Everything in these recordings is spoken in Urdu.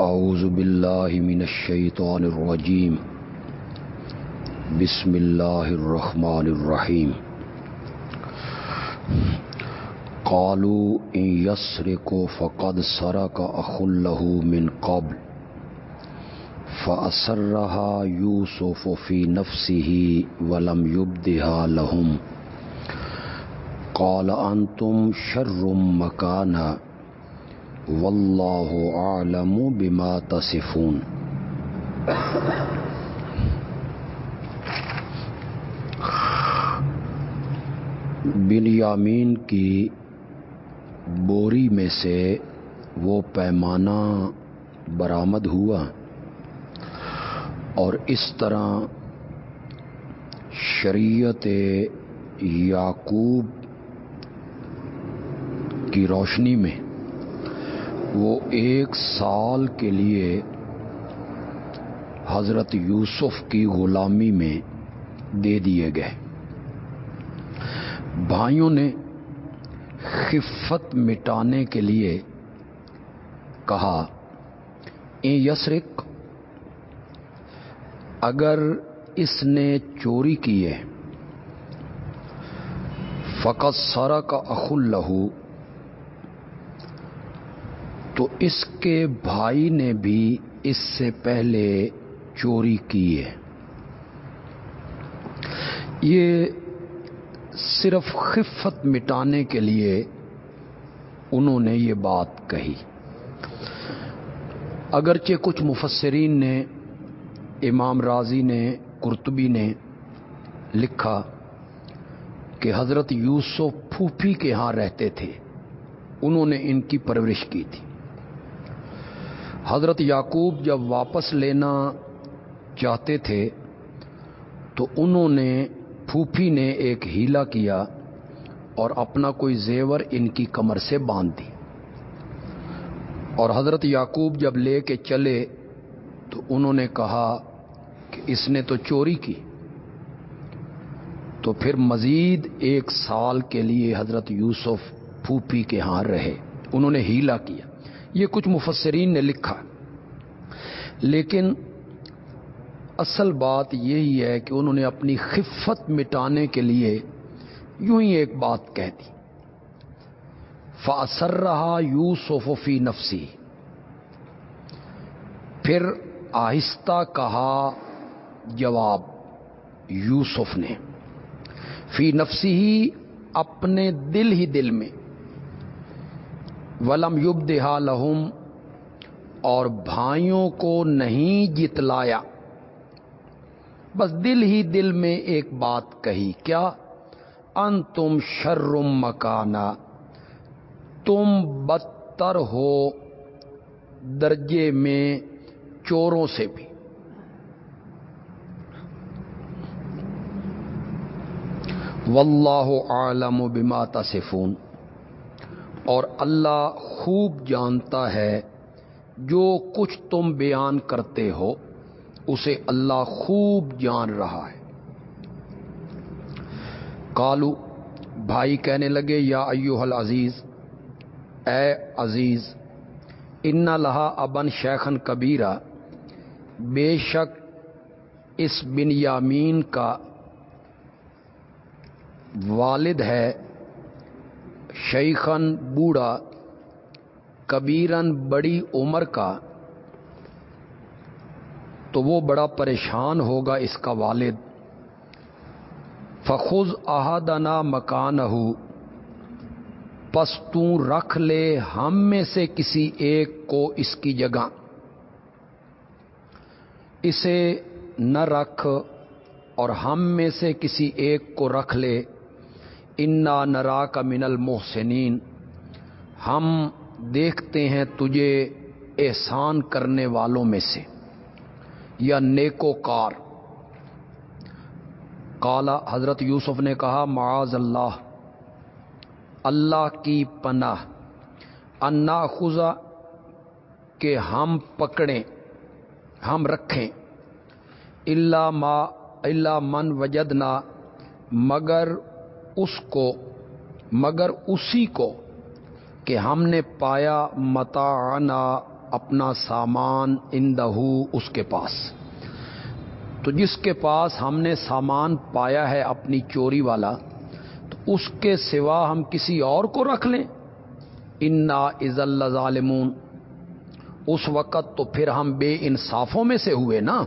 أعوذ بالله من الشيطان الرجيم. بسم الله الرحمن الرحيم. قالوا إن يسرق فقد سرق أخ له من قبل. فأسرها يوسف في نفسه ولم يبدها لهم. قال، أنتم شر مكانا. واللہ عالم بما تصفون. بلیامین کی بوری میں سے وہ پیمانہ برآمد ہوا۔ اور اس طرح شریعت یعقوب کی روشنی میں وہ ایک سال کے لیے حضرت یوسف کی غلامی میں دے دیے گئے۔ بھائیوں نے خفت مٹانے کے لیے کہا، اے یسرک اگر اس نے چوری کی ہے، فقط سارا کا اخل لہو تو اس کے بھائی نے بھی اس سے پہلے چوری کی ہے۔ یہ صرف خفت مٹانے کے لیے انہوں نے یہ بات کہی۔ اگرچہ کچھ مفسرین نے امام راضی نے کرتبی نے لکھا کہ حضرت یوسف پھوپھی کے ہاں رہتے تھے۔ انہوں نے ان کی پرورش کی تھی۔ حضرت یعقوب جب واپس لینا چاہتے تھے تو انہوں نے، پھوپھی نے ایک ہیلا کیا اور اپنا کوئی زیور ان کی کمر سے باندھ دی۔ اور حضرت یعقوب جب لے کے چلے تو انہوں نے کہا کہ اس نے تو چوری کی۔ تو پھر مزید ایک سال کے لیے حضرت یوسف پھوپھی کے ہاں رہے۔ انہوں نے ہیلا کیا۔ یہ کچھ مفسرین نے لکھا۔ لیکن اصل بات یہی ہے کہ انہوں نے اپنی خفت مٹانے کے لیے یوں ہی ایک بات کہہ دی۔ فاثر رہا یوسف فی نفسی پھر آہستہ کہا جواب یوسف نے۔ فی نفسی ہی اپنے دل ہی دل میں۔ ولم یب دہا لہم اور بھائیوں کو نہیں جتلایا۔ بس دل ہی دل میں ایک بات کہی، کیا ان تم شرم مکانا؟ تم بدتر ہو درجے میں چوروں سے بھی۔ واللہ عالم بما تصفون۔ اور اللہ خوب جانتا ہے، جو کچھ تم بیان کرتے ہو، اسے اللہ خوب جان رہا ہے۔ کالو بھائی کہنے لگے، یا ایو العزیز، اے عزیز، ان لہا ابن شیخن کبیرہ، بے شک اس بن یامین کا والد ہے شیخن بوڑھا کبیرن بڑی عمر کا، تو وہ بڑا پریشان ہوگا اس کا والد۔ فخذ احدنا مکان ہو پس تو رکھ لے ہم میں سے کسی ایک کو اس کی جگہ۔ اسے نہ رکھ اور ہم میں سے کسی ایک کو رکھ لے۔ انا نرا کا من المحسنین ہم دیکھتے ہیں تجھے احسان کرنے والوں میں سے، یا نیکو کار کالا حضرت یوسف نے کہا، معاذ اللہ اللہ کی پناہ۔ انا خزا کہ ہم پکڑیں، ہم رکھیں۔ اللہ ما اللہ من وجدنا، مگر اس کو، مگر اسی کو کہ ہم نے پایا متانا اپنا سامان اندہو اس کے پاس۔ تو جس کے پاس ہم نے سامان پایا ہے اپنی چوری والا، تو اس کے سوا ہم کسی اور کو رکھ لیں۔ انا از اللہ ظالمون اس وقت تو پھر ہم بے انصافوں میں سے ہوئے نا۔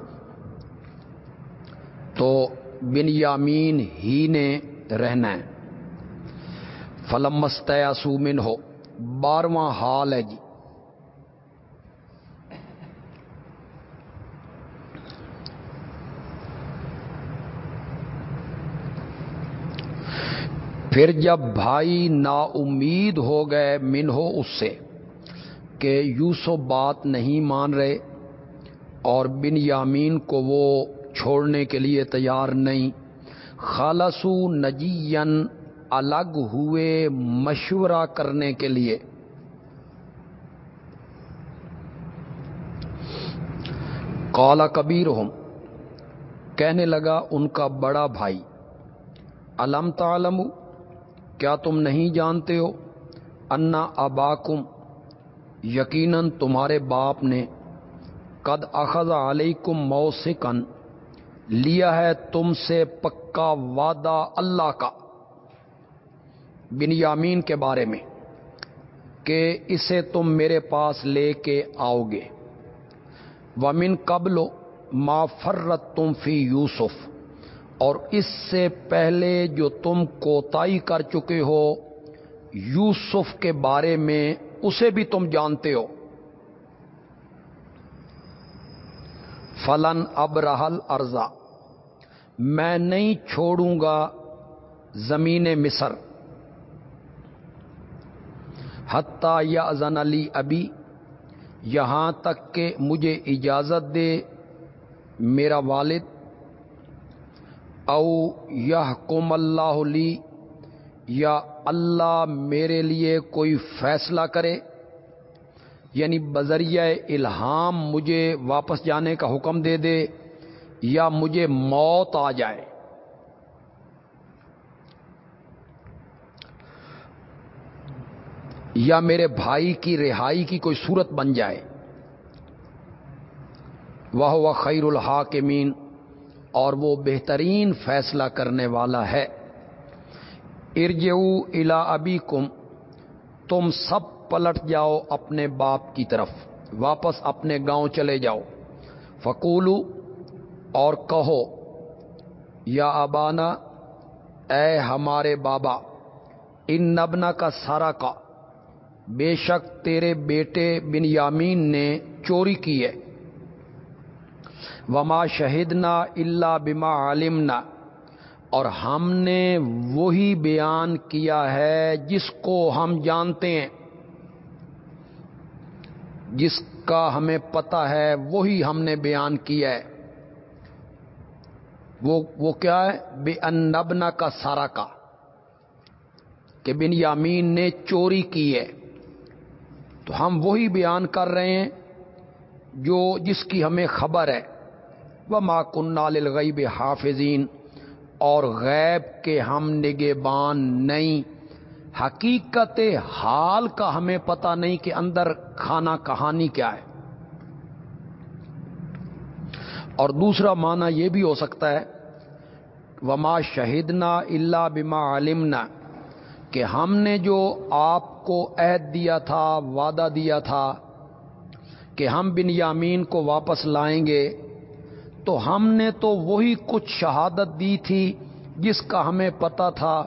تو بن یامین ہی نے رہنا ہے۔ فلم مستیا سومن ہو بارواں حال ہے جی۔ پھر جب بھائی نا امید ہو گئے من ہو اس سے کہ یوسف بات نہیں مان رہے اور بن یامین کو وہ چھوڑنے کے لیے تیار نہیں خالصو نجین الگ ہوئے مشورہ کرنے کے لیے۔ کالا کبیر ہوں کہنے لگا ان کا بڑا بھائی علم تعلم کیا تم نہیں جانتے ہو؟ انا اباکم، یقیناً تمہارے باپ نے، قد اخذ علیکم موسکن لیا ہے تم سے پکا وعدہ اللہ کا بن یامین کے بارے میں کہ اسے تم میرے پاس لے کے آؤ گے۔ ومن قبل ما فرت تم فی یوسف، اور اس سے پہلے جو تم کوتائی کر چکے ہو، یوسف کے بارے میں اسے بھی تم جانتے ہو۔ فلن اب رحل ارزا میں نہیں چھوڑوں گا زمین مصر۔ حتیٰ یا ازن علی ابھی یہاں تک کہ مجھے اجازت دے میرا والد۔ او یہ کوم اللہ لی، یا اللہ میرے لیے کوئی فیصلہ کرے۔ یعنی بذریعہ الہام مجھے واپس جانے کا حکم دے دے یا مجھے موت آ جائے۔ یا میرے بھائی کی رہائی کی کوئی صورت بن جائے۔ وہ خیر الحاکمین، اور وہ بہترین فیصلہ کرنے والا ہے۔ ارجو الا ابی کم تم سب پلٹ جاؤ اپنے باپ کی طرف، واپس اپنے گاؤں چلے جاؤ۔ فکولو اور کہو، یا ابانا، اے ہمارے بابا، ان نبنا کا سارا کا بے شک تیرے بیٹے بن یامین نے چوری کی ہے۔ وما شہدنا اللہ بما عالمنا اور ہم نے وہی بیان کیا ہے جس کو ہم جانتے ہیں۔ جس کا ہمیں پتا ہے، وہی ہم نے بیان کیا ہے۔ وہ وہ کیا ہے؟ بے انبنا کا سارا کا، کہ بن یامین نے چوری کی ہے۔ تو ہم وہی بیان کر رہے ہیں جو، جس کی ہمیں خبر ہے۔ وہ ماکن للغیب حافظین اور غیب کے ہم نگے بان نہیں۔ حقیقت حال کا ہمیں پتہ نہیں کہ اندر کھانا کہانی کیا ہے۔ اور دوسرا معنی یہ بھی ہو سکتا ہے، وما شہدنا اللہ بما علمنا، کہ ہم نے جو آپ کو عہد دیا تھا، وعدہ دیا تھا کہ ہم بن یامین کو واپس لائیں گے، تو ہم نے تو وہی کچھ شہادت دی تھی جس کا ہمیں پتا تھا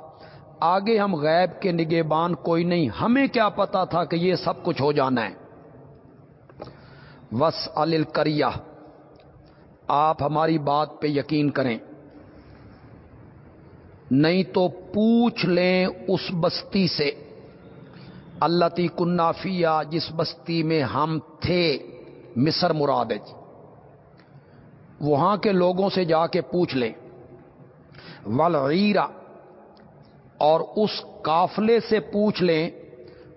آگے ہم غیب کے نگہبان کوئی نہیں۔ ہمیں کیا پتا تھا کہ یہ سب کچھ ہو جانا ہے۔ وس الکریا آپ ہماری بات پہ یقین کریں۔ نہیں تو پوچھ لیں اس بستی سے۔ اللہ تی کنافیہ جس بستی میں ہم تھے۔ مصر مراد جی وہاں کے لوگوں سے جا کے پوچھ لیں۔ ولعیرا اور اس کافلے سے پوچھ لیں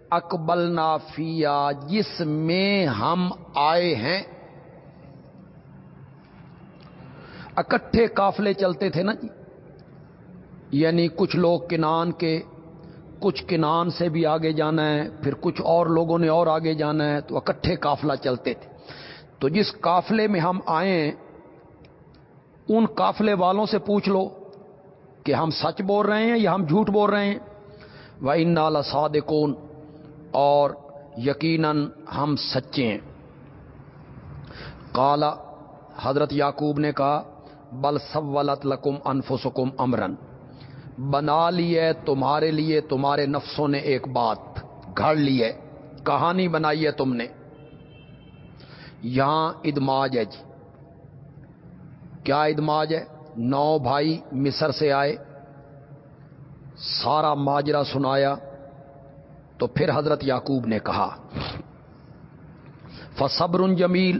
اکبل نافیہ جس میں ہم آئے ہیں؟ اکٹھے کافلے چلتے تھے نا جی؟ یعنی کچھ لوگ کنان کے، کچھ کنان سے بھی آگے جانا ہے، پھر کچھ اور لوگوں نے اور آگے جانا ہے، تو اکٹھے قافلہ چلتے تھے۔ تو جس قافلے میں ہم آئیں ان قافلے والوں سے پوچھ لو کہ ہم سچ بول رہے ہیں یا ہم جھوٹ بول رہے ہیں؟ وہ ان نالا سادکون اور یقیناً ہم سچے ہیں۔ کالا حضرت یعقوب نے کہا، بل سولت لکم انفسکم امرن بنا لیے تمہارے لیے، تمہارے نفسوں نے ایک بات، گھڑ لی ہے، کہانی بنائی ہے تم نے۔ یہاں ادماج ہے جی۔ کیا ادماج ہے؟ نو بھائی مصر سے آئے، سارا ماجرا سنایا، تو پھر حضرت یعقوب نے کہا فصبر جمیل،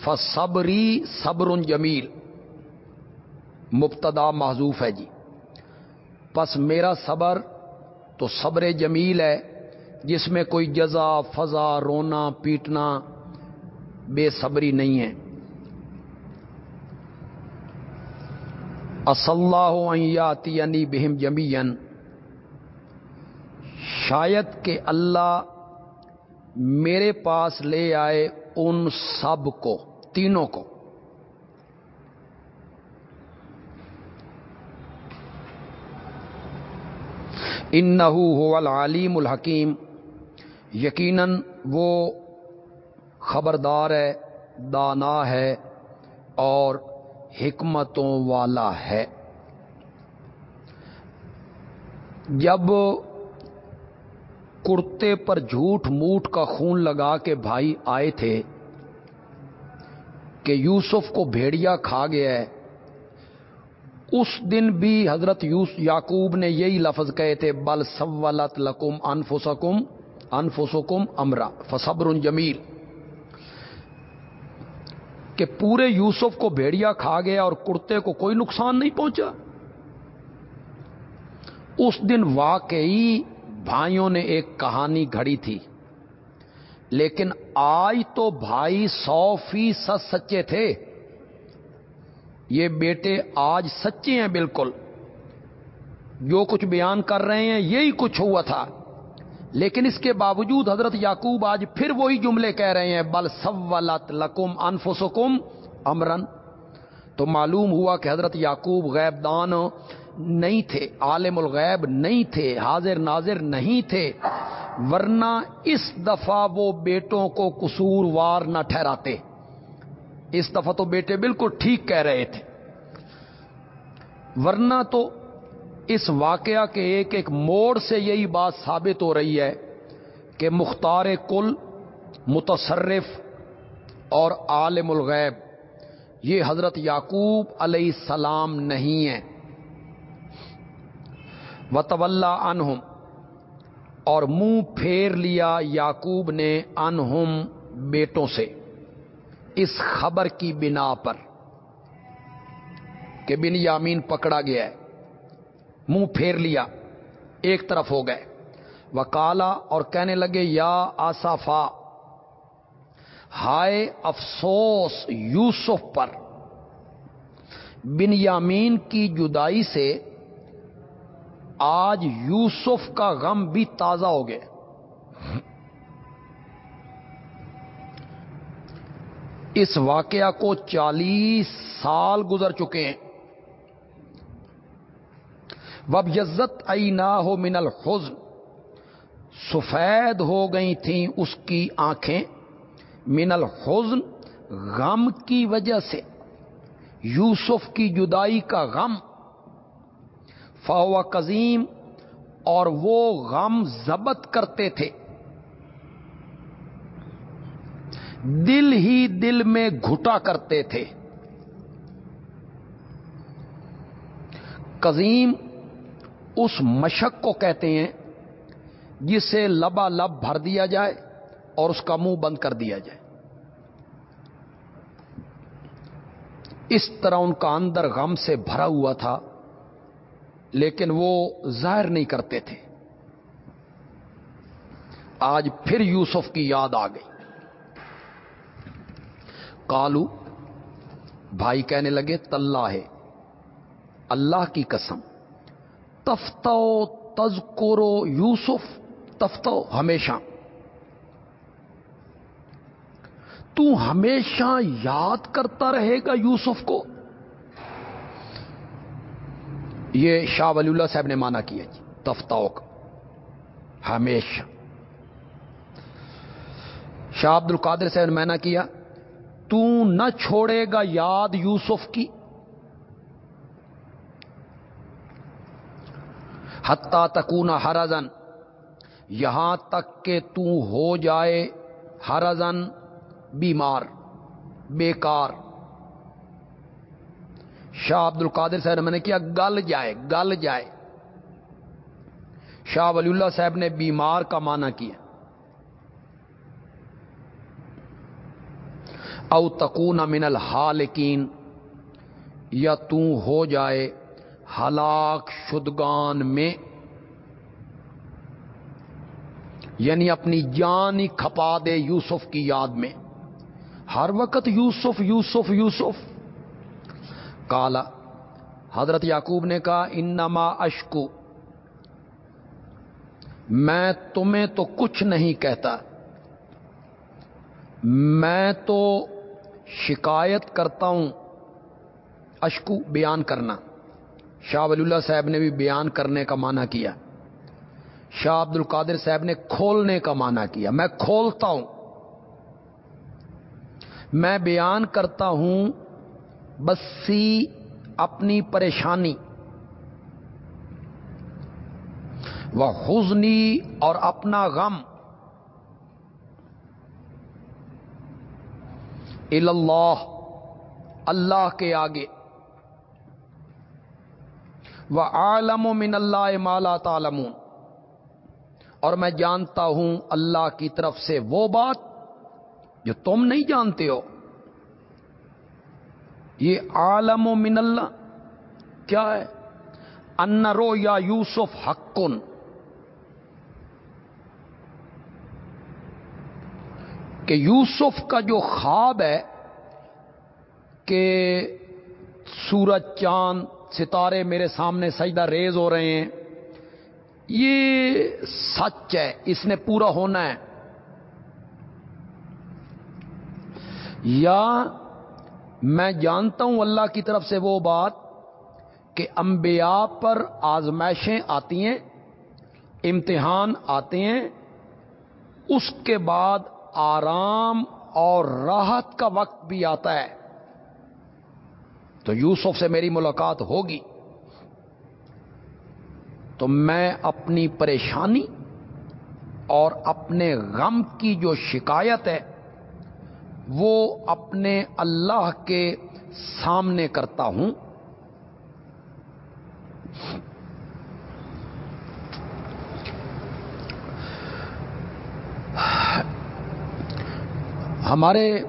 فصبری صبر جمیل، مبتدا محضوف ہے جی۔ پس میرا صبر تو صبر جمیل ہے، جس میں کوئی جزا، فضا، رونا، پیٹنا بے صبری نہیں ہے۔ اصلّہ بہم جمین شاید کہ اللہ میرے پاس لے آئے ان سب کو، تینوں کو۔ ان ہو العلیم الحکیم۔ یقیناً وہ خبردار ہے، دانا ہے اور حکمتوں والا ہے۔ جب کرتے پر جھوٹ موٹ کا خون لگا کے بھائی آئے تھے کہ یوسف کو بھیڑیا کھا گیا ہے، اس دن بھی حضرت یوس، یعقوب نے یہی لفظ کہے تھے، بل سولت لکم انفسکم انفسکم امرا، فصبر جمیل۔ کہ پورے یوسف کو بھیڑیا کھا گیا اور کرتے کو کوئی نقصان نہیں پہنچا۔ اس دن واقعی بھائیوں نے ایک کہانی گھڑی تھی۔ لیکن آج تو بھائی سو فیصد سچے تھے۔ یہ بیٹے آج سچے ہیں بالکل۔ جو کچھ بیان کر رہے ہیں، یہی کچھ ہوا تھا۔ لیکن اس کے باوجود حضرت یعقوب آج پھر وہی جملے کہہ رہے ہیں، بل سولت لکم انفسکم امرن۔ تو معلوم ہوا کہ حضرت یعقوب غیب دان نہیں تھے، عالم الغیب نہیں تھے، حاضر ناظر نہیں تھے، ورنہ اس دفعہ وہ بیٹوں کو قصور وار نہ ٹھہراتے۔ اس دفعہ تو بیٹے بالکل ٹھیک کہہ رہے تھے۔ ورنہ تو اس واقعہ کے ایک ایک موڑ سے یہی بات ثابت ہو رہی ہے کہ مختار کل، متصرف اور عالم الغیب، یہ حضرت یعقوب علیہ السلام نہیں ہے وطول انہم اور منہ پھیر لیا یعقوب نے انہم بیٹوں سے۔ اس خبر کی بنا پر کہ بن یامین پکڑا گیا ہے۔ منہ پھیر لیا، ایک طرف ہو گئے۔ وکالا اور کہنے لگے، یا آصافا ہائے افسوس یوسف پر۔ بن یامین کی جدائی سے آج یوسف کا غم بھی تازہ ہو گیا۔ اس واقعہ کو چالیس سال گزر چکے ہیں۔ وب یزت نہ ہو من الحزن سفید ہو گئی تھیں اس کی آنکھیں من الحزن غم کی وجہ سے یوسف کی جدائی کا غم فاو قزیم اور وہ غم ضبط کرتے تھے دل ہی دل میں گھٹا کرتے تھے قزیم اس مشق کو کہتے ہیں جسے لبا لب بھر دیا جائے اور اس کا منہ بند کر دیا جائے۔ اس طرح ان کا اندر غم سے بھرا ہوا تھا، لیکن وہ ظاہر نہیں کرتے تھے۔ آج پھر یوسف کی یاد آ گئی۔ کالو بھائی کہنے لگے تلّہ ہے، اللہ کی قسم۔ تفتو تذکرو یوسف، تفتو ہمیشہ۔ تو ہمیشہ یاد کرتا رہے گا یوسف کو۔ یہ شاہ ولی اللہ صاحب نے مانا کیا جی تفتاؤ کا۔ ہمیشہ۔ شاہ عبد القادر صاحب نے مانا کیا، تو نہ چھوڑے گا یاد یوسف کی۔ حتہ تکونا ہرزن یہاں تک کہ تو ہو جائے ہرزن بیمار، بیکار۔ شاہ عبد القادر صاحب میں نے کیا، گل جائے گل جائے۔ شاہ ولی اللہ صاحب نے بیمار کا معنی کیا۔ او تکون من الحالکین، یا تو ہو جائے ہلاک شدگان میں یعنی اپنی جان ہی کھپا دے یوسف کی یاد میں۔ ہر وقت یوسف یوسف یوسف۔ کالا حضرت یعقوب نے کہا، انما اشکو۔ میں تمہیں تو کچھ نہیں کہتا۔ میں تو شکایت کرتا ہوں۔ اشکو، بیان کرنا۔ شاہ ولی اللہ صاحب نے بھی بیان کرنے کا معنی کیا شاہ عبد القادر صاحب نے کھولنے کا معنی کیا میں کھولتا ہوں میں بیان کرتا ہوں بسی اپنی پریشانی وہ حزنی اور اپنا غم اللہ اللہ کے آگے۔ وہ عالم و من اللہ مالا تعالمون اور میں جانتا ہوں اللہ کی طرف سے وہ بات جو تم نہیں جانتے ہو۔ یہ عالم و من اللہ کیا ہے؟ انرو یا یوسف حقن۔ کہ یوسف کا جو خواب ہے کہ سورج چاند ستارے میرے سامنے سجدہ ریز ہو رہے ہیں۔ یہ سچ ہے، اس نے پورا ہونا ہے۔ یا میں جانتا ہوں اللہ کی طرف سے وہ بات کہ انبیاء پر آزمائشیں آتی ہیں، امتحان آتے ہیں، اس کے بعد آرام اور راحت کا وقت بھی آتا ہے۔ تو یوسف سے میری ملاقات ہوگی۔ تو میں اپنی پریشانی اور اپنے غم کی جو شکایت ہے، وہ اپنے اللہ کے سامنے کرتا ہوں۔ ہمارے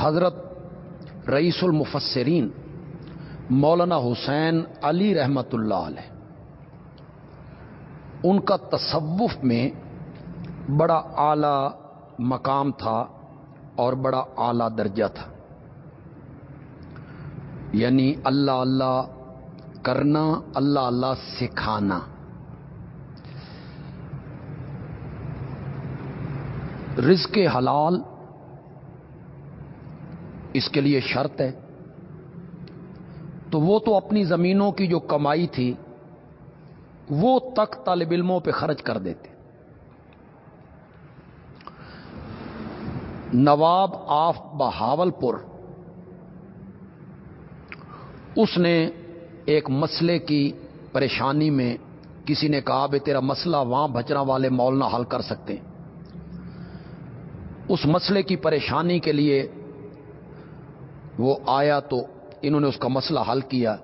حضرت رئیس المفسرین مولانا حسین علی رحمت اللہ علیہ، ان کا تصوف میں بڑا اعلی مقام تھا اور بڑا اعلی درجہ تھا۔ یعنی اللہ اللہ کرنا، اللہ اللہ سکھانا۔ رزق حلال اس کے لیے شرط ہے۔ تو وہ تو اپنی زمینوں کی جو کمائی تھی، وہ تک طالب علموں پہ خرچ کر دیتے۔ نواب آف بہاول پور اس نے ایک مسئلے کی پریشانی میں کسی نے کہا بھائی تیرا مسئلہ وہاں بچنا والے مولنا حل کر سکتے ہیں۔ اس مسئلے کی پریشانی کے لیے وہ آیا تو انہوں نے اس کا مسئلہ حل کیا۔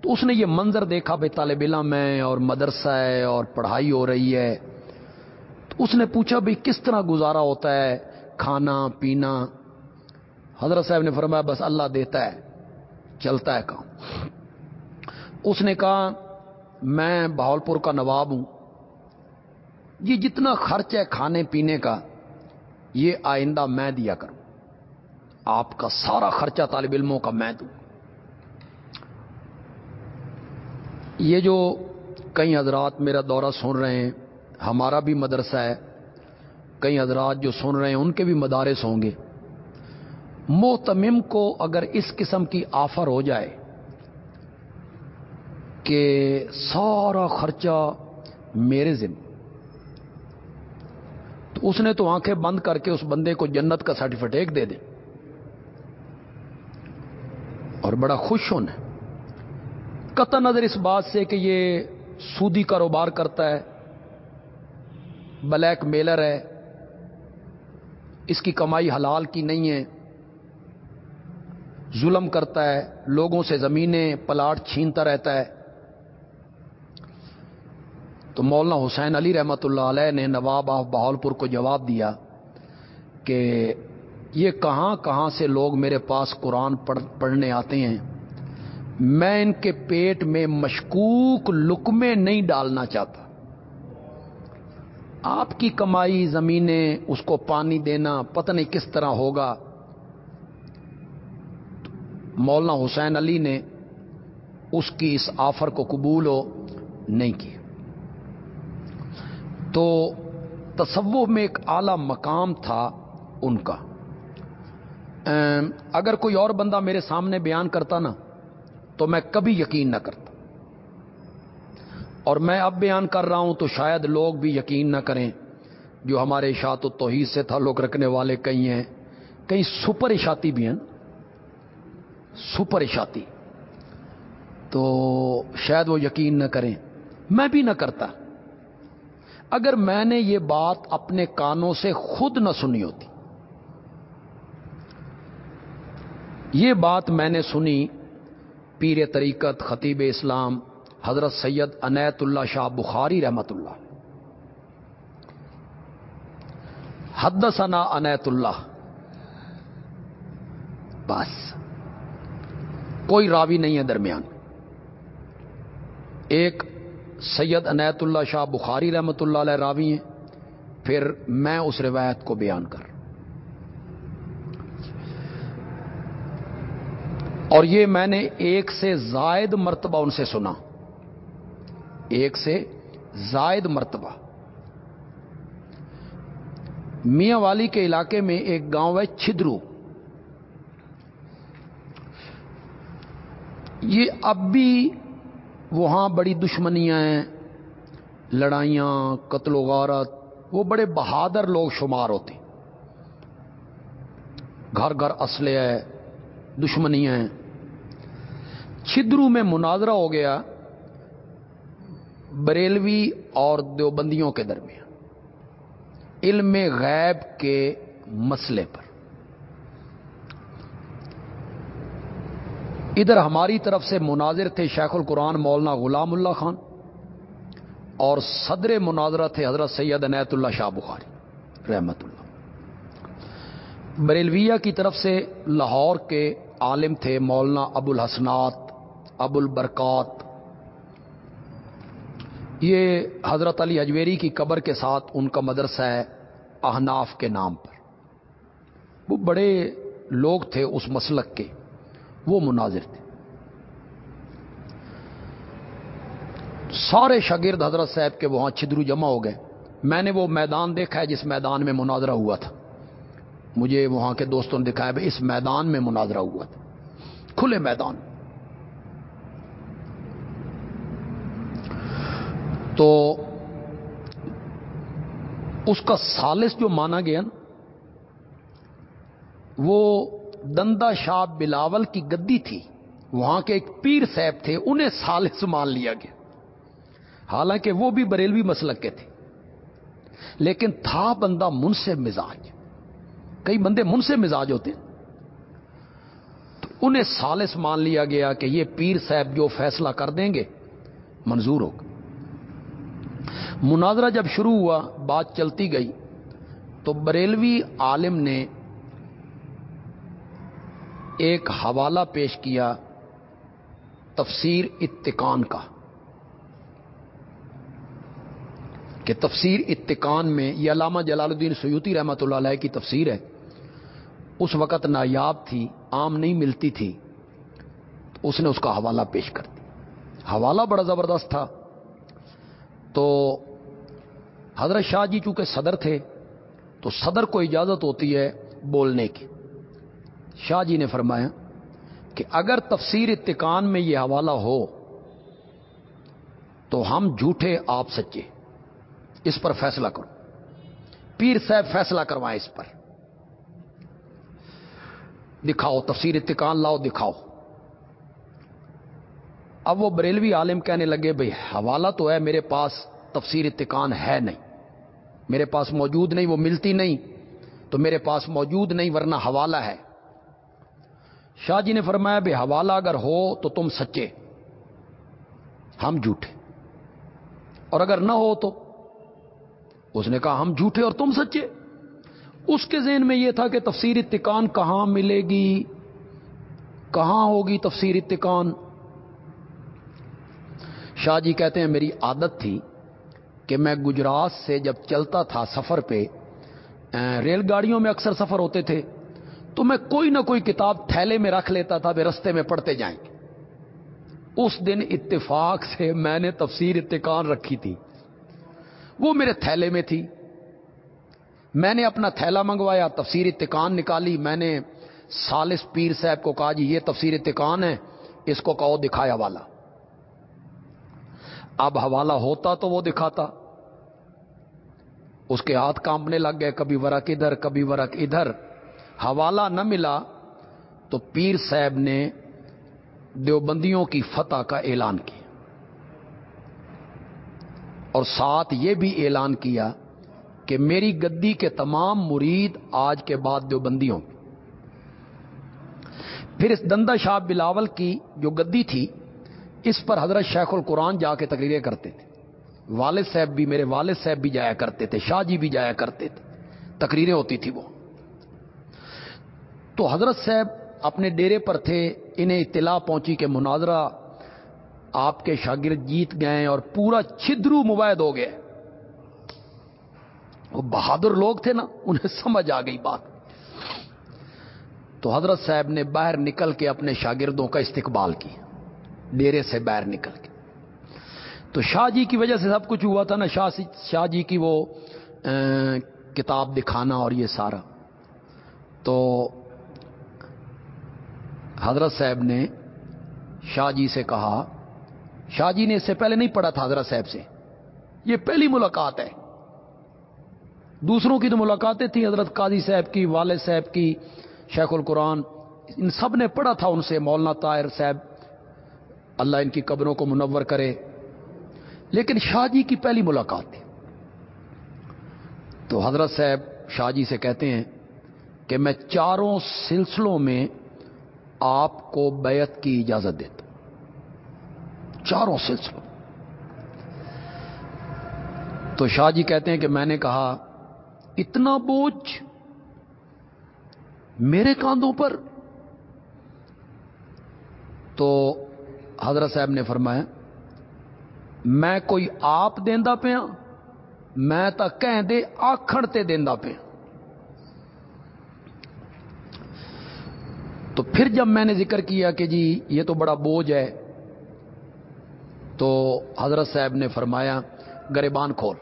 تو اس نے یہ منظر دیکھا بھائی طالب علم ہے اور مدرسہ ہے اور پڑھائی ہو رہی ہے۔ تو اس نے پوچھا بھائی کس طرح گزارا ہوتا ہے کھانا، پینا؟ حضرت صاحب نے فرمایا، بس اللہ دیتا ہے، چلتا ہے کام۔ اس نے کہا، میں بہولپور کا نواب ہوں۔ یہ جتنا خرچ ہے کھانے پینے کا، یہ آئندہ میں دیا کروں۔ آپ کا سارا خرچہ طالب علموں کا میں دوں۔ یہ جو کئی حضرات میرا دورہ سن رہے ہیں، ہمارا بھی مدرسہ ہے۔ کئی حضرات جو سن رہے ہیں، ان کے بھی مدارس ہوں گے۔ محتمم کو اگر اس قسم کی آفر ہو جائے کہ سارا خرچہ میرے ذمہ، تو اس نے تو آنکھیں بند کر کے اس بندے کو جنت کا سرٹیفکیٹ دے دے۔ اور بڑا خوش ہونا قطع نظر اس بات سے کہ یہ سودی کاروبار کرتا ہے، بلیک میلر ہے، اس کی کمائی حلال کی نہیں ہے، ظلم کرتا ہے، لوگوں سے زمینیں پلاٹ چھینتا رہتا ہے۔ تو مولانا حسین علی رحمت اللہ علیہ نے نواب آف بہولپور کو جواب دیا کہ یہ کہاں کہاں سے لوگ میرے پاس قرآن پڑھنے آتے ہیں؟ میں ان کے پیٹ میں مشکوک لکمے نہیں ڈالنا چاہتا۔ آپ کی کمائی زمینیں، اس کو پانی دینا پتہ نہیں کس طرح ہوگا۔ مولانا حسین علی نے اس کی اس آفر کو قبول ہو نہیں کیا۔ تو تصوف میں ایک اعلی مقام تھا ان کا۔ اگر کوئی اور بندہ میرے سامنے بیان کرتا نا، تو میں کبھی یقین نہ کرتا۔ اور میں اب بیان کر رہا ہوں تو شاید لوگ بھی یقین نہ کریں، جو ہمارے اشاعت و توحید سے تعلق رکھنے والے کئی ہیں۔ کئی سپر اشاتی بھی ہیں۔ سپر اشاتی تو شاید وہ یقین نہ کریں۔ میں بھی نہ کرتا۔ اگر میں نے یہ بات اپنے کانوں سے خود نہ سنی ہوتی یہ بات میں نے سنی پیر طریقت خطیب اسلام حضرت سید انیت اللہ شاہ بخاری رحمت اللہ۔ حد ثنا انیت اللہ۔ بس۔ کوئی راوی نہیں ہے درمیان۔ ایک سید انیت اللہ شاہ بخاری رحمت اللہ علیہ راوی ہیں، پھر میں اس روایت کو بیان کر اور یہ میں نے ایک سے زائد مرتبہ ان سے سنا۔ ایک سے زائد مرتبہ۔ میاں والی کے علاقے میں ایک گاؤں ہے چھدرو۔ یہ اب بھی وہاں بڑی دشمنیاں ہیں، لڑائیاں، قتل و غارت، وہ بڑے بہادر لوگ شمار ہوتے۔ گھر گھر اسلحے ہے دشمنیاں ہیں۔ چھدرو میں مناظرہ ہو گیا بریلوی اور دیوبندیوں کے درمیان، علم غیب کے مسئلے پر۔ ادھر ہماری طرف سے مناظر تھے شیخ القرآن مولانا غلام اللہ خان اور صدر مناظرہ تھے حضرت سید نیت اللہ شاہ بخاری، رحمت اللہ۔ بریلویہ کی طرف سے لاہور کے عالم تھے مولانا ابو الحسنات ابو البرکات۔ یہ حضرت علی اجویری کی قبر کے ساتھ ان کا مدرسہ ہے احناف کے نام پر۔ وہ بڑے لوگ تھے اس مسلک کے، وہ مناظر تھے۔ سارے شاگرد حضرت صاحب کے وہاں چھدرو جمع ہو گئے۔ میں نے وہ میدان دیکھا ہے جس میدان میں مناظرہ ہوا تھا۔ مجھے وہاں کے دوستوں نے دکھایا اس میدان میں مناظرہ ہوا تھا۔ کھلے میدان۔ تو اس کا سالس جو مانا گیا نا، وہ دندا شاہ بلاول کی گدی تھی۔ وہاں کے ایک پیر صاحب تھے، انہیں سالس مان لیا گیا۔ حالانکہ وہ بھی بریلوی مسلک کے تھے۔ لیکن تھا بندہ من سے مزاج۔ کئی بندے من سے مزاج ہوتے ہیں۔ تو انہیں سالس مان لیا گیا کہ یہ پیر صاحب جو فیصلہ کر دیں گے، منظور ہوگا۔ مناظرہ جب شروع ہوا، بات چلتی گئی، تو بریلوی عالم نے ایک حوالہ پیش کیا تفسیر اتقان کا، کہ تفسیر اتقان میں، یہ علامہ جلال الدین سیوتی رحمۃ اللہ علیہ کی تفسیر ہے، اس وقت نایاب تھی، عام نہیں ملتی تھی اس نے اس کا حوالہ پیش کر دیا۔ حوالہ بڑا زبردست تھا۔ تو حضرت شاہ جی چونکہ صدر تھے تو صدر کو اجازت ہوتی ہے بولنے کی۔ شاہ جی نے فرمایا کہ اگر تفسیر اتقان میں یہ حوالہ ہو تو ہم جھوٹے آپ سچے، اس پر فیصلہ کرو۔ پیر صاحب فیصلہ کروائیں اس پر۔ دکھاؤ، تفسیر اتقان لاؤ، دکھاؤ۔ اب وہ بریلوی عالم کہنے لگے بھائی حوالہ تو ہے، میرے پاس تفسیر اتقان ہے نہیں۔ میرے پاس موجود نہیں، وہ ملتی نہیں۔ تو میرے پاس موجود نہیں، ورنہ حوالہ ہے۔ شاہ جی نے فرمایا بھائی حوالہ اگر ہو تو تم سچے، ہم جھوٹے۔ اور اگر نہ ہو تو؟ اس نے کہا، ہم جھوٹے اور تم سچے۔ اس کے ذہن میں یہ تھا کہ تفسیر اتقان کہاں ملے گی؟ کہاں ہوگی تفسیر اتقان؟ شاہ جی کہتے ہیں میری عادت تھی کہ میں گجرات سے جب چلتا تھا سفر پہ ریل گاڑیوں میں اکثر سفر ہوتے تھے، تو میں کوئی نہ کوئی کتاب تھیلے میں رکھ لیتا تھا بے رستے میں پڑھتے جائیں۔ اس دن اتفاق سے میں نے تفسیر اتقان رکھی تھی۔ وہ میرے تھیلے میں تھی۔ میں نے اپنا تھیلا منگوایا، تفسیر اتقان نکالی۔ میں نے سالس پیر صاحب کو کہا جی یہ تفسیر اتقان ہے، اس کو کہو دکھایا والا۔ اب حوالہ ہوتا تو وہ دکھاتا۔ اس کے ہاتھ کانپنے لگ گئے، کبھی ورق ادھر، کبھی ورق ادھر۔ حوالہ نہ ملا تو پیر صاحب نے دیوبندیوں کی فتح کا اعلان کیا۔ اور ساتھ یہ بھی اعلان کیا کہ میری گدی کے تمام مرید آج کے بعد دیوبندیوں پھر اس دندا شاہ بلاول کی جو گدی تھی اس پر حضرت شیخ القرآن جا کے تقریریں کرتے تھے۔ والد صاحب بھی میرے والد صاحب بھی جایا کرتے تھے، شاہ جی بھی جایا کرتے تھے۔ تقریریں ہوتی تھی وہ۔ تو حضرت صاحب اپنے ڈیرے پر تھے، انہیں اطلاع پہنچی کہ مناظرہ آپ کے شاگرد جیت گئے اور پورا چھدرو مبید ہو گئے وہ بہادر لوگ تھے نا، انہیں سمجھ آ گئی بات۔ تو حضرت صاحب نے باہر نکل کے اپنے شاگردوں کا استقبال کیا۔ ڈیرے سے باہر نکل کے۔ تو شاہ جی کی وجہ سے سب کچھ ہوا تھا نا، شاہ شاہ جی کی وہ کتاب دکھانا اور یہ سارا۔ تو حضرت صاحب نے شاہ جی سے کہا، شاہ جی نے اس سے پہلے نہیں پڑھا تھا حضرت صاحب سے۔ یہ پہلی ملاقات ہے۔ دوسروں کی تو ملاقاتیں تھیں، حضرت قاضی صاحب کی، والد صاحب کی، شیخ القرآن، ان سب نے پڑھا تھا ان سے، مولانا طاہر صاحب۔ اللہ ان کی قبروں کو منور کرے۔ لیکن شاہ جی کی پہلی ملاقات تھی۔ تو حضرت صاحب شاہ جی سے کہتے ہیں کہ میں چاروں سلسلوں میں آپ کو بیعت کی اجازت دیتا ہوں۔ چاروں سلسلوں۔ تو شاہ جی کہتے ہیں کہ میں نے کہا، اتنا بوجھ میرے کاندھوں پر۔ تو حضرت صاحب نے فرمایا، میں کوئی آپ دینا پیا، میں تو کہیں دے آخر تے دینا پیا۔ تو پھر جب میں نے ذکر کیا کہ جی یہ تو بڑا بوجھ ہے، تو حضرت صاحب نے فرمایا، گریبان کھول۔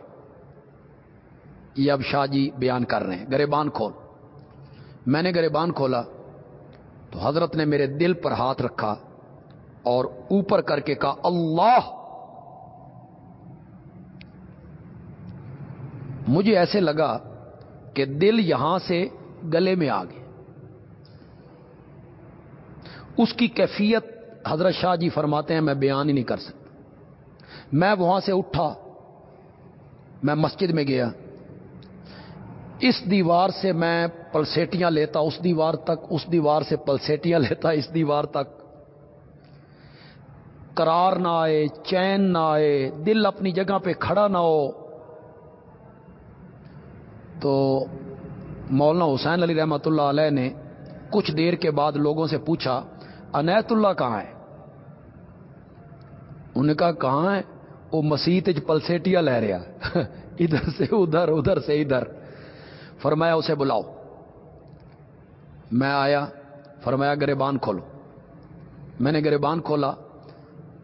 یہ اب شاہ جی بیان کر رہے ہیں، گریبان کھول۔ میں نے گریبان کھولا، تو حضرت نے میرے دل پر ہاتھ رکھا۔ اور اوپر کر کے کہا، اللہ! مجھے ایسے لگا کہ دل یہاں سے گلے میں آ گیا۔ اس کی کیفیت حضرت شاہ جی فرماتے ہیں، میں بیان ہی نہیں کر سکتا۔ میں وہاں سے اٹھا، میں مسجد میں گیا۔ اس دیوار سے میں پلسیٹیاں لیتا، اس دیوار تک، اس دیوار سے پلسیٹیاں لیتا، اس دیوار تک۔ قرار نہ آئے، چین نہ آئے، دل اپنی جگہ پہ کھڑا نہ ہو۔ تو مولانا حسین علی رحمت اللہ علیہ نے کچھ دیر کے بعد لوگوں سے پوچھا، انیت اللہ کہاں ہے؟ انہوں نے کہا، کہاں ہے؟ وہ مسیت پلسیٹیا لہ رہا ادھر سے ادھر ادھر سے ادھر۔ فرمایا، اسے بلاؤ۔ میں آیا، فرمایا، گریبان کھولو۔ میں نے گریبان کھولا۔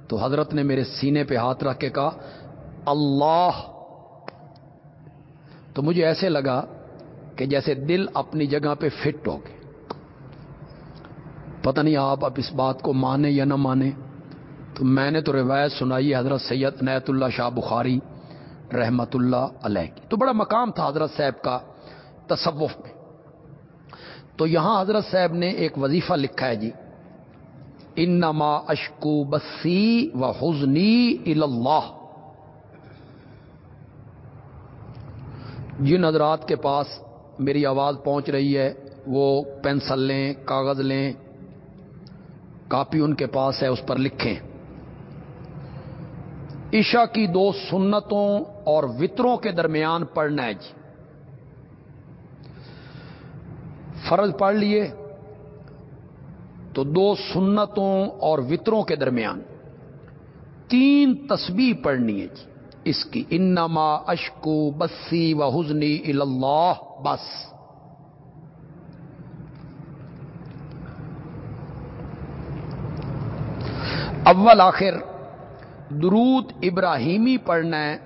تو حضرت نے میرے سینے پہ ہاتھ رکھ کے کہا، اللہ۔ تو مجھے ایسے لگا کہ جیسے دل اپنی جگہ پہ فٹ ہو گئے۔ پتہ نہیں آپ اب اس بات کو مانے یا نہ مانے تو میں نے تو روایت سنائی حضرت سید نیت اللہ شاہ بخاری رحمت اللہ علیہ کی۔ تو بڑا مقام تھا حضرت صاحب کا تصوف میں۔ تو یہاں حضرت صاحب نے ایک وظیفہ لکھا ہے جی۔ انما اشکو بسی و حزنی اللہ جن حضرات کے پاس میری آواز پہنچ رہی ہے، وہ پینسل لیں، کاغذ لیں، کاپی ان کے پاس ہے، اس پر لکھیں۔ عشاء کی دو سنتوں اور وطروں کے درمیان پڑھنا ہے جی۔ فرض پڑھ لیے۔ تو دو سنتوں اور وطروں کے درمیان تین تسبیح پڑھنی ہے جی۔ اس کی انما اشکو بسی و حزنی اللہ بس۔ اول آخر درود ابراہیمی پڑھنا ہے،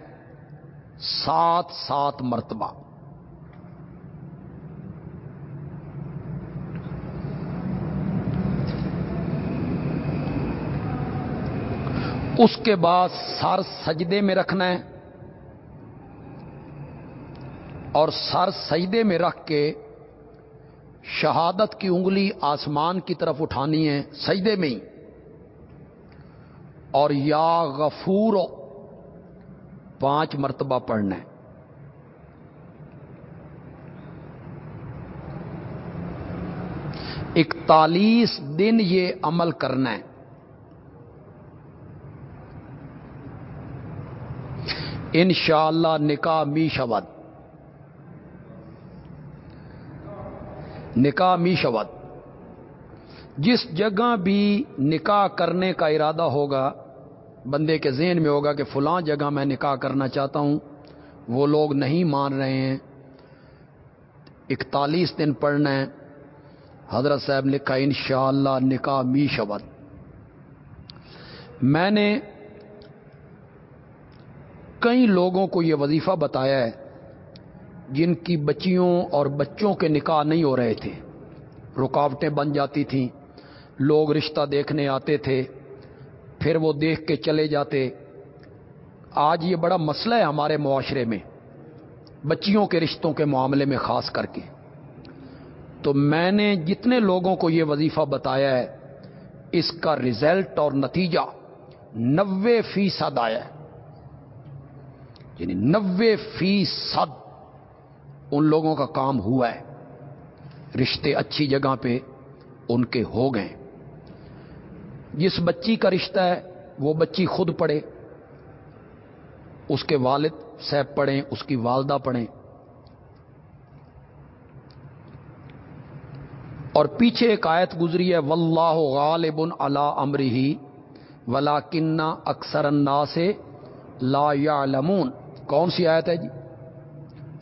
سات سات مرتبہ۔ اس کے بعد سر سجدے میں رکھنا ہے۔ اور سر سجدے میں رکھ کے شہادت کی انگلی آسمان کی طرف اٹھانی ہے سجدے میں ہی۔ اور یا غفور، پانچ مرتبہ پڑھنا ہے۔ اکتالیس دن یہ عمل کرنا ہے۔ انشاءاللہ اللہ نکاح می شبد نکاح می شبد جس جگہ بھی نکاح کرنے کا ارادہ ہوگا، بندے کے ذہن میں ہوگا کہ فلاں جگہ میں نکاح کرنا چاہتا ہوں، وہ لوگ نہیں مان رہے ہیں۔ اکتالیس دن پڑھنا ہے۔ حضرت صاحب لکھا انشاءاللہ اللہ نکاح می شبد میں نے کئی لوگوں کو یہ وظیفہ بتایا ہے جن کی بچیوں اور بچوں کے نکاح نہیں ہو رہے تھے۔ رکاوٹیں بن جاتی تھیں، لوگ رشتہ دیکھنے آتے تھے، پھر وہ دیکھ کے چلے جاتے۔ آج یہ بڑا مسئلہ ہے ہمارے معاشرے میں، بچیوں کے رشتوں کے معاملے میں خاص کر کے۔ تو میں نے جتنے لوگوں کو یہ وظیفہ بتایا ہے، اس کا رزلٹ اور نتیجہ نوے فیصد آیا ہے۔ یعنی نوے فیصد ان لوگوں کا کام ہوا ہے۔ رشتے اچھی جگہ پہ ان کے ہو گئے۔ جس بچی کا رشتہ ہے، وہ بچی خود پڑھے۔ اس کے والد صاحب پڑھیں، اس کی والدہ پڑھیں۔ اور پیچھے ایک آیت گزری ہے، واللہ غالب علی امری ولا کنہ اکثر انا سے لا یعلمون کون سی آیت ہے جی؟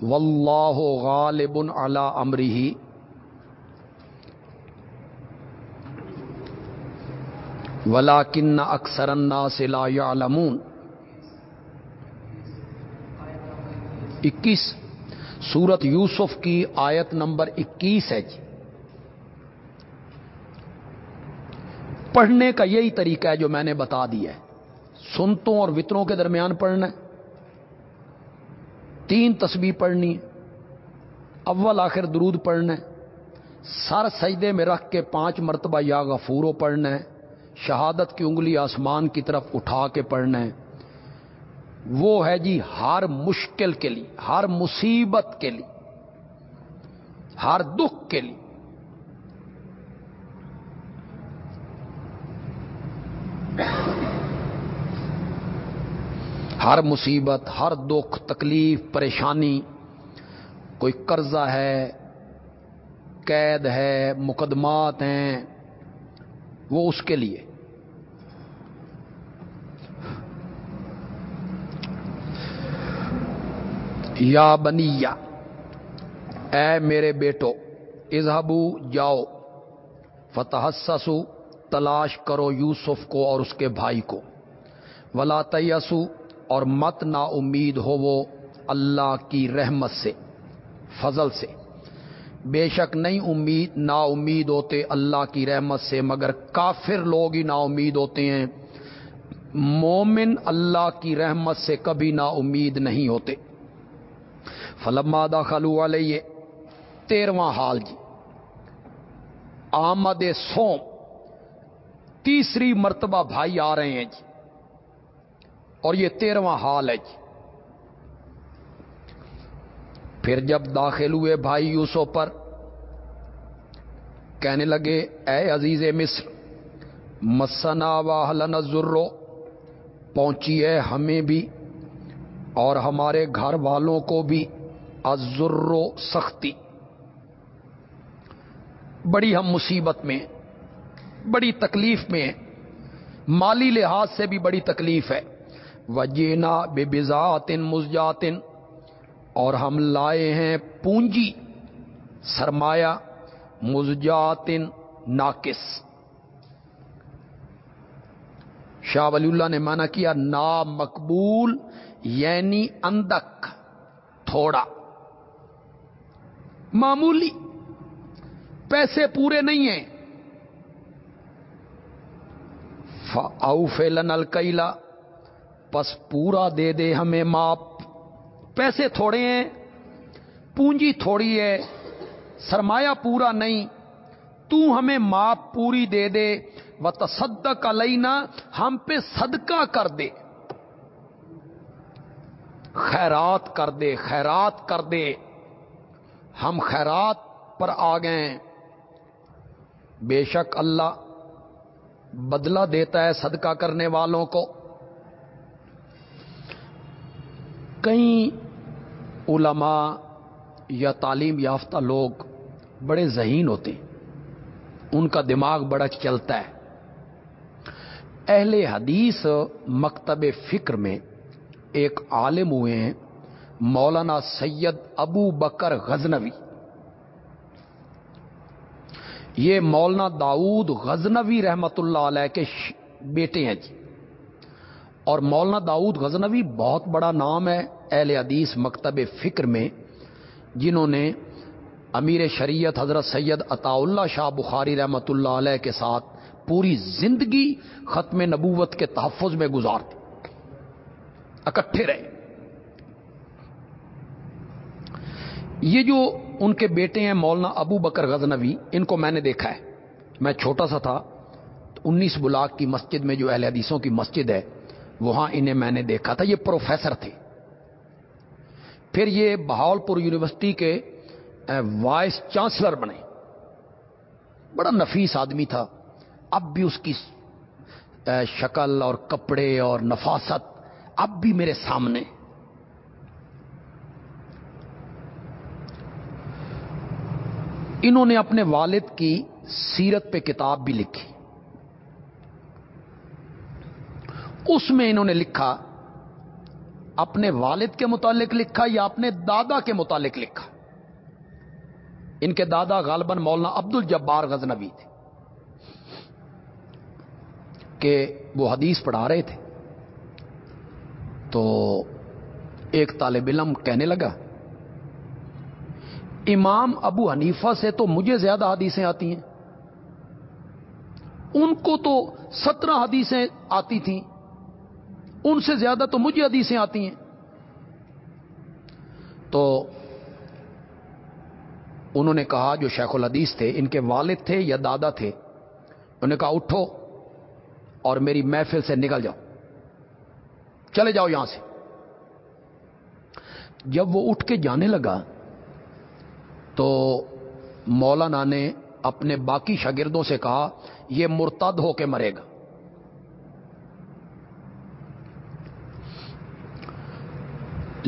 واللہ غالب علی امری ہی ولا کن اکثر سے لا یعلمون اکیس، سورت یوسف کی آیت نمبر اکیس ہے جی۔ پڑھنے کا یہی طریقہ ہے جو میں نے بتا دیا ہے۔ سنتوں اور وطروں کے درمیان پڑھنا ہے۔ تین تسبیح پڑھنی اول آخر درود پڑھنا ہے، سر سجدے میں رکھ کے پانچ مرتبہ یا غفورو پڑھنا ہے، شہادت کی انگلی آسمان کی طرف اٹھا کے پڑھنا ہے۔ وہ ہے جی ہر مشکل کے لیے، ہر مصیبت کے لیے، ہر دکھ کے لیے۔ ہر مصیبت، ہر دکھ، تکلیف، پریشانی، کوئی قرضہ ہے، قید ہے، مقدمات ہیں، وہ اس کے لیے۔ یا بنیا، اے میرے بیٹو اظہبو جاؤ فتح تلاش کرو یوسف کو اور اس کے بھائی کو۔ ولا تیسو اور مت نا امید ہو وہ اللہ کی رحمت سے، فضل سے۔ بے شک نہیں امید نا امید ہوتے اللہ کی رحمت سے، مگر کافر لوگ ہی نا امید ہوتے ہیں۔ مومن اللہ کی رحمت سے کبھی نا امید نہیں ہوتے۔ فلما داخلو علیہ، تیرواں حال جی۔ آمد سوم، تیسری مرتبہ بھائی آ رہے ہیں جی۔ اور یہ تیرواں حال ہے جی۔ پھر جب داخل ہوئے بھائی یوسو پر، کہنے لگے، اے عزیز مصر، مسنا واہلن ضرو پہنچی ہے ہمیں بھی اور ہمارے گھر والوں کو بھی ازرو سختی۔ بڑی ہم مصیبت میں بڑی تکلیف میں مالی لحاظ سے بھی بڑی تکلیف ہے۔ وجینا بے بزاتن مزجاتن، اور ہم لائے ہیں پونجی، سرمایہ، مزجاتن، ناقص۔ شاہ ولی اللہ نے مانا کیا نا مقبول یعنی اندک، تھوڑا۔ معمولی، پیسے پورے نہیں ہیں۔ او فیلن الکیلا پس پورا دے دے ہمیں ماپ پیسے تھوڑے ہیں، پونجی تھوڑی ہے، سرمایہ پورا نہیں۔ تو ہمیں ماپ پوری دے دے۔ و تصدق علینا ہم پہ صدقہ کر دے۔ خیرات کر دے، خیرات کر دے۔ ہم خیرات پر آ گئے بے شک اللہ بدلہ دیتا ہے صدقہ کرنے والوں کو۔ کئی علماء یا تعلیم یافتہ لوگ بڑے ذہین ہوتے ہیں۔ ان کا دماغ بڑا چلتا ہے۔ اہل حدیث مکتب فکر میں ایک عالم ہوئے ہیں، مولانا سید ابو بکر غزنوی۔ یہ مولانا داؤد غزنوی رحمت اللہ علیہ کے بیٹے ہیں جی۔ اور مولانا داؤد غزنوی بہت بڑا نام ہے اہل حدیث مکتب فکر میں، جنہوں نے امیر شریعت حضرت سید عطا اللہ شاہ بخاری رحمت اللہ علیہ کے ساتھ پوری زندگی ختم نبوت کے تحفظ میں گزار دی۔ اکٹھے رہے۔ یہ جو ان کے بیٹے ہیں مولانا ابو بکر غزنوی، ان کو میں نے دیکھا ہے۔ میں چھوٹا سا تھا انیس بلاک کی مسجد میں جو اہل حدیثوں کی مسجد ہے وہاں انہیں میں نے دیکھا تھا، یہ پروفیسر تھے۔ پھر یہ بہاول پور یونیورسٹی کے وائس چانسلر بنے۔ بڑا نفیس آدمی تھا۔ اب بھی اس کی شکل اور کپڑے اور نفاست اب بھی میرے سامنے۔ انہوں نے اپنے والد کی سیرت پہ کتاب بھی لکھی۔ اس میں انہوں نے لکھا، اپنے والد کے متعلق لکھا یا اپنے دادا کے متعلق لکھا۔ ان کے دادا غالباً مولانا عبد الجبار غزنوی تھے۔ کہ وہ حدیث پڑھا رہے تھے۔ تو ایک طالب علم کہنے لگا، امام ابو حنیفہ سے تو مجھے زیادہ حدیثیں آتی ہیں۔ ان کو تو سترہ حدیثیں آتی تھیں۔ ان سے زیادہ تو مجھے حدیثیں آتی ہیں۔ تو انہوں نے کہا، جو شیخ الحدیث تھے، ان کے والد تھے یا دادا تھے، انہوں نے کہا، اٹھو اور میری محفل سے نکل جاؤ۔ چلے جاؤ یہاں سے۔ جب وہ اٹھ کے جانے لگا، تو مولانا نے اپنے باقی شاگردوں سے کہا، یہ مرتد ہو کے مرے گا۔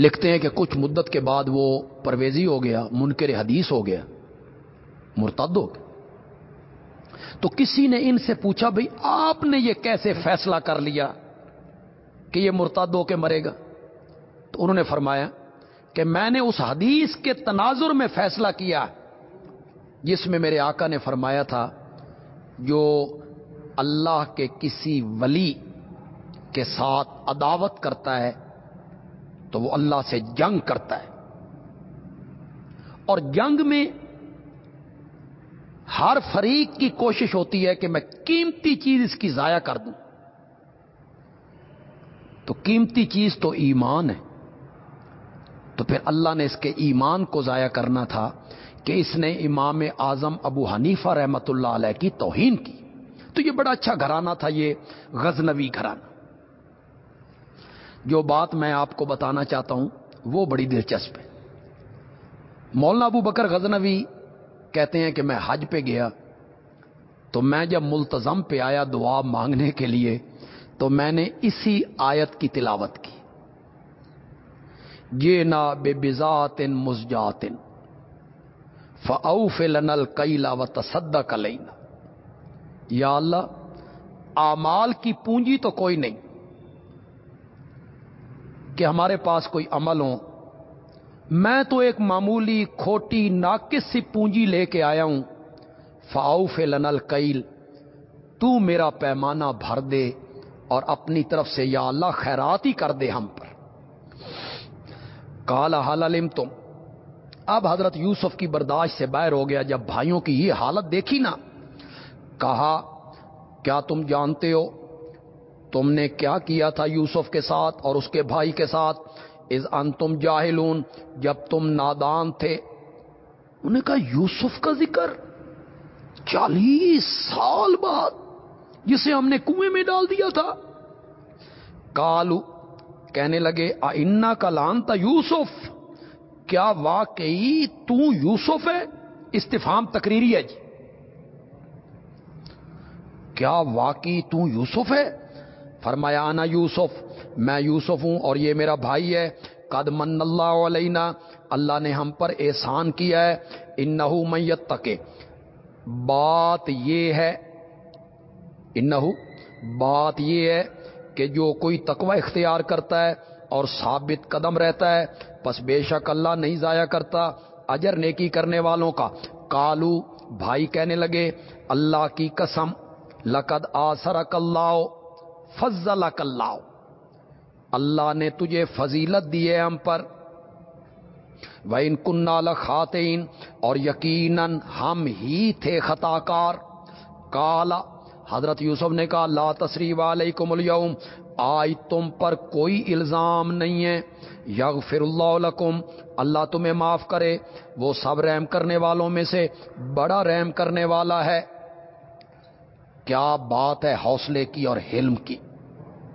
لکھتے ہیں کہ کچھ مدت کے بعد وہ پرویزی ہو گیا، منکر حدیث ہو گیا، مرتد ہو گیا۔ تو کسی نے ان سے پوچھا، بھائی آپ نے یہ کیسے فیصلہ کر لیا کہ یہ مرتد ہو کے مرے گا؟ تو انہوں نے فرمایا کہ میں نے اس حدیث کے تناظر میں فیصلہ کیا، جس میں میرے آقا نے فرمایا تھا، جو اللہ کے کسی ولی کے ساتھ عداوت کرتا ہے تو وہ اللہ سے جنگ کرتا ہے۔ اور جنگ میں ہر فریق کی کوشش ہوتی ہے کہ میں قیمتی چیز اس کی ضائع کر دوں۔ تو قیمتی چیز تو ایمان ہے۔ تو پھر اللہ نے اس کے ایمان کو ضائع کرنا تھا کہ اس نے امام اعظم ابو حنیفہ رحمت اللہ علیہ کی توہین کی۔ تو یہ بڑا اچھا گھرانہ تھا، یہ غزنوی گھرانہ۔ جو بات میں آپ کو بتانا چاہتا ہوں، وہ بڑی دلچسپ ہے۔ مولانا ابو بکر غزنوی کہتے ہیں کہ میں حج پہ گیا، تو میں جب ملتظم پہ آیا دعا مانگنے کے لیے، تو میں نے اسی آیت کی تلاوت کی۔ یہ نا بے بزاتن مسجاتن فعف لنل کئیلا و تصدا کلینا یا اللہ آمال کی پونجی تو کوئی نہیں کہ ہمارے پاس کوئی عمل ہو میں تو ایک معمولی کھوٹی ناقص سی پونجی لے کے آیا ہوں۔ فاؤف لنل کیل تو میرا پیمانہ بھر دے اور اپنی طرف سے یا اللہ خیرات ہی کر دے ہم پر۔ کالا حالم تم اب حضرت یوسف کی برداشت سے باہر ہو گیا، جب بھائیوں کی یہ حالت دیکھی نا، کہا، کیا تم جانتے ہو تم نے کیا کیا تھا یوسف کے ساتھ اور اس کے بھائی کے ساتھ؟ از ان تم جاہلون، جب تم نادان تھے۔ انہوں نے کہا، یوسف کا ذکر چالیس سال بعد، جسے ہم نے کنویں میں ڈال دیا تھا۔ کالو کہنے لگے آنا کا لان تھا یوسف۔ کیا واقعی تو یوسف ہے؟ استفام تقریری ہے جی۔ کیا واقعی تو یوسف ہے؟ فرمایا آنا یوسف، میں یوسف ہوں اور یہ میرا بھائی ہے۔ قد من اللہ علینا، اللہ نے ہم پر احسان کیا ہے۔ انہو میت تک بات یہ ہے، انہو، بات یہ ہے کہ جو کوئی تقوی اختیار کرتا ہے اور ثابت قدم رہتا ہے، پس بے شک اللہ نہیں ضائع کرتا اجر نیکی کرنے والوں کا۔ کالو بھائی کہنے لگے، اللہ کی قسم، لقد آسرک اللہ فضل اللہ۔ اللہ نے تجھے فضیلت دی ہے ہم پر۔ وہ ان کنال خاتین اور یقیناً ہم ہی تھے خطا کار کالا حضرت یوسف نے کہا، لا تصری علیکم اليوم، آج تم پر کوئی الزام نہیں ہے۔ یغفر اللہ لکم، اللہ تمہیں معاف کرے۔ وہ سب رحم کرنے والوں میں سے بڑا رحم کرنے والا ہے۔ کیا بات ہے حوصلے کی اور حلم کی،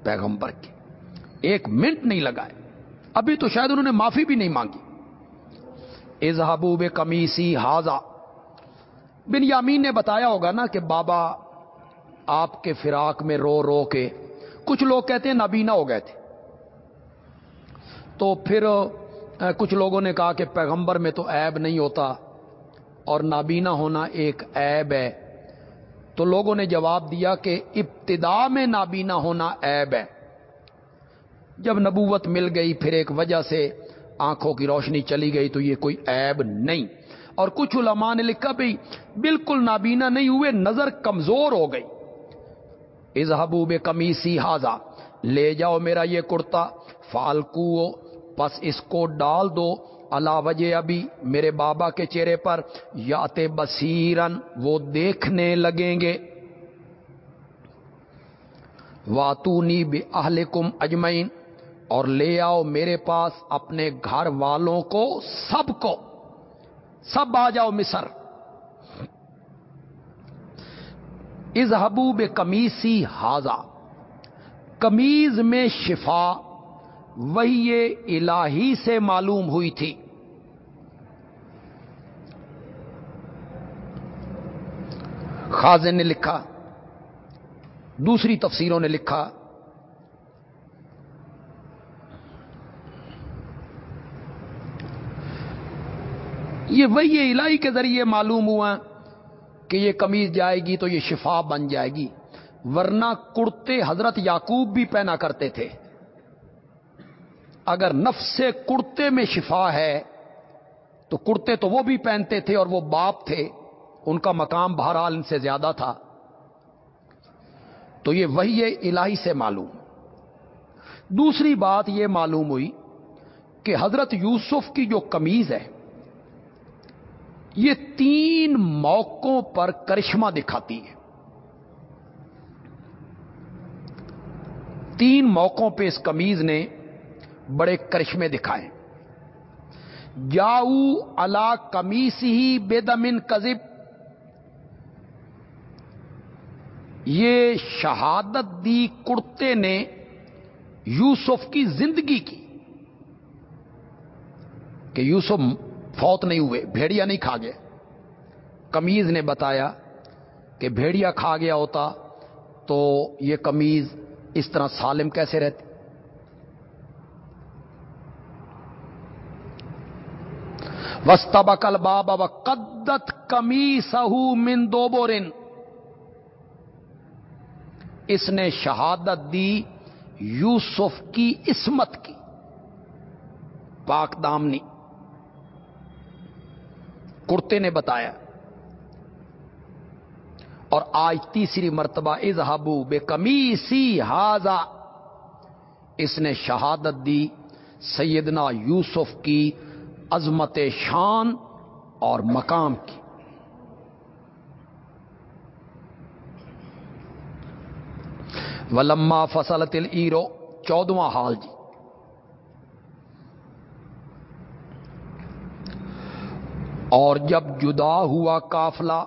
پیغمبر کی۔ ایک منٹ نہیں لگائے۔ ابھی تو شاید انہوں نے معافی بھی نہیں مانگی۔ اظہبوب کمیسی حاضا بن یامین نے بتایا ہوگا نا کہ بابا آپ کے فراق میں رو رو کے کچھ لوگ کہتے ہیں نابینا ہو گئے تھے۔ تو پھر کچھ لوگوں نے کہا کہ پیغمبر میں تو عیب نہیں ہوتا اور نابینا ہونا ایک عیب ہے۔ تو لوگوں نے جواب دیا کہ ابتدا میں نابینا ہونا عیب ہے۔ جب نبوت مل گئی، پھر ایک وجہ سے آنکھوں کی روشنی چلی گئی تو یہ کوئی عیب نہیں۔ اور کچھ علماء نے لکھا بھی، بالکل نابینا نہیں ہوئے، نظر کمزور ہو گئی۔ اظہبوب کمیسی حاضا لے جاؤ میرا یہ کرتا فالکو پس اس کو ڈال دو۔ اللہ وجہ ابھی میرے بابا کے چہرے پر یاتے بصیرن وہ دیکھنے لگیں گے۔ واتونی بے اہل کم اجمین اور لے آؤ میرے پاس اپنے گھر والوں کو، سب کو۔ سب آ جاؤ مصر۔ از حبوب کمیسی حاضا کمیز میں شفا وہی الہی سے معلوم ہوئی تھی۔ خازن نے لکھا، دوسری تفسیروں نے لکھا، یہ وہی الہی کے ذریعے معلوم ہوا کہ یہ کمیز جائے گی تو یہ شفا بن جائے گی، ورنہ کرتے حضرت یعقوب بھی پہنا کرتے تھے۔ اگر نفس سے کرتے میں شفا ہے، تو کرتے تو وہ بھی پہنتے تھے اور وہ باپ تھے، ان کا مقام بہرحال ان سے زیادہ تھا۔ تو یہ وہی الہی سے معلوم۔ دوسری بات یہ معلوم ہوئی کہ حضرت یوسف کی جو کمیز ہے، یہ تین موقعوں پر کرشمہ دکھاتی ہے۔ تین موقعوں پہ اس کمیز نے بڑے کرشمے دکھائے جاؤ اللہ کمیس ہی بے دمن کزب یہ شہادت دی کرتے نے یوسف کی زندگی کی۔ کہ یوسف فوت نہیں ہوئے، بھیڑیا نہیں کھا گئے۔ کمیز نے بتایا کہ بھیڑیا کھا گیا ہوتا تو یہ کمیز اس طرح سالم کیسے رہتی؟ وسطب کل بابا قدت کمی سہو من دو بورن اس نے شہادت دی یوسف کی عصمت کی۔ پاک دامنی۔ کرتے نے بتایا۔ اور آج تیسری مرتبہ اظہبو بے کمی سی ہاضا اس نے شہادت دی سیدنا یوسف کی عظمت شان اور مقام کی۔ ولما فصل تل ایرو چودواں حال جی۔ اور جب جدا ہوا کافلا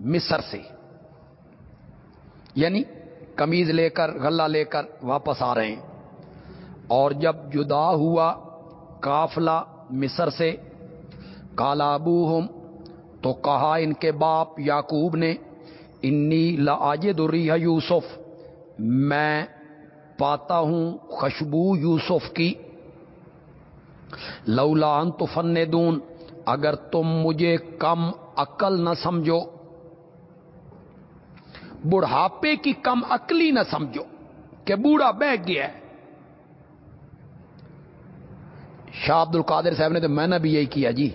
مصر سے یعنی کمیز لے کر، غلہ لے کر واپس آ رہے ہیں، اور جب جدا ہوا کافلا مصر سے۔ کالا ابو تو کہا ان کے باپ یاقوب نے، انی لاج دریہ یوسف، میں پاتا ہوں خوشبو یوسف کی۔ لولا ان تو فن دون اگر تم مجھے کم عقل نہ سمجھو۔ بڑھاپے کی کم عقلی نہ سمجھو کہ بوڑھا بہ گیا ہے۔ شاہ عبد القادر صاحب نے تو میں نے بھی یہی کیا جی۔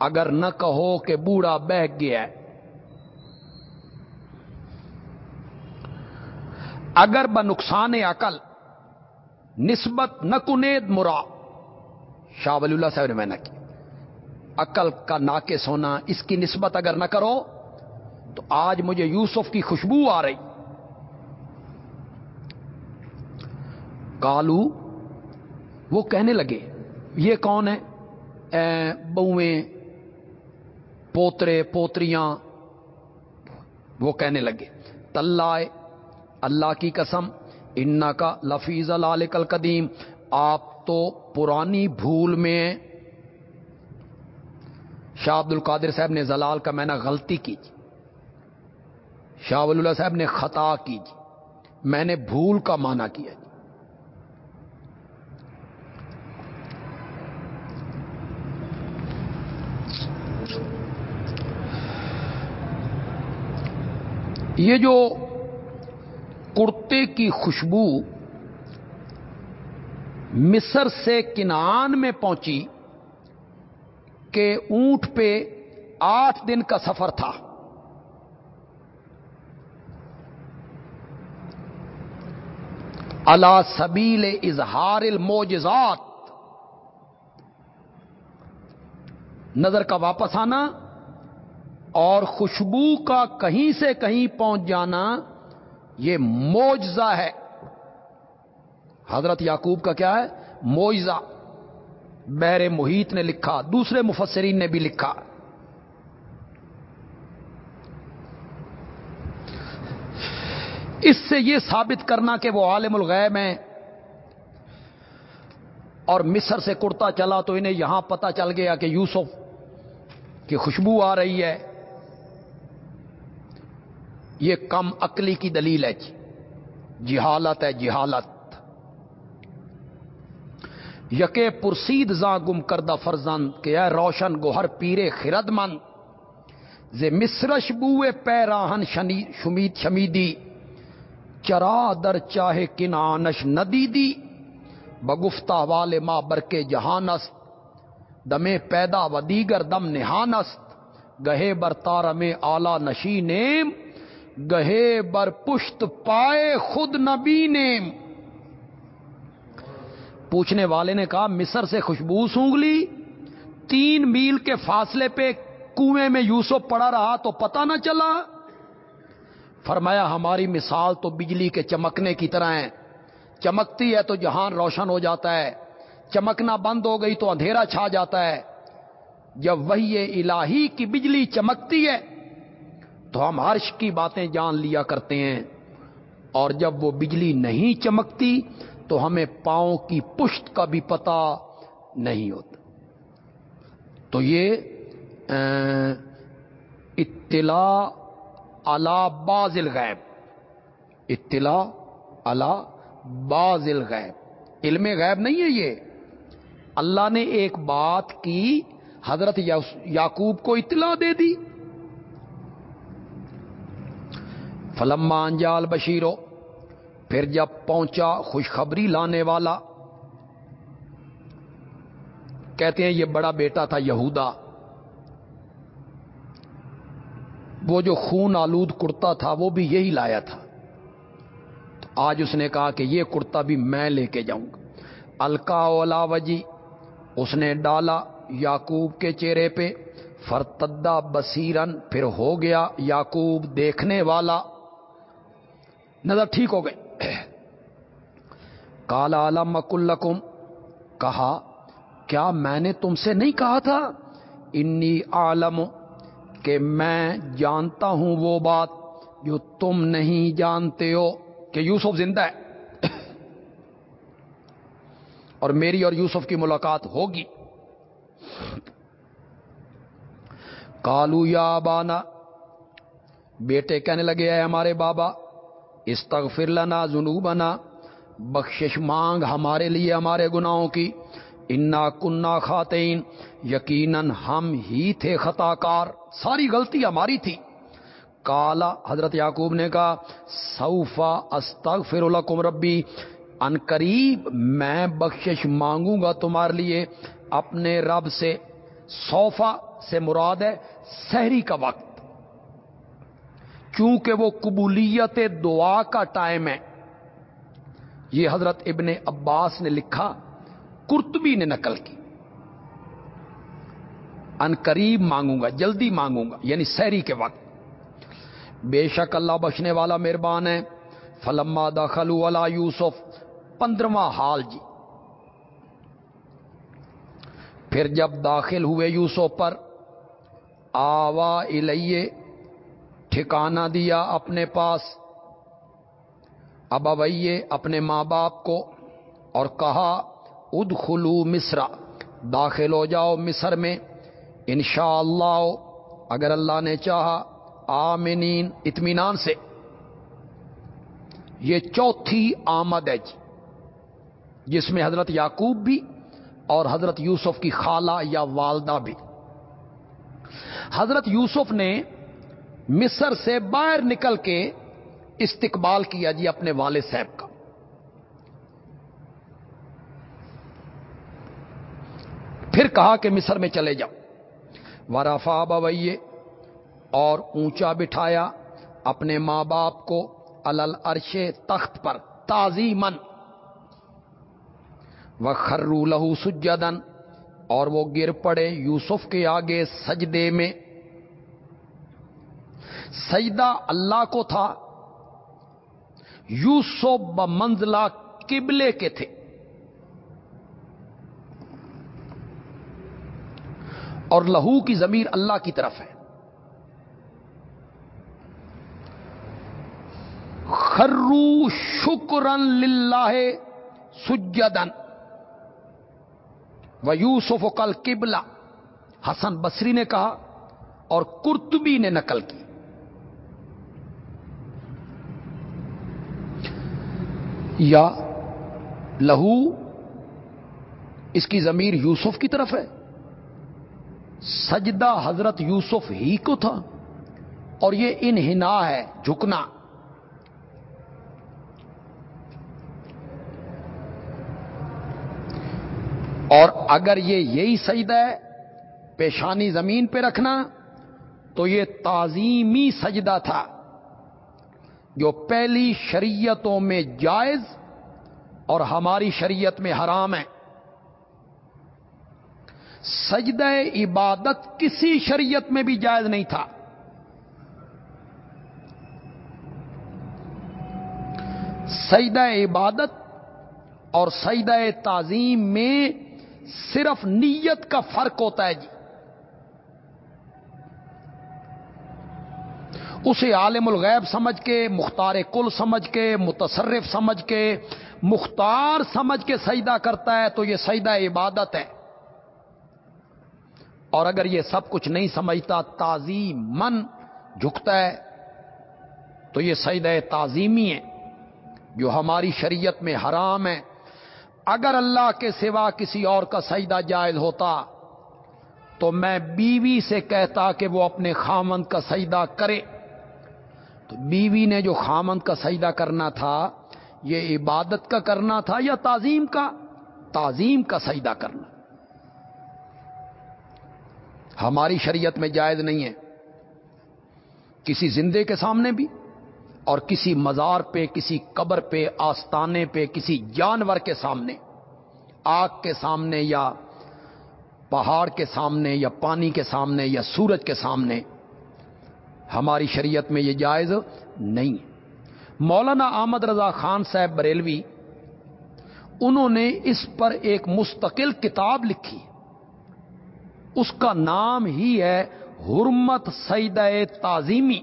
اگر نہ کہو کہ بوڑھا بہ گیا ہے۔ اگر ب نقصان عقل، نسبت نہ کنید مرا۔ شاہ ولی اللہ صاحب نے میں نے کی عقل کا ناقص ہونا، اس کی نسبت اگر نہ کرو، تو آج مجھے یوسف کی خوشبو آ رہی۔ کالو وہ کہنے لگے یہ کون ہے بویں پوترے، پوتریاں۔ وہ کہنے لگے، تلائے، اللہ کی قسم انا کا لفیظ لال کل قدیم آپ تو پرانی بھول میں شاہ عبد القادر صاحب نے زلال کا میں نے غلطی کی۔ جی شاہ ولی اللہ صاحب نے خطا کی۔ جی میں نے بھول کا مانا کیا۔ جی یہ جو کرتے کی خوشبو مصر سے کنان میں پہنچی کہ اونٹ پہ آٹھ دن کا سفر تھا۔ اللہ سبیل اظہار الموجزات۔ نظر کا واپس آنا۔ اور خوشبو کا کہیں سے کہیں پہنچ جانا یہ موجزہ ہے۔ حضرت یعقوب کا کیا ہے؟ موجزہ بحر محیط نے لکھا، دوسرے مفسرین نے بھی لکھا۔ اس سے یہ ثابت کرنا کہ وہ عالم الغیب ہیں اور مصر سے کرتا چلا تو انہیں یہاں پتا چل گیا کہ یوسف کی خوشبو آ رہی ہے۔ یہ کم عقلی کی دلیل ہے جی۔ جہالت ہے جہالت۔ یکے پرسید زاں گم کردہ فرزند کہ اے روشن گوہر پیرے خرد مند زے مصرش بوئے پیراہن شمید شمیدی۔ چرا در چاہے کنانش ندی دی بگفتہ والے ماں برکے جہانست۔ دمے پیدا و دیگر دم نہانست۔ گہے برتار میں آلہ نشی نیم۔ گہے بر پشت پائے خود نبی نیم پوچھنے والے نے کہا، مصر سے خوشبو سونگ لی، تین میل کے فاصلے پہ کنویں میں یوسف پڑا رہا تو پتہ نہ چلا۔ فرمایا، ہماری مثال تو بجلی کے چمکنے کی طرح ہے۔ چمکتی ہے تو جہان روشن ہو جاتا ہے، چمکنا بند ہو گئی تو اندھیرا چھا جاتا ہے۔ جب وہی الہی کی بجلی چمکتی ہے تو ہم عرش کی باتیں جان لیا کرتے ہیں۔ اور جب وہ بجلی نہیں چمکتی تو ہمیں پاؤں کی پشت کا بھی پتا نہیں ہوتا۔ تو یہ اطلاع اللہ باز الغیب۔ اطلاع اللہ باز الغیب۔ علم غیب نہیں ہے یہ۔ اللہ نے ایک بات کی، حضرت یعقوب کو اطلاع دے دی۔ فلم انجال بشیرو، پھر جب پہنچا خوشخبری لانے والا، کہتے ہیں یہ بڑا بیٹا تھا یہودا۔ وہ جو خون آلود کرتا تھا، وہ بھی یہی لایا تھا۔ تو آج اس نے کہا کہ یہ کرتا بھی میں لے کے جاؤں گا۔ الکا اولا وجی، اس نے ڈالا یاقوب کے چہرے پہ، فرتدا بصیرن، پھر ہو گیا یاقوب دیکھنے والا۔ نظر ٹھیک ہو گئی۔ کالا عالم مکلکم کہا، کیا میں نے تم سے نہیں کہا تھا؟ انی عالم کہ میں جانتا ہوں وہ بات جو تم نہیں جانتے ہو، کہ یوسف زندہ ہے۔ اور میری اور یوسف کی ملاقات ہوگی۔ کالو یا بانا بیٹے کہنے لگے ہیں ہمارے بابا استغفر لنا جنوبنا بخشش مانگ ہمارے لیے، ہمارے گناہوں کی۔ انا کنہ خاتین یقیناً ہم ہی تھے خطا کار۔ ساری غلطی ہماری تھی۔ کالا حضرت یعقوب نے کہا سوفا استغفر الکم ربی، ان قریب میں بخشش مانگوں گا تمہارے لیے اپنے رب سے۔ صوفا سے مراد ہے، سحری کا وقت۔ چونکہ وہ قبولیت دعا کا ٹائم ہے۔ یہ حضرت ابن عباس نے لکھا کرتبی نے نقل کی۔ ان قریب مانگوں گا، جلدی مانگوں گا یعنی سحری کے وقت۔ بے شک اللہ بخشنے والا مہربان ہے۔ فلما دخلوا والا یوسف، پندرواں حال جی۔ پھر جب داخل ہوئے یوسف پر، آوا الیے ٹھکانہ دیا اپنے پاس۔ اب اویے اپنے ماں باپ کو اور کہا ادخلو مصرا داخل ہو جاؤ مصر میں۔ انشاءاللہ اللہ اگر اللہ نے چاہا۔ آمنین۔ اطمینان سے۔ یہ چوتھی آمد ہے جی جس میں حضرت یعقوب بھی اور حضرت یوسف کی خالہ یا والدہ بھی۔ حضرت یوسف نے مصر سے باہر نکل کے استقبال کیا جی اپنے والد صاحب کا۔ پھر کہا کہ مصر میں چلے جاؤ۔ ورفا بویے اور اونچا بٹھایا اپنے ماں باپ کو الل عرش تخت پر تازی من و خرو لہو سجدن اور وہ گر پڑے یوسف کے آگے سجدے میں۔ سجدہ اللہ کو تھا۔ یوسف بمنزلہ قبلے کے تھے۔ اور لہو کی ضمیر اللہ کی طرف ہے۔ خرو شکرن للہ سجدن۔ و یوسف کل قبلہ۔ حسن بصری نے کہا اور کرتبی نے نقل کی۔ یا لہو، اس کی ضمیر یوسف کی طرف ہے۔ سجدہ حضرت یوسف ہی کو تھا۔ اور یہ انہنا ہے، جھکنا۔ اور اگر یہ یہی سجدہ ہے، پیشانی زمین پہ رکھنا، تو یہ تعظیمی سجدہ تھا۔ جو پہلی شریعتوں میں جائز اور ہماری شریعت میں حرام ہے۔ سجدہ عبادت کسی شریعت میں بھی جائز نہیں تھا۔ سجدہ عبادت اور سجدہ تعظیم میں صرف نیت کا فرق ہوتا ہے جی۔ اسے عالم الغیب سمجھ کے، مختار کل سمجھ کے، متصرف سمجھ کے، مختار سمجھ کے سجدہ کرتا ہے تو یہ سجدہ عبادت ہے۔ اور اگر یہ سب کچھ نہیں سمجھتا، تعظیم من جھکتا ہے، تو یہ سجدہ تعظیمی ہے، جو ہماری شریعت میں حرام ہے۔ اگر اللہ کے سوا کسی اور کا سجدہ جائز ہوتا، تو میں بیوی سے کہتا کہ وہ اپنے خامند کا سجدہ کرے۔ تو بیوی نے جو خامند کا سجدہ کرنا تھا، یہ عبادت کا کرنا تھا یا تعظیم کا؟ تعظیم کا سجدہ کرنا۔ ہماری شریعت میں جائز نہیں ہے۔ کسی زندے کے سامنے بھی اور کسی مزار پہ، کسی قبر پہ، آستانے پہ، کسی جانور کے سامنے۔ آگ کے سامنے یا پہاڑ کے سامنے یا پانی کے سامنے یا سورج کے سامنے۔ ہماری شریعت میں یہ جائز نہیں۔ مولانا احمد رضا خان صاحب بریلوی، انہوں نے اس پر ایک مستقل کتاب لکھی۔ اس کا نام ہی ہے حرمت سعید تعظیمی،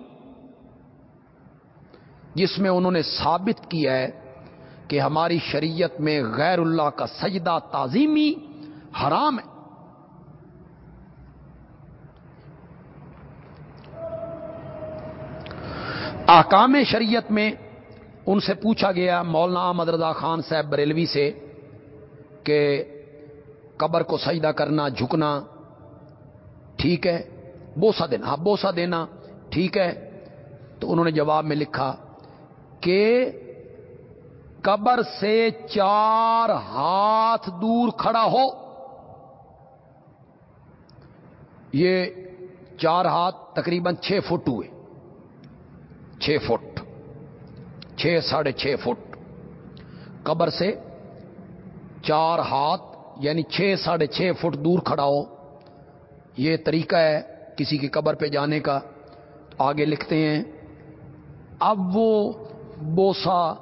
جس میں انہوں نے ثابت کیا ہے کہ ہماری شریعت میں غیر اللہ کا سجدہ تعظیمی حرام ہے۔ آکام شریعت میں ان سے پوچھا گیا، مولانا احمد رضا خان صاحب بریلوی سے کہ قبر کو سجدہ کرنا، جھکنا ٹھیک ہے؟ بوسا دینا ہاں بوسا دینا ٹھیک ہے؟ تو انہوں نے جواب میں لکھا کہ قبر سے چار ہاتھ دور کھڑا ہو۔ یہ چار ہاتھ تقریباً چھ فٹ ہوئے۔ چھ فٹ۔ چھ ساڑھے چھ فٹ۔ قبر سے چار ہاتھ یعنی چھ ساڑھے چھ فٹ دور کھڑا ہو۔ یہ طریقہ ہے کسی کی قبر پہ جانے کا۔ آگے لکھتے ہیں، اب وہ بوسا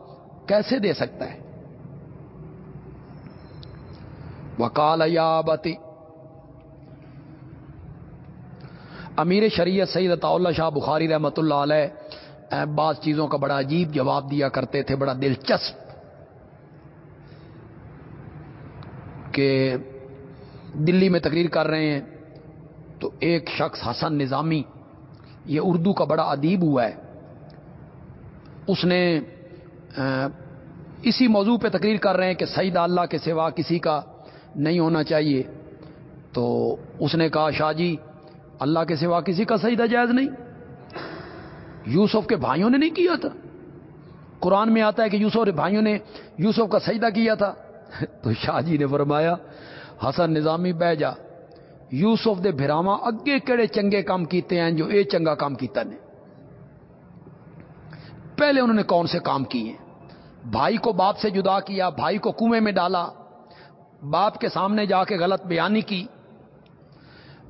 کیسے دے سکتا ہے؟ وکال یابتی امیر شریعت سید اللہ شاہ بخاری رحمت اللہ علیہ بعض چیزوں کا بڑا عجیب جواب دیا کرتے تھے، بڑا دلچسپ کہ دلی میں تقریر کر رہے ہیں تو ایک شخص حسن نظامی، یہ اردو کا بڑا ادیب ہوا ہے۔ اس نے اسی موضوع پہ تقریر کر رہے ہیں کہ سعید اللہ کے سوا کسی کا نہیں ہونا چاہیے۔ تو اس نے کہا، شاہ جی اللہ کے سوا کسی کا سجدہ جائز نہیں۔ یوسف کے بھائیوں نے نہیں کیا تھا؟ قرآن میں آتا ہے کہ یوسف کے بھائیوں نے یوسف کا سجدہ کیا تھا۔ تو شاہ جی نے فرمایا، حسن نظامی بہ جا یوسف دے بھراوا اگے کہڑے چنگے کام کیتے ہیں جو اے چنگا کام کیتا نے۔ پہلے انہوں نے کون سے کام کیے؟ بھائی کو باپ سے جدا کیا، بھائی کو کنویں میں ڈالا، باپ کے سامنے جا کے غلط بیانی کی۔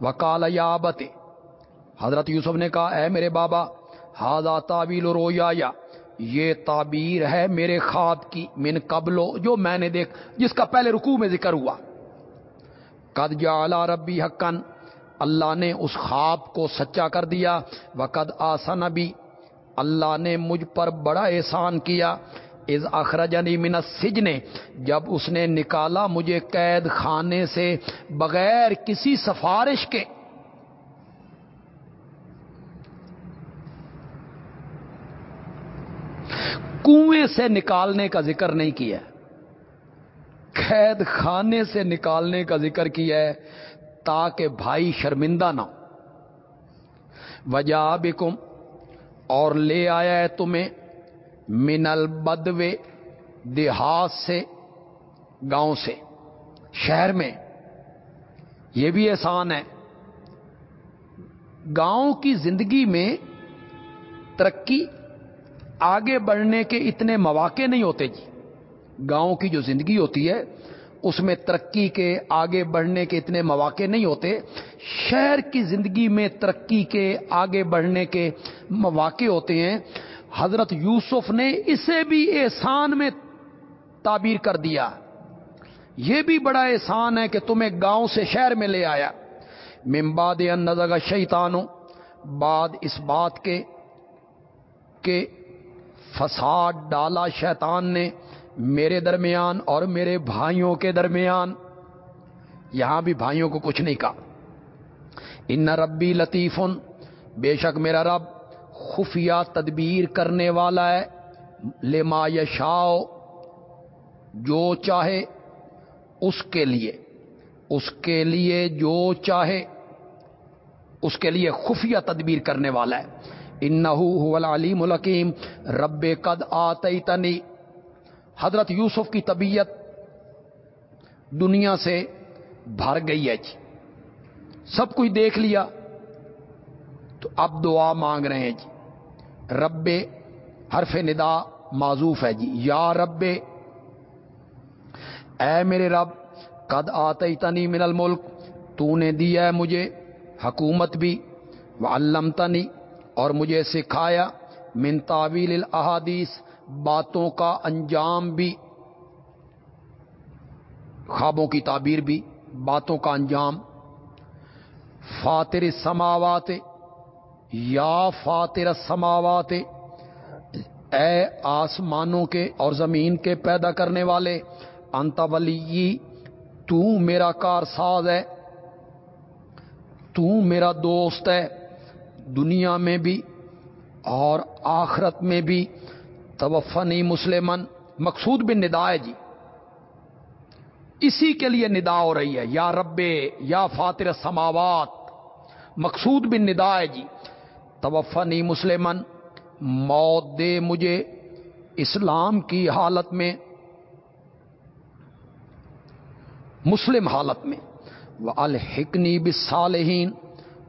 وکال یابت حضرت یوسف نے کہا، اے میرے بابا ہاضا تعویل رویا یا یہ تعبیر ہے میرے خواب کی، من قبلو جو میں نے دیکھ، جس کا پہلے رکوع میں ذکر ہوا۔ قد جا ربی حقن اللہ نے اس خواب کو سچا کر دیا۔ وہ قد آسن ابھی اللہ نے مجھ پر بڑا احسان کیا۔ از اخرجنی من السجن، جب اس نے نکالا مجھے قید خانے سے بغیر کسی سفارش کے۔ کنویں سے نکالنے کا ذکر نہیں کیا قید خانے سے نکالنے کا ذکر کیا ہے تاکہ بھائی شرمندہ نہ ہو۔ وجہ بکم، اور لے آیا ہے تمہیں من البدوے دیہات سے، گاؤں سے، شہر میں۔ یہ بھی احسان ہے۔ گاؤں کی زندگی میں ترقی آگے بڑھنے کے اتنے مواقع نہیں ہوتے جی۔ گاؤں کی جو زندگی ہوتی ہے، اس میں ترقی کے آگے بڑھنے کے اتنے مواقع نہیں ہوتے۔ شہر کی زندگی میں ترقی کے آگے بڑھنے کے مواقع ہوتے ہیں۔ حضرت یوسف نے اسے بھی احسان میں تعبیر کر دیا۔ یہ بھی بڑا احسان ہے کہ تمہیں گاؤں سے شہر میں لے آیا۔ ممباد نزگا شیطانو بعد اس بات کے، کہ فساد ڈالا شیطان نے میرے درمیان اور میرے بھائیوں کے درمیان۔ یہاں بھی بھائیوں کو کچھ نہیں کہا۔ ان ربی لطیفن، بے شک میرا رب خفیہ تدبیر کرنے والا ہے۔ لما یشاؤ جو چاہے اس کے لیے، اس کے لیے جو چاہے، اس کے لیے خفیہ تدبیر کرنے والا ہے۔ ان علیم الکیم رب قد آتی تنی حضرت یوسف کی طبیعت دنیا سے بھر گئی ہے جی۔ سب کچھ دیکھ لیا تو اب دعا مانگ رہے ہیں جی۔ رب حرف ندا معذوف ہے جی۔ یا رب، اے میرے رب، قد آتے تنی من الملک، تو نے دیا ہے مجھے حکومت بھی وہ علم تنی اور مجھے سکھایا، من تعویل الاحادیث، باتوں کا انجام بھی، خوابوں کی تعبیر بھی، باتوں کا انجام۔ فاتر سماوات یا فاتر سماوات اے آسمانوں کے اور زمین کے پیدا کرنے والے انتولی تو میرا کار ساز ہے، تو میرا دوست ہے۔ دنیا میں بھی اور آخرت میں بھی توفنی مسلمن مقصود بن ندا ہے جی۔ اسی کے لیے ندا ہو رہی ہے۔ یا رب، یا فاتر سماوات مقصود بن ندا ہے جی۔ توفنی مسلمن موت دے مجھے اسلام کی حالت میں، مسلم حالت میں۔ وہ الحکنی بسالحین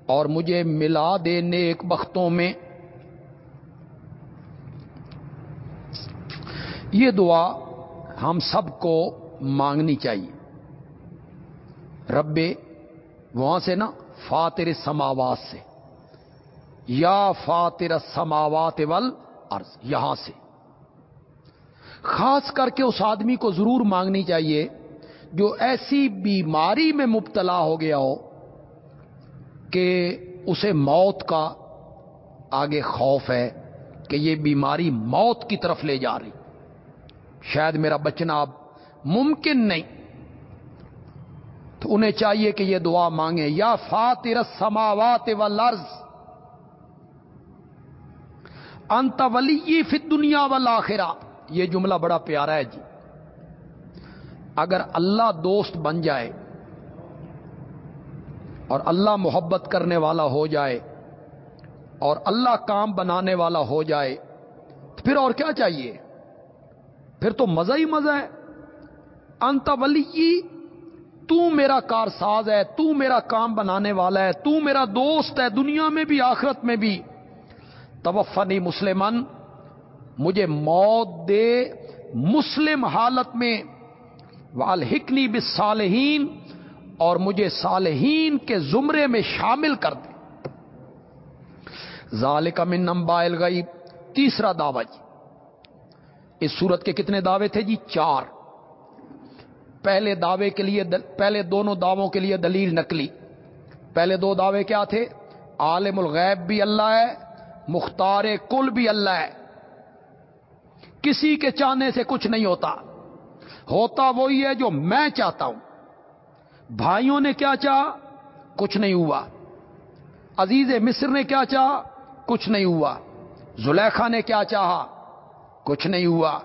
اور مجھے ملا دے نیک بختوں میں۔ یہ دعا ہم سب کو مانگنی چاہیے۔ رب، وہاں سے نا، فاتر سماوات سے۔ یا فاتر سماوات ول ارض یہاں سے۔ خاص کر کے اس آدمی کو ضرور مانگنی چاہیے جو ایسی بیماری میں مبتلا ہو گیا ہو۔ کہ اسے موت کا آگے خوف ہے کہ یہ بیماری موت کی طرف لے جا رہی۔ شاید میرا بچنا اب ممکن نہیں۔ تو انہیں چاہیے کہ یہ دعا مانگے یا فاتر سماوات و لرز انت ولی فت دنیا و یہ جملہ بڑا پیارا ہے جی۔ اگر اللہ دوست بن جائے اور اللہ محبت کرنے والا ہو جائے اور اللہ کام بنانے والا ہو جائے، تو پھر اور کیا چاہیے؟ پھر تو مزہ ہی مزہ ہے۔ انت ولی تو میرا کار ساز ہے، تو میرا کام بنانے والا ہے، تو میرا دوست ہے، دنیا میں بھی، آخرت میں بھی۔ توفنی مسلمن، مجھے موت دے مسلم حالت میں۔ والحکنی بالصالحین اور مجھے صالحین کے زمرے میں شامل کر دے۔ ذالک من نمبائل گئی تیسرا دعوی جی۔ اس صورت کے کتنے دعوے تھے جی؟ چار۔ پہلے دعوے کے لیے پہلے دونوں دعووں کے لیے دلیل نکلی۔ پہلے دو دعوے کیا تھے؟ عالم الغیب بھی اللہ ہے، مختار کل بھی اللہ ہے۔ کسی کے چاہنے سے کچھ نہیں ہوتا۔ ہوتا وہی ہے جو میں چاہتا ہوں۔ بھائیوں نے کیا چاہا؟ کچھ نہیں ہوا۔ عزیز مصر نے کیا چاہا؟ کچھ نہیں ہوا۔ زلیخا نے کیا چاہا؟ کچھ نہیں ہوا۔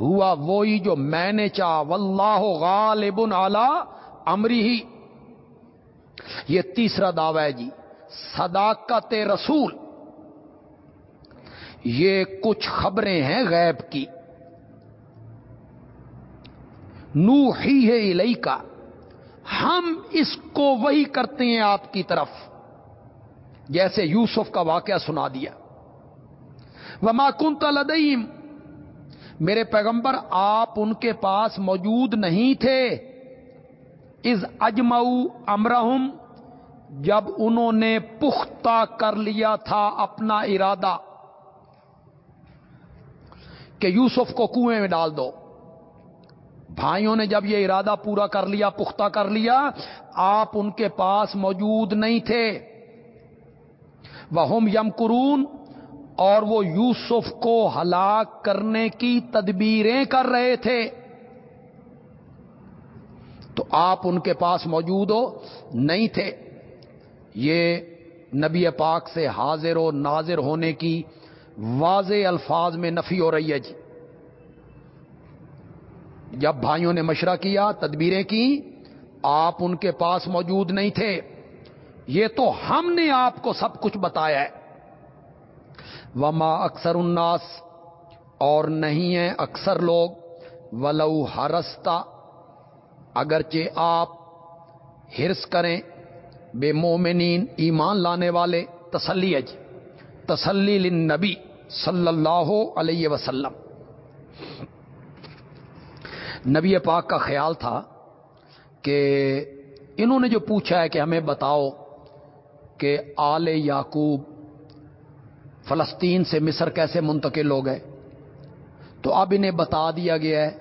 ہوا وہی جو میں نے چاہ واللہ غالب اعلی امری۔ ہی یہ تیسرا دعوی ہے جی۔ صداقت رسول۔ یہ کچھ خبریں ہیں غیب کی۔ نو ہی ہے الئی کا ہم اس کو وہی کرتے ہیں آپ کی طرف۔ جیسے یوسف کا واقعہ سنا دیا۔ وہ کنت لدیم میرے پیغمبر، آپ ان کے پاس موجود نہیں تھے۔ از اجمعو امرہم جب انہوں نے پختہ کر لیا تھا اپنا ارادہ کہ یوسف کو کنویں میں ڈال دو۔ بھائیوں نے جب یہ ارادہ پورا کر لیا، پختہ کر لیا، آپ ان کے پاس موجود نہیں تھے۔ وہ یم قرون اور وہ یوسف کو ہلاک کرنے کی تدبیریں کر رہے تھے۔ تو آپ ان کے پاس موجود ہو، نہیں تھے۔ یہ نبی پاک سے حاضر و ناظر ہونے کی واضح الفاظ میں نفی ہو رہی ہے۔ جی جب بھائیوں نے مشورہ کیا، تدبیریں کی، آپ ان کے پاس موجود نہیں تھے۔ یہ تو ہم نے آپ کو سب کچھ بتایا ہے۔ وما اکثر الناس، اور نہیں ہے اکثر لوگ۔ ولو ہرستا اگرچہ آپ ہرس کریں بے مومنین، ایمان لانے والے، تسلی اج، تسلی لنبی صلی اللہ علیہ وسلم۔ نبی پاک کا خیال تھا کہ انہوں نے جو پوچھا ہے کہ ہمیں بتاؤ کہ آل یعقوب فلسطین سے مصر کیسے منتقل ہو گئے، تو اب انہیں بتا دیا گیا ہے،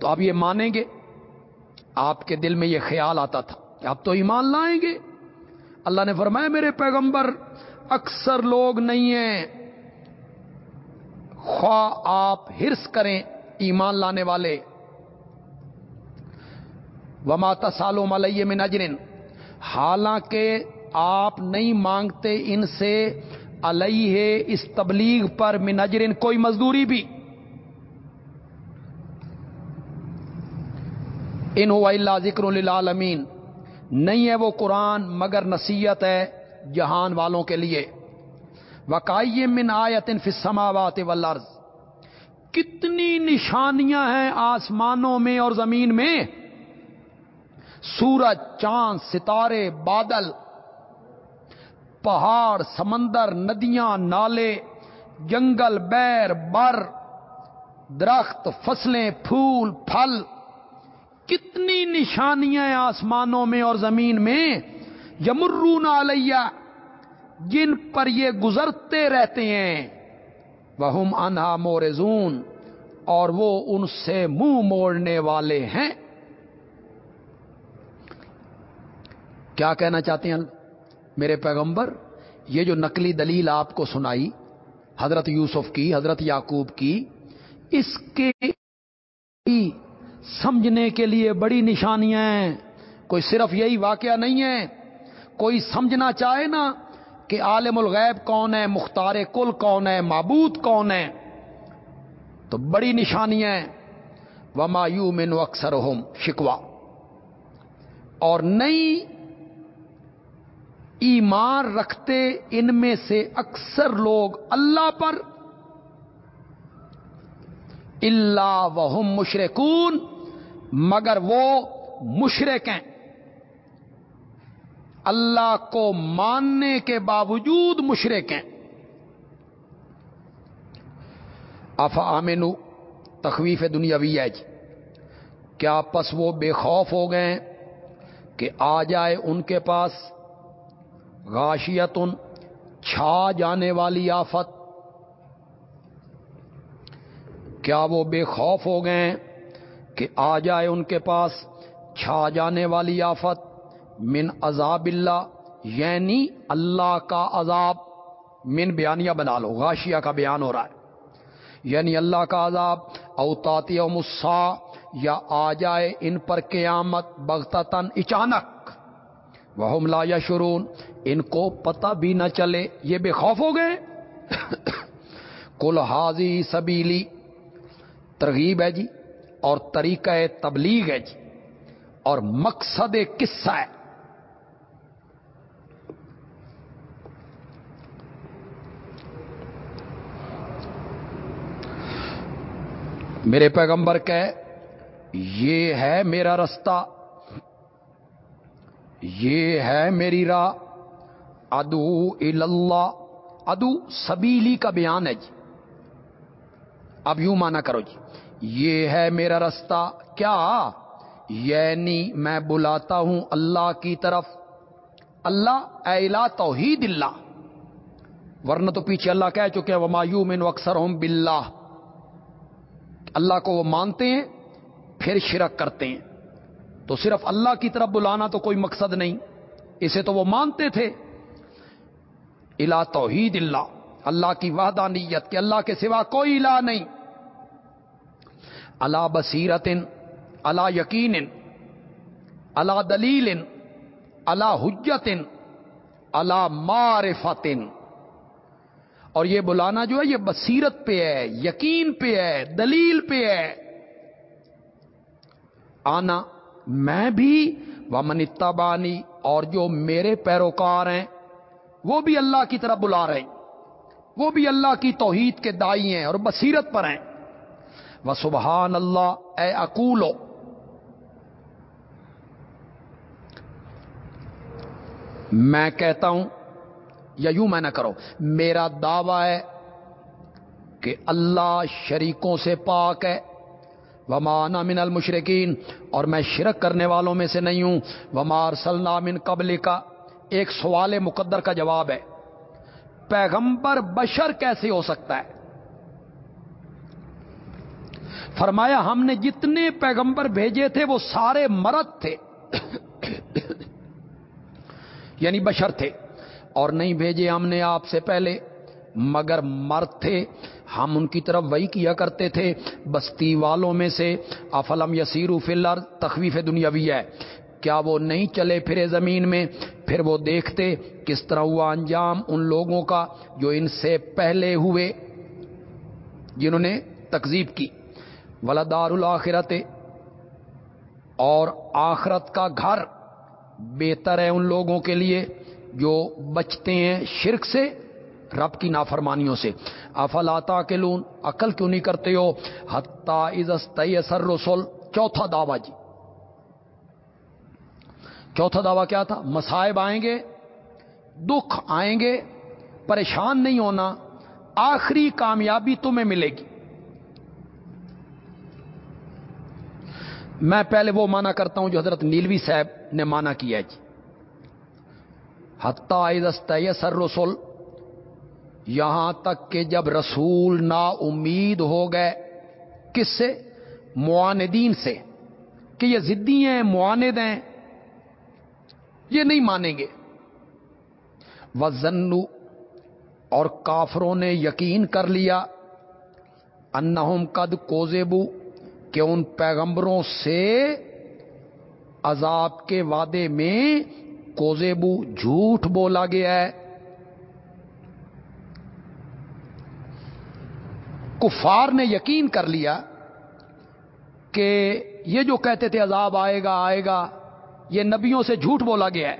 تو اب یہ مانیں گے۔ آپ کے دل میں یہ خیال آتا تھا کہ آپ تو ایمان لائیں گے۔ اللہ نے فرمایا، میرے پیغمبر، اکثر لوگ نہیں ہیں۔ خواہ آپ ہرس کریں ایمان لانے والے۔ وما سالوں ملیہ میں نجرن حالانکہ آپ نہیں مانگتے ان سے علیہ اس تبلیغ پر من نجرن کوئی مزدوری بھی۔ ان اللہ ذکر للعالمین۔ نہیں ہے وہ قرآن مگر نصیحت ہے جہان والوں کے لیے۔ وکائی من آیت فسماوات والارض۔ کتنی نشانیاں ہیں آسمانوں میں اور زمین میں۔ سورج، چاند، ستارے، بادل، پہاڑ، سمندر، ندیاں، نالے، جنگل، بیر، بر، درخت، فصلیں، پھول، پھل۔ کتنی نشانیاں آسمانوں میں اور زمین میں یمرون علیہ، جن پر یہ گزرتے رہتے ہیں۔ وہ انہا مورزون اور وہ ان سے منہ موڑنے والے ہیں۔ کیا کہنا چاہتے ہیں؟ میرے پیغمبر، یہ جو نقلی دلیل آپ کو سنائی، حضرت یوسف کی، حضرت یعقوب کی، اس کے سمجھنے کے لیے بڑی نشانیاں ہیں۔ کوئی صرف یہی واقعہ نہیں ہے۔ کوئی سمجھنا چاہے نا کہ عالم الغیب کون ہے، مختار کل کون ہے، معبود کون ہے۔ تو بڑی نشانیاں وما یو مین اکثر ہوم شکوا اور نئی ایمان رکھتے ان میں سے اکثر لوگ اللہ پر۔ اللہ وہم مشرقون مگر وہ مشرق ہیں۔ اللہ کو ماننے کے باوجود مشرق ہیں۔ اف آمنو، تخویف دنیاوی ہے جی۔ کیا پس وہ بے خوف ہو گئے کہ آ جائے ان کے پاس؟ غاشیتن چھا جانے والی آفت۔ کیا وہ بے خوف ہو گئے کہ آ جائے ان کے پاس چھا جانے والی آفت؟ من عذاب اللہ یعنی اللہ کا عذاب۔ من بیانیہ بنا لو، غاشیہ کا بیان ہو رہا ہے۔ یعنی اللہ کا عذاب اوتاتی مسا یا آ جائے ان پر قیامت بغتتن اچانک۔ وہ لا یا شرون ان کو پتہ بھی نہ چلے، یہ بے خوف ہو گئے۔ کل حاضی سبیلی ترغیب ہے جی اور طریقہ تبلیغ ہے جی اور مقصد قصہ ہے۔ میرے پیغمبر کہ یہ ہے میرا رستہ۔ یہ ہے میری راہ۔ ادو اللہ ادو سبیلی کا بیان ہے جی۔ اب یوں مانا کرو جی۔ یہ ہے میرا رستہ۔ کیا؟ یعنی میں بلاتا ہوں اللہ کی طرف۔ اللہ الا توحید اللہ۔ ورنہ تو پیچھے اللہ کہہ چکے وہ مایو من اکثر ہوں بلّہ اللہ کو وہ مانتے ہیں، پھر شرک کرتے ہیں۔ تو صرف اللہ کی طرف بلانا تو کوئی مقصد نہیں۔ اسے تو وہ مانتے تھے۔ الا توحید اللہ۔ اللہ کی وحدہ نیت کہ اللہ کے سوا کوئی الہ نہیں۔ اللہ بصیرت اللہ یقین اللہ دلیل اللہ حجت اللہ معرفت اور یہ بلانا جو ہے، یہ بصیرت پہ ہے، یقین پہ ہے، دلیل پہ ہے۔ آنا میں بھی ومن اتبانی اور جو میرے پیروکار ہیں، وہ بھی اللہ کی طرف بلا رہے ہیں۔ وہ بھی اللہ کی توحید کے دائی ہیں اور بصیرت پر ہیں۔ وہ سبحان اللہ اے اکولو میں کہتا ہوں، یا یوں میں نہ کرو، میرا دعوی ہے کہ اللہ شریکوں سے پاک ہے۔ ومانا من المشرقین اور میں شرک کرنے والوں میں سے نہیں ہوں۔ ومار من قبل کا ایک سوال مقدر کا جواب ہے۔ پیغمبر بشر کیسے ہو سکتا ہے؟ فرمایا، ہم نے جتنے پیغمبر بھیجے تھے، وہ سارے مرد تھے۔ یعنی بشر تھے۔ اور نہیں بھیجے ہم نے آپ سے پہلے، مگر مرد تھے۔ ہم ان کی طرف وہی کیا کرتے تھے۔ بستی والوں میں سے افلم یسیر فلر تخویف دنیاوی ہے۔ کیا وہ نہیں چلے پھرے زمین میں؟ پھر وہ دیکھتے کس طرح ہوا انجام ان لوگوں کا جو ان سے پہلے ہوئے، جنہوں نے تکزیب کی۔ ولادار الآخرت اور آخرت کا گھر بہتر ہے ان لوگوں کے لیے جو بچتے ہیں شرک سے۔ رب کی نافرمانیوں سے۔ افلاتا کے لون عقل کیوں نہیں کرتے ہو؟ سر رسول چوتھا دعوی جی۔ چوتھا دعویٰ کیا تھا؟ مسائب آئیں گے، دکھ آئیں گے، پریشان نہیں ہونا، آخری کامیابی تمہیں ملے گی۔ میں پہلے وہ مانا کرتا ہوں جو حضرت نیلوی صاحب نے مانا کیا جی۔ حتیہ سر رسول یہاں تک کہ جب رسول نا امید ہو گئے، کس سے؟ معاندین سے، کہ یہ زدی ہیں، معاند ہیں، یہ نہیں مانیں گے۔ وزنو اور کافروں نے یقین کر لیا، انہم قد کوزیبو کہ ان پیغمبروں سے عذاب کے وعدے میں کوزیبو جھوٹ بولا گیا ہے۔ کفار نے یقین کر لیا کہ یہ جو کہتے تھے عذاب آئے گا آئے گا، یہ نبیوں سے جھوٹ بولا گیا ہے۔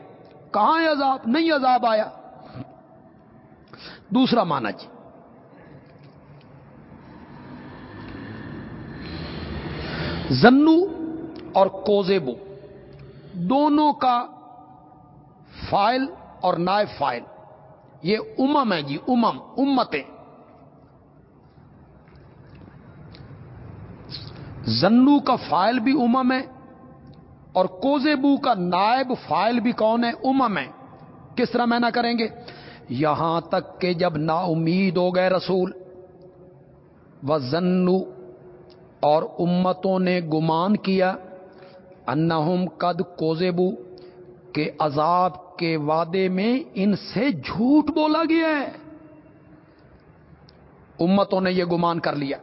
کہاں ہے عذاب؟ نہیں عذاب آیا۔ دوسرا مانا جی۔ زنو اور کوزیبو، دونوں کا فائل اور نائب فائل۔ یہ امم ہے جی امم، امتیں۔ زنو کا فائل بھی امم ہے اور کوزیبو کا نائب فائل بھی کون ہے؟ امم ہے۔ کس طرح میں نہ کریں گے؟ یہاں تک کہ جب نا امید ہو گئے رسول و زنو اور امتوں نے گمان کیا، انہم قد کوزیبو کے عذاب کے وعدے میں ان سے جھوٹ بولا گیا ہے۔ امتوں نے یہ گمان کر لیا۔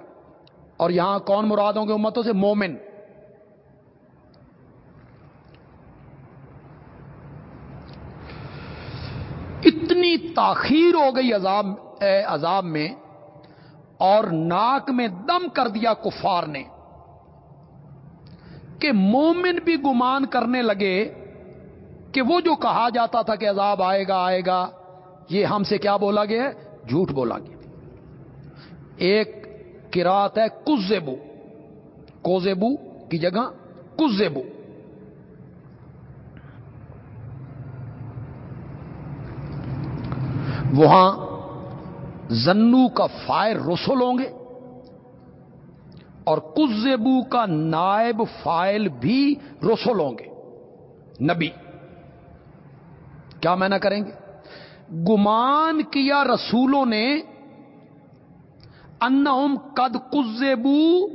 اور یہاں کون مراد ہوں گے امتوں سے؟ مومن۔ اتنی تاخیر ہو گئی عذاب عذاب میں، اور ناک میں دم کر دیا کفار نے کہ مومن بھی گمان کرنے لگے کہ وہ جو کہا جاتا تھا کہ عذاب آئے گا آئے گا، یہ ہم سے کیا بولا گیا؟ جھوٹ بولا گیا۔ ایک کرات ہے کزیبو کوزیبو کی جگہ کزیبو وہاں زنو کا فائر رسول ہوں گے اور کزبو کا نائب فائل بھی رسول ہوں گے۔ نبی۔ کیا میں کریں گے؟ گمان کیا رسولوں نے انہم قد کزبو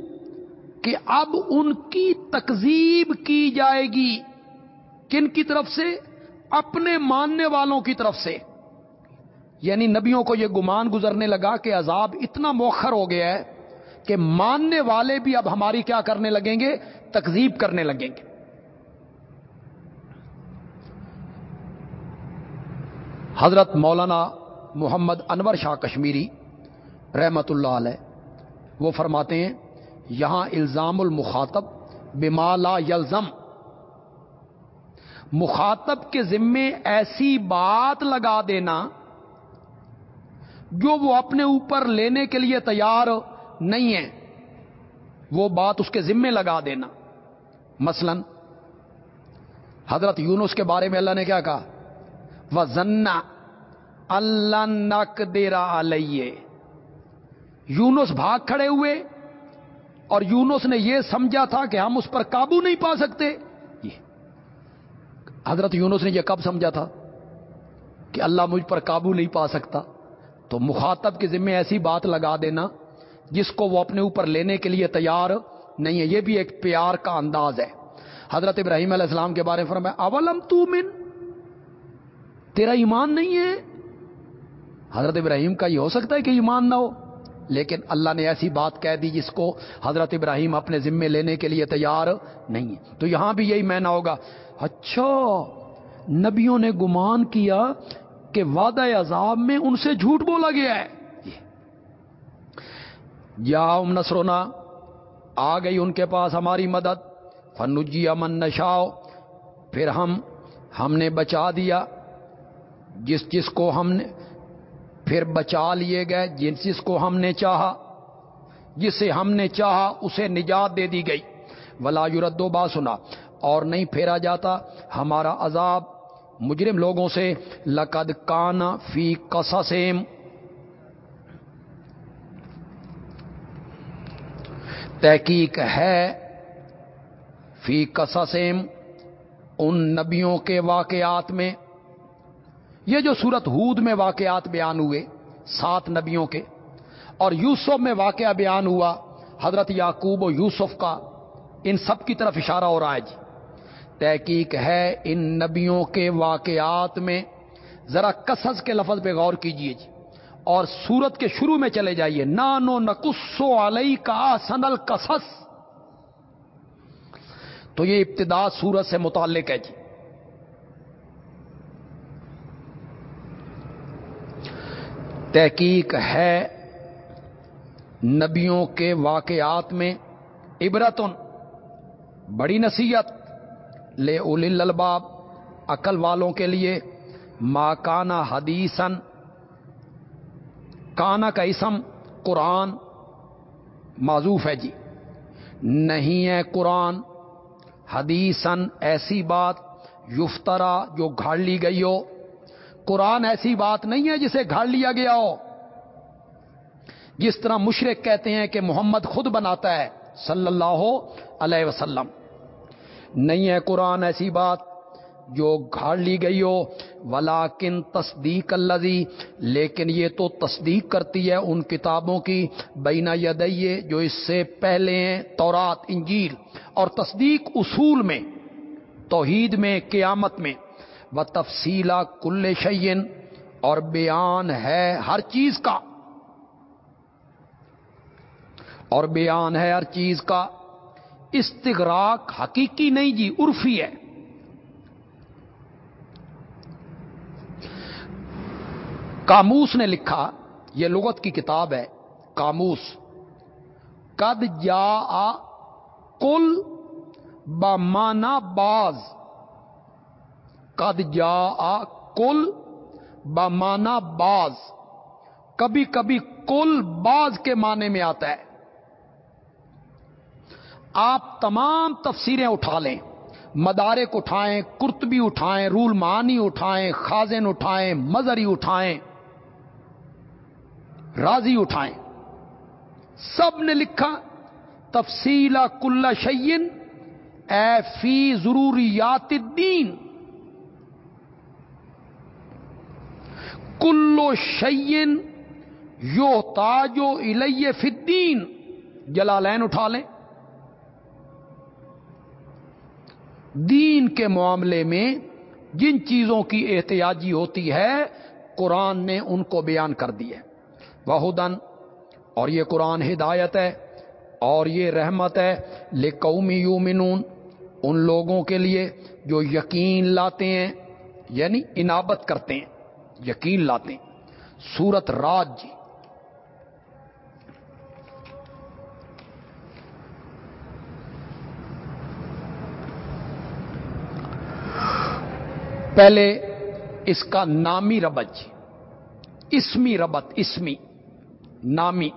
کہ اب ان کی تکزیب کی جائے گی۔ کن کی طرف سے؟ اپنے ماننے والوں کی طرف سے۔ یعنی نبیوں کو یہ گمان گزرنے لگا کہ عذاب اتنا موخر ہو گیا ہے کہ ماننے والے بھی اب ہماری کیا کرنے لگیں گے؟ تکزیب کرنے لگیں گے۔ حضرت مولانا محمد انور شاہ کشمیری رحمت اللہ علیہ۔ وہ فرماتے ہیں، یہاں الزام المخاطب بمالا یلزم۔ مخاطب کے ذمے ایسی بات لگا دینا جو وہ اپنے اوپر لینے کے لیے تیار نہیں ہے۔ وہ بات اس کے ذمے لگا دینا۔ مثلا، حضرت یونس کے بارے میں اللہ نے کیا کہا؟ وہ زنا اللہ نک دیرا علیہ یونس بھاگ کھڑے ہوئے اور یونس نے یہ سمجھا تھا کہ ہم اس پر قابو نہیں پا سکتے۔ حضرت یونس نے یہ کب سمجھا تھا کہ اللہ مجھ پر قابو نہیں پا سکتا؟ تو مخاطب کے ذمے ایسی بات لگا دینا جس کو وہ اپنے اوپر لینے کے لیے تیار نہیں ہے۔ یہ بھی ایک پیار کا انداز ہے۔ حضرت ابراہیم علیہ السلام کے بارے میں فرمایا، اولم تو من تیرا ایمان نہیں ہے؟ حضرت ابراہیم کا یہ ہو سکتا ہے کہ ایمان نہ ہو۔ لیکن اللہ نے ایسی بات کہہ دی جس کو حضرت ابراہیم اپنے ذمے لینے کے لیے تیار نہیں ہے تو یہاں بھی یہی میں نہ ہوگا۔ اچھا نبیوں نے گمان کیا کہ وعدہ عذاب میں ان سے جھوٹ بولا گیا ہے۔ یا ام نسرونا آ گئی ان کے پاس ہماری مدد۔ فنجی امن نشاؤ پھر ہم ہم نے بچا دیا۔ جس جس کو ہم نے پھر بچا لیے گئے جس جس کو ہم نے چاہا، جسے ہم نے چاہا، اسے نجات دے دی گئی۔ ولا یوردو با سنا اور نہیں پھیرا جاتا۔ ہمارا عذاب مجرم لوگوں سے۔ لقد کانا فی قصصیم تحقیق ہے فی قصصیم ان نبیوں کے واقعات میں۔ یہ جو صورت ہود میں واقعات بیان ہوئے، سات نبیوں کے، اور یوسف میں واقعہ بیان ہوا، حضرت یعقوب و یوسف کا، ان سب کی طرف اشارہ ہو رہا ہے جی۔ تحقیق ہے ان نبیوں کے واقعات میں، ذرا کسس کے لفظ پہ غور کیجیے جی۔ اور سورت کے شروع میں چلے جائیے۔ نانو نقصو علیہ کا سنل کسس تو یہ ابتدا سورت سے متعلق ہے جی۔ تحقیق ہے نبیوں کے واقعات میں عبرتن، بڑی نصیحت، لے اول الباب عقل والوں کے لیے ماں کانا حدیثن کانا کا اسم قرآن، معذوف ہے جی نہیں ہے قرآن حدیثن ایسی بات یفترا جو گھاڑ لی گئی ہو قرآن ایسی بات نہیں ہے جسے گھاڑ لیا گیا ہو۔ جس طرح مشرق کہتے ہیں کہ محمد خود بناتا ہے، صلی اللہ علیہ وسلم۔ نہیں ہے قرآن ایسی بات جو گھاڑ لی گئی ہو ولا کن تصدیق الزی لیکن یہ تو تصدیق کرتی ہے ان کتابوں کی بینا یدیے جو اس سے پہلے ہیں، تورات، انجیل۔ اور تصدیق اصول میں، توحید میں، قیامت میں۔ و تفصیلا کل شعین اور بیان ہے ہر چیز کا۔ اور بیان ہے ہر چیز کا۔ استغراق حقیقی نہیں جی عرفی ہے۔ کاموس نے لکھا، یہ لغت کی کتاب ہے، کاموس۔ قد جا کل بمانا باز۔ قد جا کل بمانا باز۔ کبھی کبھی کل باز کے معنی میں آتا ہے۔ آپ تمام تفسیریں اٹھا لیں۔ مدارک اٹھائیں کرتبی اٹھائیں، رول مانی اٹھائیں، خازن اٹھائیں مزری اٹھائیں، راضی اٹھائیں۔ سب نے لکھا تفصیل کل شعین اے فی ضروریات الدین۔ کلو شعین یو تاجو الیہ فدین جلالین اٹھا لیں۔ دین کے معاملے میں جن چیزوں کی احتیاجی ہوتی ہے، قرآن نے ان کو بیان کر دیا وہدن اور یہ قرآن ہدایت ہے، اور یہ رحمت ہے لے قومی یومنون ان لوگوں کے لیے جو یقین لاتے ہیں یعنی انابت کرتے ہیں۔ یقین لاتے ہیں۔ سورت راج جی۔ پہلے اس کا نامی ربج جی۔ اسمی ربت اسمی، نامی۔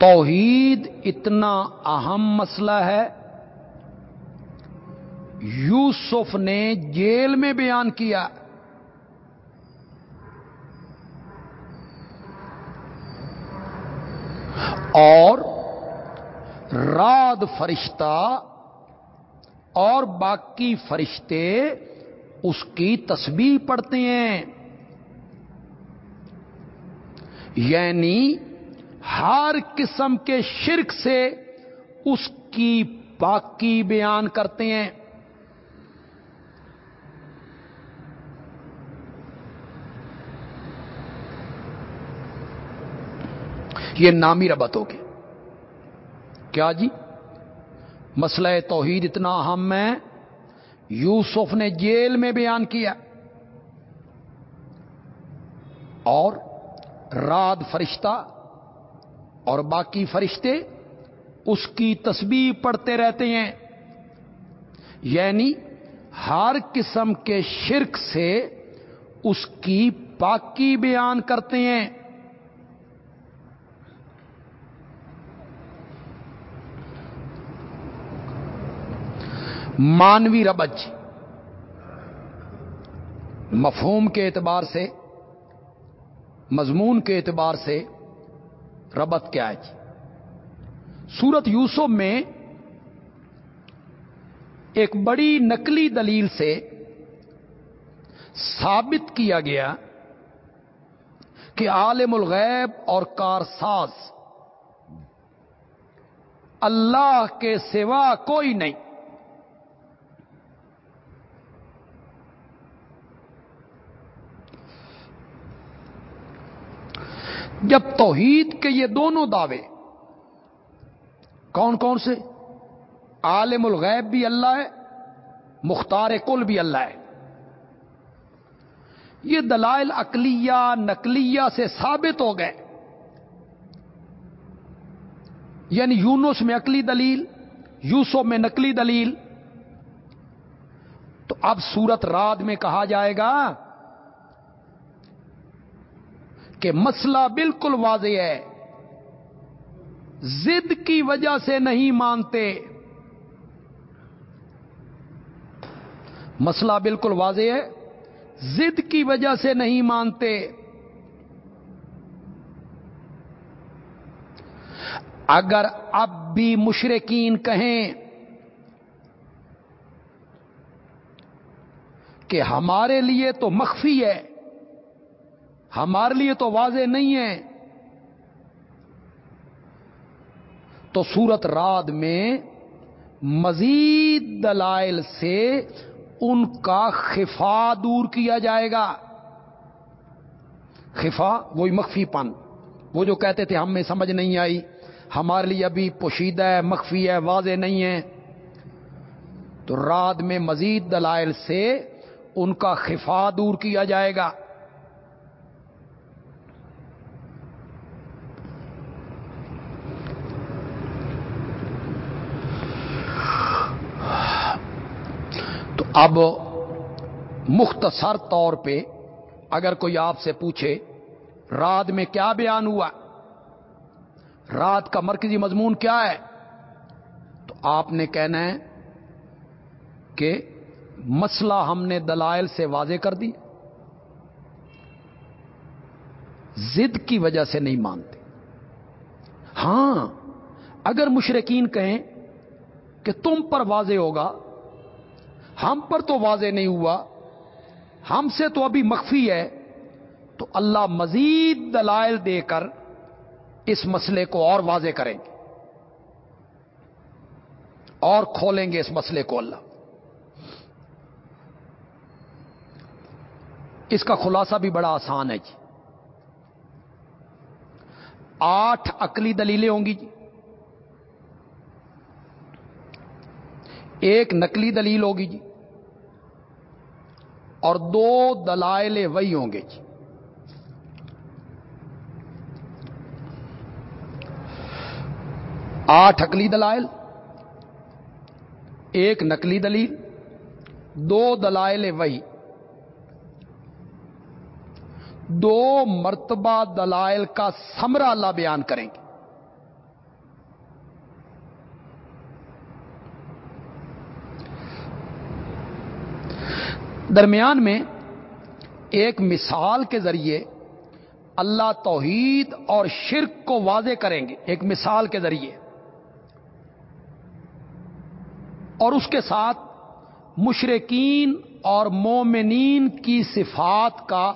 توحید اتنا اہم مسئلہ ہے۔ یوسف نے جیل میں بیان کیا۔ اور راد فرشتہ اور باقی فرشتے اس کی تسبیح پڑھتے ہیں۔ یعنی ہر قسم کے شرک سے اس کی باقی بیان کرتے ہیں۔ یہ نامی ربت ہوگی کیا جی؟ مسئلہ توحید اتنا اہم ہے۔ یوسف نے جیل میں بیان کیا۔ اور رات فرشتہ اور باقی فرشتے اس کی تسبیح پڑھتے رہتے ہیں۔ یعنی ہر قسم کے شرک سے اس کی پاکی بیان کرتے ہیں۔ مانوی ربج، مفہوم کے اعتبار سے، مضمون کے اعتبار سے ربط کیا ہے جی؟ سورت یوسف میں ایک بڑی نقلی دلیل سے ثابت کیا گیا کہ عالم الغیب اور کارساز اللہ کے سوا کوئی نہیں۔ جب توحید کے یہ دونوں دعوے، کون کون سے؟ عالم الغیب بھی اللہ ہے، مختار کل بھی اللہ ہے۔ یہ دلائل اقلیہ نقلیہ سے ثابت ہو گئے۔ یعنی یونس میں عقلی دلیل، یوسف میں نقلی دلیل۔ تو اب سورت رات میں کہا جائے گا کہ مسئلہ بالکل واضح ہے۔ زد کی وجہ سے نہیں مانتے۔ مسئلہ بالکل واضح ہے۔ زد کی وجہ سے نہیں مانتے۔ اگر اب بھی مشرقین کہیں کہ ہمارے لیے تو مخفی ہے ہمارے لیے تو واضح نہیں ہے۔ تو سورت رات میں مزید دلائل سے ان کا خفا دور کیا جائے گا۔ خفا وہی مخفی پن۔ وہ جو کہتے تھے ہمیں سمجھ نہیں آئی۔ ہمارے لیے ابھی پوشیدہ ہے، مخفی ہے، واضح نہیں ہے۔ تو رات میں مزید دلائل سے ان کا خفا دور کیا جائے گا۔ اب مختصر طور پہ اگر کوئی آپ سے پوچھے رات میں کیا بیان ہوا؟ رات کا مرکزی مضمون کیا ہے؟ تو آپ نے کہنا ہے کہ مسئلہ ہم نے دلائل سے واضح کر دی زد کی وجہ سے نہیں مانتے۔ ہاں اگر مشرقین کہیں کہ تم پر واضح ہوگا ہم پر تو واضح نہیں ہوا، ہم سے تو ابھی مخفی ہے۔ تو اللہ مزید دلائل دے کر اس مسئلے کو اور واضح کریں گے۔ اور کھولیں گے اس مسئلے کو اللہ۔ اس کا خلاصہ بھی بڑا آسان ہے جی۔ آٹھ عقلی دلیلیں ہوں گی جی۔ ایک نقلی دلیل ہوگی جی۔ اور دو دلائل وہی ہوں گے جی۔ آٹھ عقلی دلائل، ایک نقلی دلیل، دو دلائل وہی۔ دو مرتبہ دلائل کا سمرا اللہ بیان کریں گے۔ درمیان میں ایک مثال کے ذریعے اللہ توحید اور شرک کو واضح کریں گے، ایک مثال کے ذریعے۔ اور اس کے ساتھ مشرقین اور مومنین کی صفات کا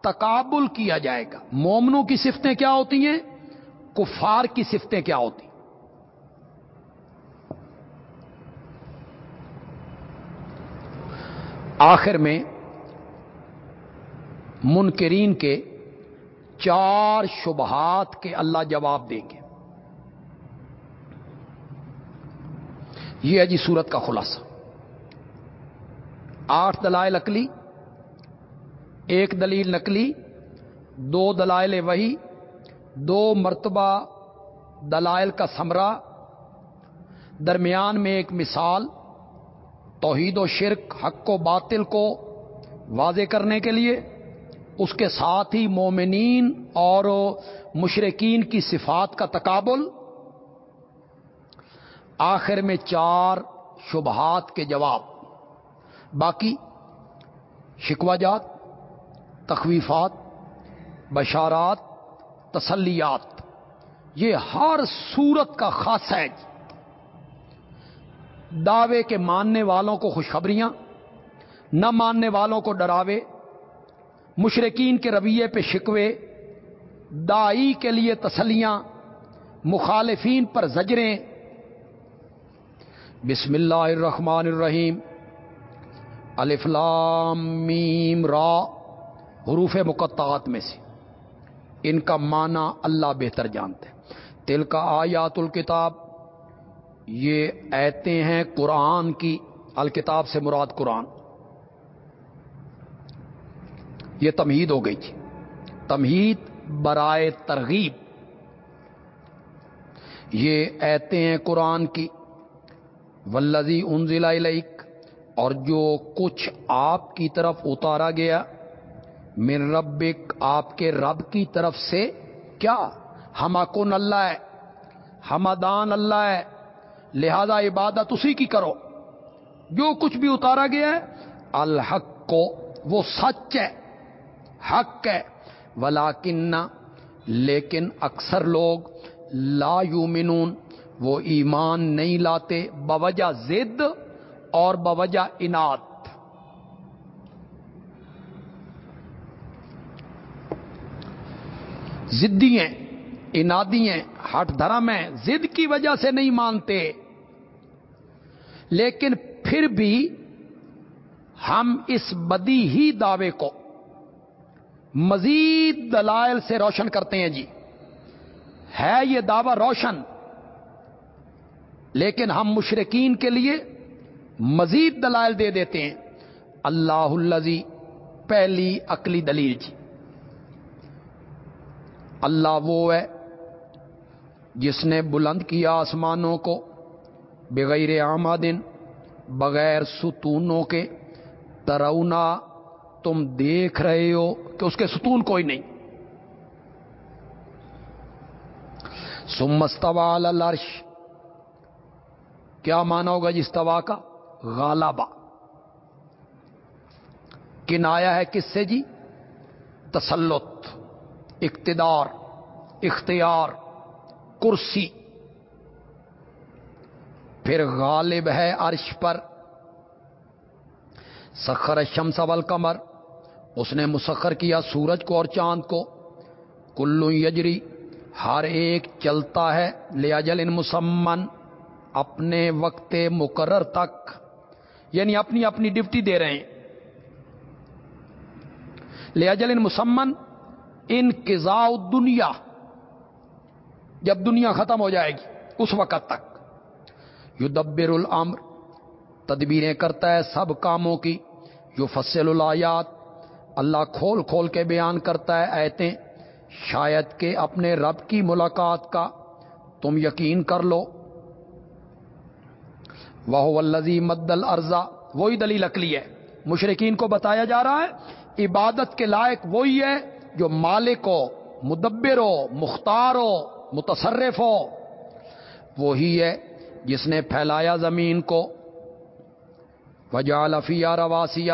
تقابل کیا جائے گا۔ مومنوں کی صفتیں کیا ہوتی ہیں؟ کفار کی صفتیں کیا ہوتی ہیں؟ آخر میں منکرین کے چار شبہات کے اللہ جواب دیں گے۔ یہ ہے جی سورت کا خلاصہ۔ آٹھ دلائل اکلی ایک دلیل نقلی، دو دلائل وہی دو مرتبہ دلائل کا سمرا درمیان میں ایک مثال۔ توحید و شرک، حق و باطل کو واضح کرنے کے لیے اس کے ساتھ ہی مومنین اور مشرقین کی صفات کا تقابل، آخر میں چار شبہات کے جواب۔ باقی شکوا جات، تخویفات، بشارات، تسلیات، یہ ہر صورت کا خاص ہے دعوے کے ماننے والوں کو خوشخبریاں، نہ ماننے والوں کو ڈراوے مشرقین کے رویے پہ شکوے دائی کے لیے تسلیاں، مخالفین پر زجریں۔ بسم اللہ الرحمن الرحیم۔ الفلام میم را، حروف مقطعات میں سے۔ ان کا معنی اللہ بہتر جانتے۔ تل کا آیات الکتاب۔ یہ ایتے ہیں قرآن کی، الکتاب سے مراد قرآن۔ یہ تمہید ہو گئی تھی۔ تمہید برائے ترغیب۔ یہ ایتے ہیں قرآن کی۔ ولزی انزلہ علیک اور جو کچھ آپ کی طرف اتارا گیا، من ربک آپ کے رب کی طرف سے، کیا؟ ہم کن اللہ ہے؟ ہمدان اللہ ہے؟ لہذا عبادت اسی کی کرو۔ جو کچھ بھی اتارا گیا ہے، الحق کو، وہ سچ ہے، حق ہے۔ ولاکن لیکن اکثر لوگ لا یومنون وہ ایمان نہیں لاتے، بوجہ زد اور بوجہ انعت۔ زدی ہیں انادی ہیں، ہٹ دھرم ہیں۔ زد کی وجہ سے نہیں مانتے۔ لیکن پھر بھی ہم اس بدی ہی دعوے کو مزید دلائل سے روشن کرتے ہیں جی۔ ہے یہ دعوی روشن، لیکن ہم مشرقین کے لیے مزید دلائل دے دیتے ہیں۔ اللہ الزی پہلی عقلی دلیل جی۔ اللہ وہ ہے جس نے بلند کیا آسمانوں کو۔ بغیر آمادن، بغیر ستونوں کے ترونا، تم دیکھ رہے ہو کہ اس کے ستون کوئی نہیں۔ سمستوا الرش کیا مانا ہوگا جی جس توا کا؟ غالبا۔ کنایا ہے کس سے جی؟ تسلط، اقتدار، اختیار، کرسی۔ پھر غالب ہے عرش پر۔ سخر شمس اول کمر اس نے مسخر کیا سورج کو اور چاند کو۔ کلو یجری، ہر ایک چلتا ہے لیا جل ان مسمن، اپنے وقت مقرر تک۔ یعنی اپنی اپنی ڈپٹی دے رہے ہیں۔ لیا جل ان مسمن ان دنیا جب دنیا ختم ہو جائے گی، اس وقت تک۔ یو دبر العمر تدبیریں کرتا ہے سب کاموں کی یو فصل الایات اللہ کھول کھول کے بیان کرتا ہے ایتیں شاید کہ اپنے رب کی ملاقات کا تم یقین کر لو۔ وہ الزی مد الرضا وہی دلیل اکلی ہے۔ مشرقین کو بتایا جا رہا ہے، عبادت کے لائق وہی ہے جو مالک ہو، مدبر ہو، مختار ہو، متصرف ہو۔ وہی ہے جس نے پھیلایا زمین کو وجا لفیہ رواسیہ،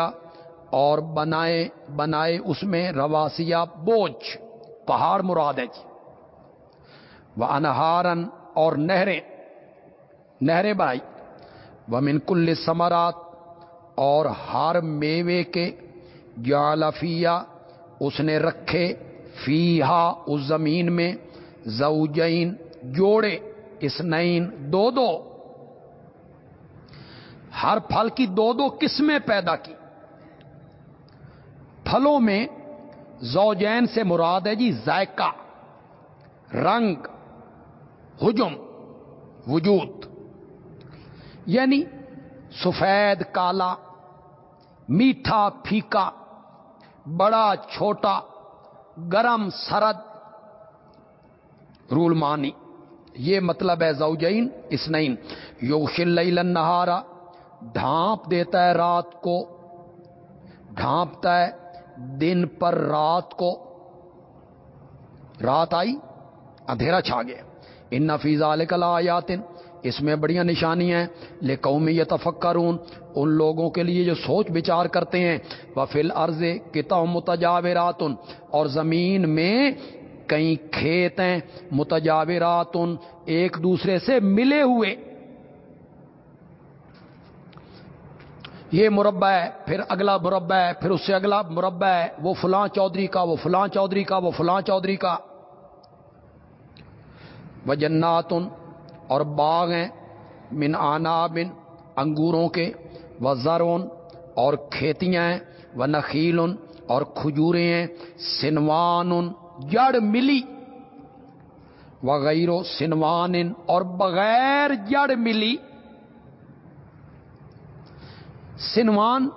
اور بنائے بنائے اس میں رواسیہ بوجھ، پہاڑ مراد ہے جی۔ وہ انہارن اور نہریں نہریں بنائی۔ وہ منکل سمرات اور ہر میوے کے جالفیا اس نے رکھے فی اس زمین میں زوجین جوڑے۔ اسنین دو دو۔ ہر پھل کی دو دو قسمیں پیدا کی۔ پھلوں میں زوجین سے مراد ہے جی ذائقہ، رنگ ہجم وجود۔ یعنی سفید، کالا، میٹھا، پھیکا، بڑا، چھوٹا، گرم، سرد۔ رول مانی۔ یہ مطلب ہے زوجین اسنین یوشل نہارا ڈھانپ دیتا ہے رات کو، ڈھانپتا ہے دن پر رات کو. رات آئی، اندھیرا چھا گیا. ان نفیز آیاتن اس میں بڑیاں نشانیاں لے قومی یہ تفکرون ان لوگوں کے لیے جو سوچ بچار کرتے ہیں. وہ فل عرض کتا متجاوراتن اور زمین میں کئی کھیت ہیں، متجاوراتن ایک دوسرے سے ملے ہوئے۔ یہ مربع ہے، پھر اگلا مربع ہے، پھر اس سے اگلا مربع ہے، وہ فلاں چودھری کا، وہ فلاں چودھری کا، وہ فلاں چودھری کا۔ وہ جناتن، اور باغ ہیں، من آنا بن انگوروں کے۔ وہ زرون، اور کھیتیاں ہیں وہ نخیل اور کھجورے ہیں۔ سنوان جڑ ملی۔ وغیرہ سنوان اور بغیر جڑ ملی۔ سنوان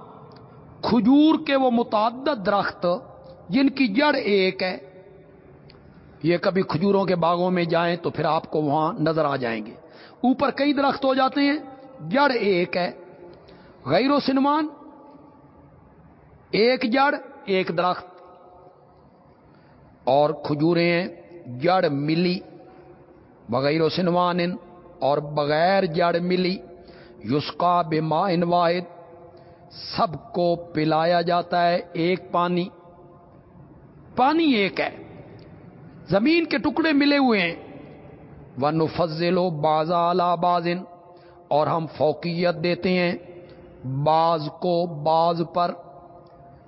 کھجور کے وہ متعدد درخت جن کی جڑ ایک ہے۔ یہ کبھی کھجوروں کے باغوں میں جائیں تو پھر آپ کو وہاں نظر آ جائیں گے۔ اوپر کئی درخت ہو جاتے ہیں، جڑ ایک ہے۔ غیر و سنوان، ایک جڑ، ایک درخت۔ اور کھجوریں ہیں جڑ ملی، بغیر و سنوان اور بغیر جڑ ملی یسکا بے ان واحد سب کو پلایا جاتا ہے ایک پانی۔ پانی ایک ہے۔ زمین کے ٹکڑے ملے ہوئے ہیں۔ وہ نفضل و باز بازن اور ہم فوقیت دیتے ہیں باز کو باز پر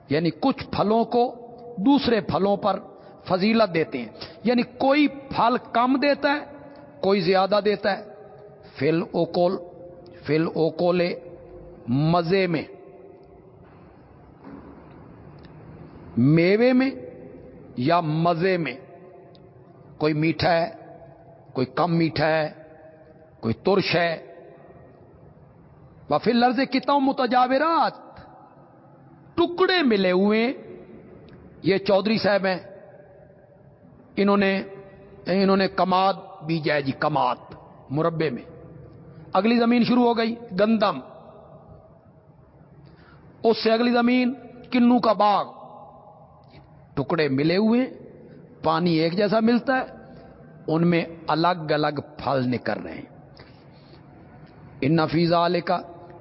یعنی کچھ پھلوں کو دوسرے پھلوں پر۔ فضیلت دیتے ہیں۔ یعنی کوئی پھل کم دیتا ہے، کوئی زیادہ دیتا ہے۔ فل اوکول، فل اوکولے مزے میں، میوے میں یا مزے میں۔ کوئی میٹھا ہے، کوئی کم میٹھا ہے، کوئی ترش ہے۔ پھر لرز کتنا متجاورات، ٹکڑے ملے ہوئے یہ چودھری صاحب ہیں۔ انہوں نے انہوں نے کماد بیجا ہے جی کماد مربے میں۔ اگلی زمین شروع ہو گئی، گندم۔ اس سے اگلی زمین کنو کا باغ۔ ٹکڑے ملے ہوئے پانی ایک جیسا ملتا ہے، ان میں الگ الگ پھل نکل رہے ہیں۔ ان نفیز عال کا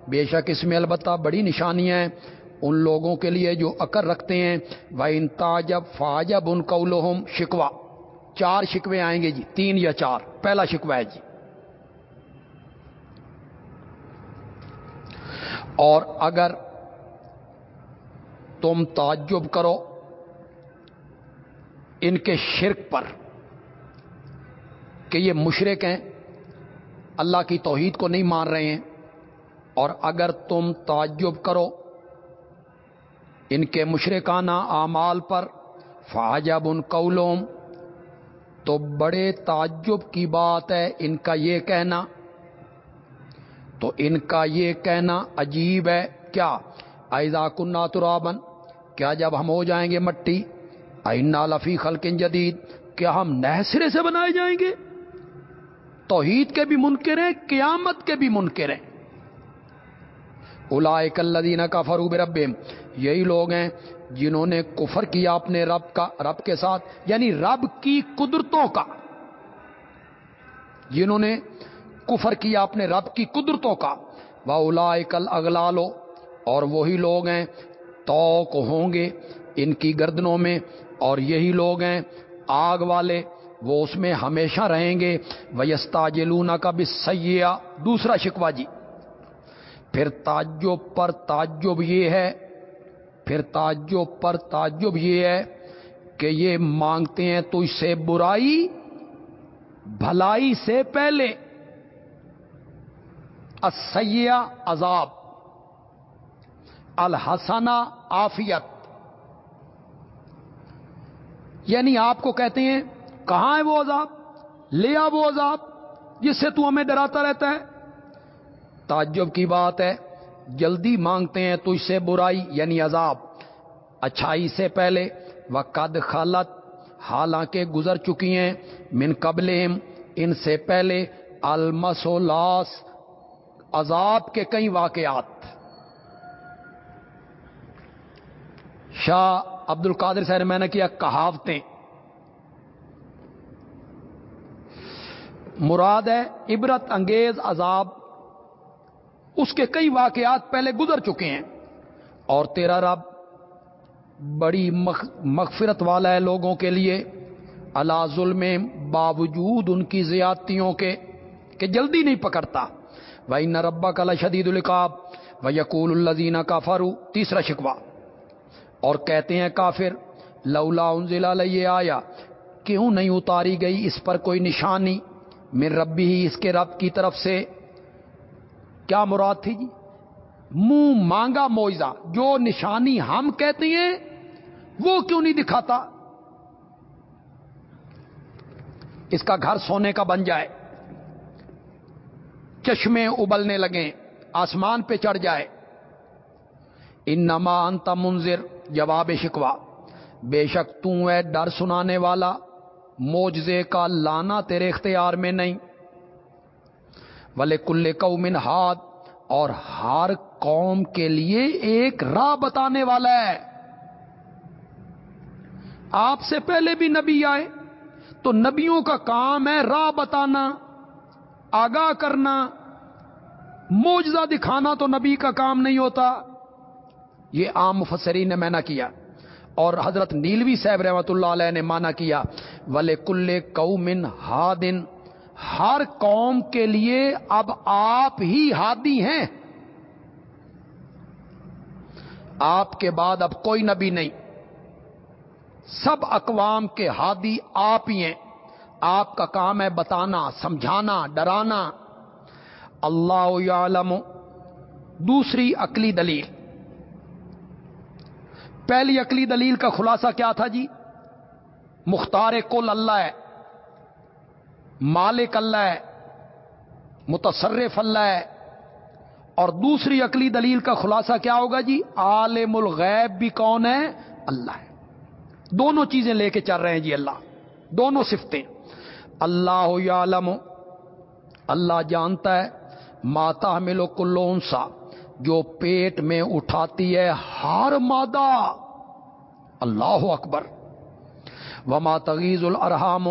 بے شک اس میں البتہ بڑی نشانیاں ہیں۔ ان لوگوں کے لیے جو اکر رکھتے ہیں وہ ان تاجب فاجب ان کو شکوا چار شکوے آئیں گے جی تین یا چار۔ پہلا شکوا ہے جی۔ اور اگر تم تعجب کرو ان کے شرک پر کہ یہ مشرق ہیں، اللہ کی توحید کو نہیں مان رہے ہیں، اور اگر تم تعجب کرو ان کے مشرکانہ اعمال پر فاجب ان قولوم تو بڑے تعجب کی بات ہے ان کا یہ کہنا۔ تو ان کا یہ کہنا عجیب ہے۔ کیا؟ ایزا کنہ ترابن کیا جب ہم ہو جائیں گے مٹی؟ اینا لفی خلقن جدید۔ کیا ہم نہ سے بنائے جائیں گے؟ توحید کے بھی منکر ہیں، قیامت کے بھی منکر ہیں۔ الدین کا فروب رب یہی لوگ ہیں جنہوں نے کفر کیا اپنے رب کا، رب کے ساتھ یعنی رب کی قدرتوں کا۔ جنہوں نے کفر کیا اپنے رب کی قدرتوں کا۔ وہ الاکل اگلا لو اور وہی لوگ ہیں، توق ہوں گے ان کی گردنوں میں، اور یہی لوگ ہیں، آگ والے، وہ اس میں ہمیشہ رہیں گے۔ ویستا جلونا کا بھی سیاح دوسرا شکوا جی۔ پھر تعجب پر تعجب یہ ہے پھر تعجب پر تعجب یہ ہے کہ یہ مانگتے ہیں تو اس سے برائی، بھلائی سے پہلے۔ اسیا عذاب الحسنا آفیت یعنی آپ کو کہتے ہیں، کہاں ہے وہ عذاب؟ لیا وہ عذاب جس سے تو ہمیں ڈراتا رہتا ہے۔ تعجب کی بات ہے جلدی مانگتے ہیں تو اس سے برائی یعنی عذاب۔ اچھائی سے پہلے وہ قد خالت حالانکہ گزر چکی ہیں، من قبل ان سے پہلے، المسولاس، عذاب کے کئی واقعات۔ شاہ عبد القادر صاحب، میں نے کیا کہاوتیں۔ مراد ہے، عبرت انگیز عذاب۔ اس کے کئی واقعات پہلے گزر چکے ہیں۔ اور تیرا رب بڑی مغفرت والا ہے لوگوں کے لیے۔ اللہ ظلم باوجود ان کی زیادتیوں کے، کہ جلدی نہیں پکڑتا۔ بھائی نہ ربا کلا شدید القاب و یقول الزینہ کا فارو تیسرا شکوا اور کہتے ہیں کافر، لولا انزلہ لیے آیا کیوں نہیں اتاری گئی؟ اس پر کوئی نشانی۔ میر ربی ہی اس کے رب کی طرف سے۔ کیا مراد تھی جی؟ منہ مانگا موئزہ، جو نشانی ہم کہتے ہیں، وہ کیوں نہیں دکھاتا؟ اس کا گھر سونے کا بن جائے، چشمے ابلنے لگیں، آسمان پہ چڑھ جائے۔ ان نما انت منظر جواب شکوا بے شک توں ہے ڈر سنانے والا موجزے کا لانا تیرے اختیار میں نہیں۔ ولے کل من ہاتھ اور ہر قوم کے لیے ایک راہ بتانے والا ہے۔ آپ سے پہلے بھی نبی آئے تو نبیوں کا کام ہے راہ بتانا، آگاہ کرنا موجزہ دکھانا تو نبی کا کام نہیں ہوتا۔ یہ عام مفسرین نے میں نہ کیا اور حضرت نیلوی صاحب رحمت اللہ علیہ نے مانا کیا۔ ولے کل قومن ہادن ہر قوم کے لیے اب آپ ہی ہادی ہیں۔ آپ کے بعد اب کوئی نبی نہیں۔ سب اقوام کے ہادی آپ ہی ہیں۔ آپ کا کام ہے بتانا، سمجھانا، ڈرانا۔ اللہ عالم دوسری عقلی دلیل۔ پہلی عقلی دلیل کا خلاصہ کیا تھا جی؟ مختار کل اللہ ہے۔ مالک اللہ ہے، متصرف اللہ ہے۔ اور دوسری عقلی دلیل کا خلاصہ کیا ہوگا جی؟ عالم الغیب بھی کون ہے؟ اللہ ہے۔ دونوں چیزیں لے کے چل رہے ہیں جی اللہ۔ دونوں سفتیں اللہ عالم اللہ جانتا ہے۔ ماتا ملو کلون سا جو پیٹ میں اٹھاتی ہے ہر مادہ۔ اللہ اکبر۔ وما تغیز الرحام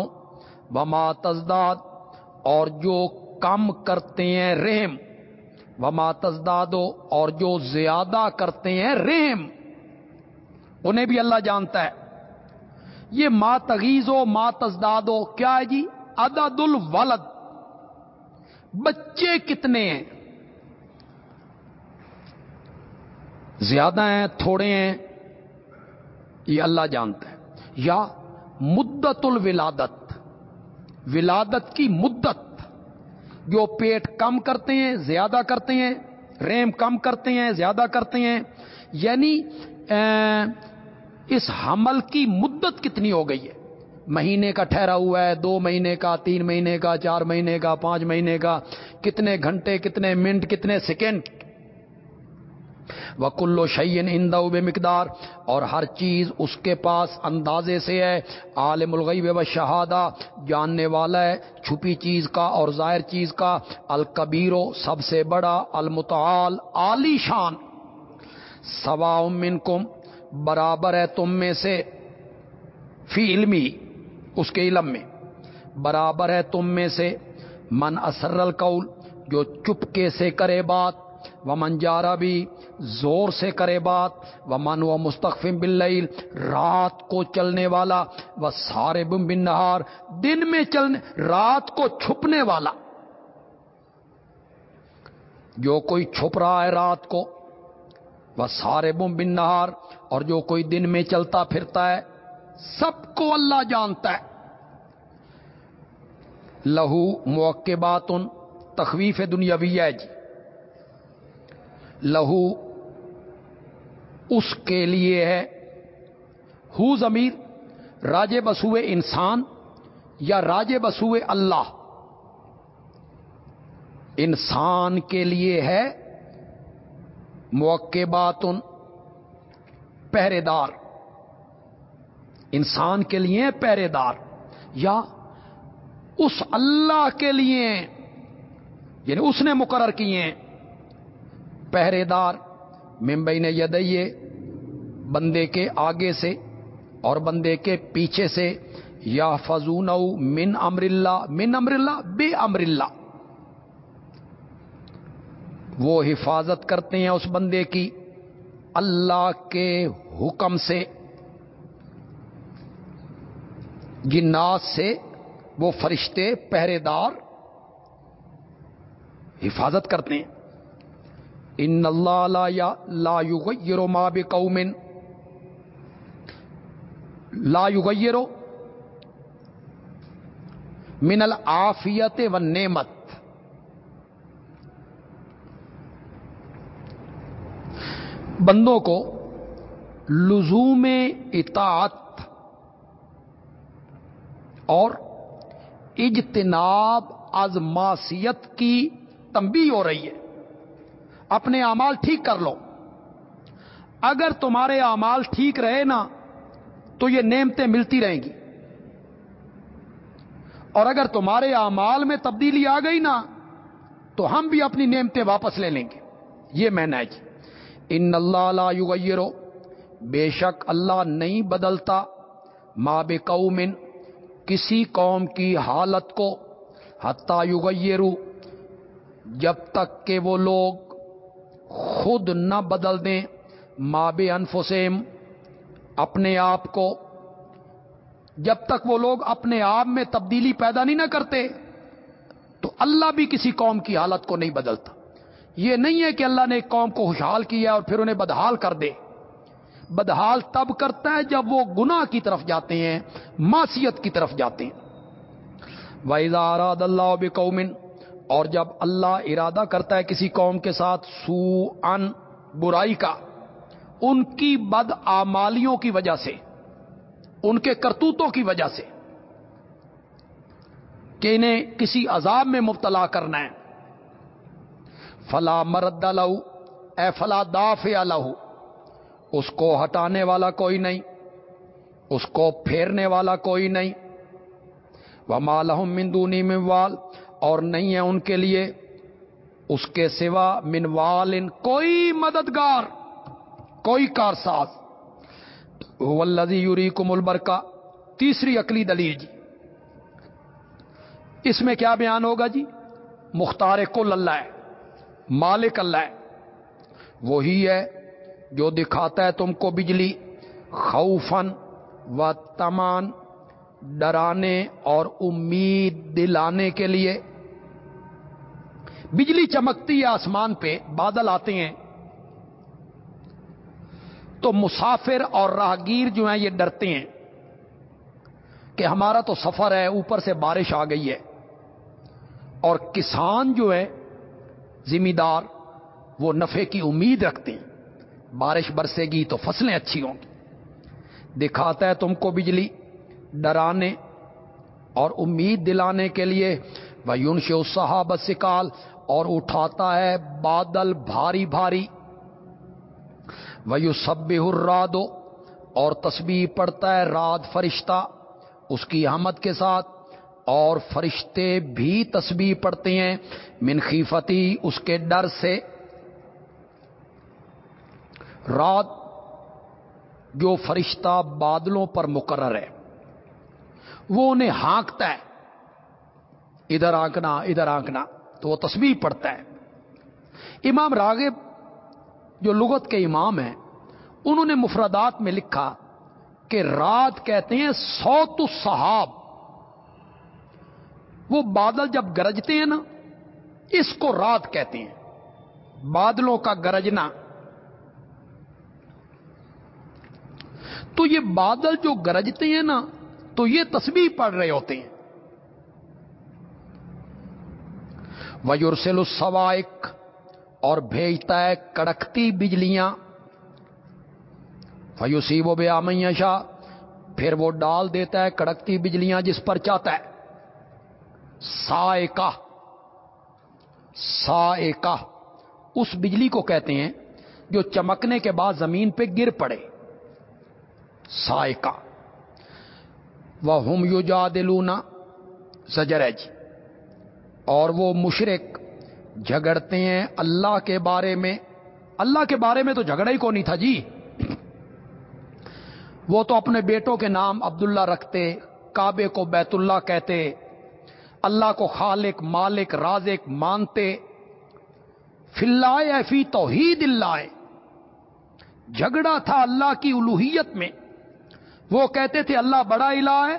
وما تزداد، اور جو کم کرتے ہیں رحم۔ وما تزدادو، اور جو زیادہ کرتے ہیں رحم۔ انہیں بھی اللہ جانتا ہے۔ یہ ما تغیزو، ما تزدادو کیا ہے جی؟ عدد الولد بچے کتنے ہیں؟ زیادہ ہیں، تھوڑے ہیں، یہ اللہ جانتا ہے۔ یا مدت الولادت ولادت کی مدت جو پیٹ کم کرتے ہیں، زیادہ کرتے ہیں، ریم کم کرتے ہیں، زیادہ کرتے ہیں یعنی اس حمل کی مدت کتنی ہو گئی ہے؟ مہینے کا ٹھہرا ہوا ہے، دو مہینے کا، تین مہینے کا، چار مہینے کا، پانچ مہینے کا، کتنے گھنٹے، کتنے منٹ، کتنے سیکنڈ؟ وکل و شعین اندو بے مقدار اور ہر چیز اس کے پاس اندازے سے ہے۔ عالم الغیب و شہادہ، جاننے والا ہے، چھپی چیز کا اور ظاہر چیز کا۔ الکبیرو سب سے بڑا، المتعال، عالی شان۔ سوا منکم، برابر ہے تم میں سے فی علمی، اس کے علم میں۔ برابر ہے تم میں سے من اثر القول، جو چپکے سے کرے بات۔ وہ من جارا بھی زور سے کرے بات وہ من و مستقفم بل رات کو چلنے والا وہ سارے بم بن نہار دن میں چلنے، رات کو چھپنے والا۔ جو کوئی چھپ رہا ہے رات کو وہ سارے بم بن نہار اور جو کوئی دن میں چلتا پھرتا ہے، سب کو اللہ جانتا ہے۔ لہو موقع بات ان تخویف دنیاوی ہے جی۔ لہو اس کے لیے ہے۔ ہو ضمیر راج بسوئے انسان یا راج بسوئے اللہ۔ انسان کے لیے ہے موقع بات پہرے دار انسان کے لیے پہرے دار یا اس اللہ کے لیے یعنی اس نے مقرر کیے ہیں۔ پہرے دار ممبئی نے یدئیے بندے کے آگے سے اور بندے کے پیچھے سے یا فضون من امر اللہ، من امر اللہ، بے امر اللہ۔ وہ حفاظت کرتے ہیں اس بندے کی اللہ کے حکم سے، جنات سے وہ فرشتے پہرے دار حفاظت کرتے ہیں۔ ان اللہ لا یا لا یغیر ما بقوم لا یغیر من العافیت و نعمت. بندوں کو لزوم اطاعت اور اجتناب از معصیت کی تمبی ہو رہی ہے۔ اپنے اعمال ٹھیک کر لو۔ اگر تمہارے اعمال ٹھیک رہے نا، تو یہ نعمتیں ملتی رہیں گی۔ اور اگر تمہارے اعمال میں تبدیلی آ گئی نا، تو ہم بھی اپنی نعمتیں واپس لے لیں گے۔ یہ میں نے جی ان اللہ لا یغیرو، بے شک اللہ نہیں بدلتا۔ ما بے قومن کسی قوم کی حالت کو حتیٰ یغیرو، جب تک کہ وہ لوگ خود نہ بدل دیں ما بے انفسیم اپنے آپ کو۔ جب تک وہ لوگ اپنے آپ میں تبدیلی پیدا نہیں نہ کرتے، تو اللہ بھی کسی قوم کی حالت کو نہیں بدلتا۔ یہ نہیں ہے کہ اللہ نے ایک قوم کو خوشحال کیا اور پھر انہیں بدحال کر دے۔ بدحال تب کرتا ہے جب وہ گناہ کی طرف جاتے ہیں، معصیت کی طرف جاتے ہیں۔ ویزا اراد اللہ بومن اور جب اللہ ارادہ کرتا ہے کسی قوم کے ساتھ سو ان برائی کا، ان کی بد آمالیوں کی وجہ سے، ان کے کرتوتوں کی وجہ سے کہ انہیں کسی عذاب میں مبتلا کرنا ہے۔ فلا مرد لہو، اے فلا داف لہو، اس کو ہٹانے والا کوئی نہیں، اس کو پھیرنے والا کوئی نہیں۔ وہ مالحم مندونی منوال اور نہیں ہے ان کے لیے، اس کے سوا منوال ان کوئی مددگار، کوئی کارساز۔ ولزی یوری کو ملبر کا تیسری اکلی دلیل جی۔ اس میں کیا بیان ہوگا جی؟ مختار کل اللہ ہے، مالک اللہ ہے۔ وہی ہے جو دکھاتا ہے تم کو بجلی خوفن و تمان ڈرانے اور امید دلانے کے لیے۔ بجلی چمکتی ہے آسمان پہ، بادل آتے ہیں۔ تو مسافر اور راہگیر جو ہیں، یہ ڈرتے ہیں کہ ہمارا تو سفر ہے، اوپر سے بارش آ گئی ہے۔ اور کسان جو ہے ذمہ دار وہ نفے کی امید رکھتے ہیں۔ بارش برسے گی تو فصلیں اچھی ہوں گی۔ دکھاتا ہے تم کو بجلی، ڈرانے اور امید دلانے کے لیے۔ وہ یونش صحاب سکال اور اٹھاتا ہے بادل بھاری بھاری۔ وہ یو سب دو اور تسبیح پڑتا ہے رات فرشتہ اس کی احمد کے ساتھ۔ اور فرشتے بھی تسبیح پڑھتے ہیں منخیفتی اس کے ڈر سے۔ رات جو فرشتہ بادلوں پر مقرر ہے، وہ انہیں ہانکتا ہے۔ ادھر آنکنا ادھر آنکنا تو وہ تصویر پڑھتا ہے۔ امام راغب جو لغت کے امام ہیں، انہوں نے مفردات میں لکھا کہ رات کہتے ہیں سوت صحاب وہ بادل جب گرجتے ہیں نا، اس کو رات کہتے ہیں۔ بادلوں کا گرجنا۔ تو یہ بادل جو گرجتے ہیں نا، تو یہ تسبیح پڑھ رہے ہوتے ہیں۔ ویورسل السوائک اور بھیجتا ہے کڑکتی بجلیاں۔ فیوسی و بے آمیشا پھر وہ ڈال دیتا ہے کڑکتی بجلیاں جس پر چاہتا ہے۔ سائے کا اس بجلی کو کہتے ہیں جو چمکنے کے بعد زمین پہ گر پڑے۔ سائے کا وہ ہم یو جا دلونا سجرج اور وہ مشرق جھگڑتے ہیں اللہ کے بارے میں۔ اللہ کے بارے میں تو جھگڑا ہی کو نہیں تھا جی۔ وہ تو اپنے بیٹوں کے نام عبداللہ رکھتے، کعبے کو بیت اللہ کہتے، اللہ کو خالق، مالک، رازق مانتے۔ فلائے فی توحید اللہ۔ جھگڑا تھا اللہ کی الوحیت میں۔ وہ کہتے تھے اللہ بڑا الہ ہے،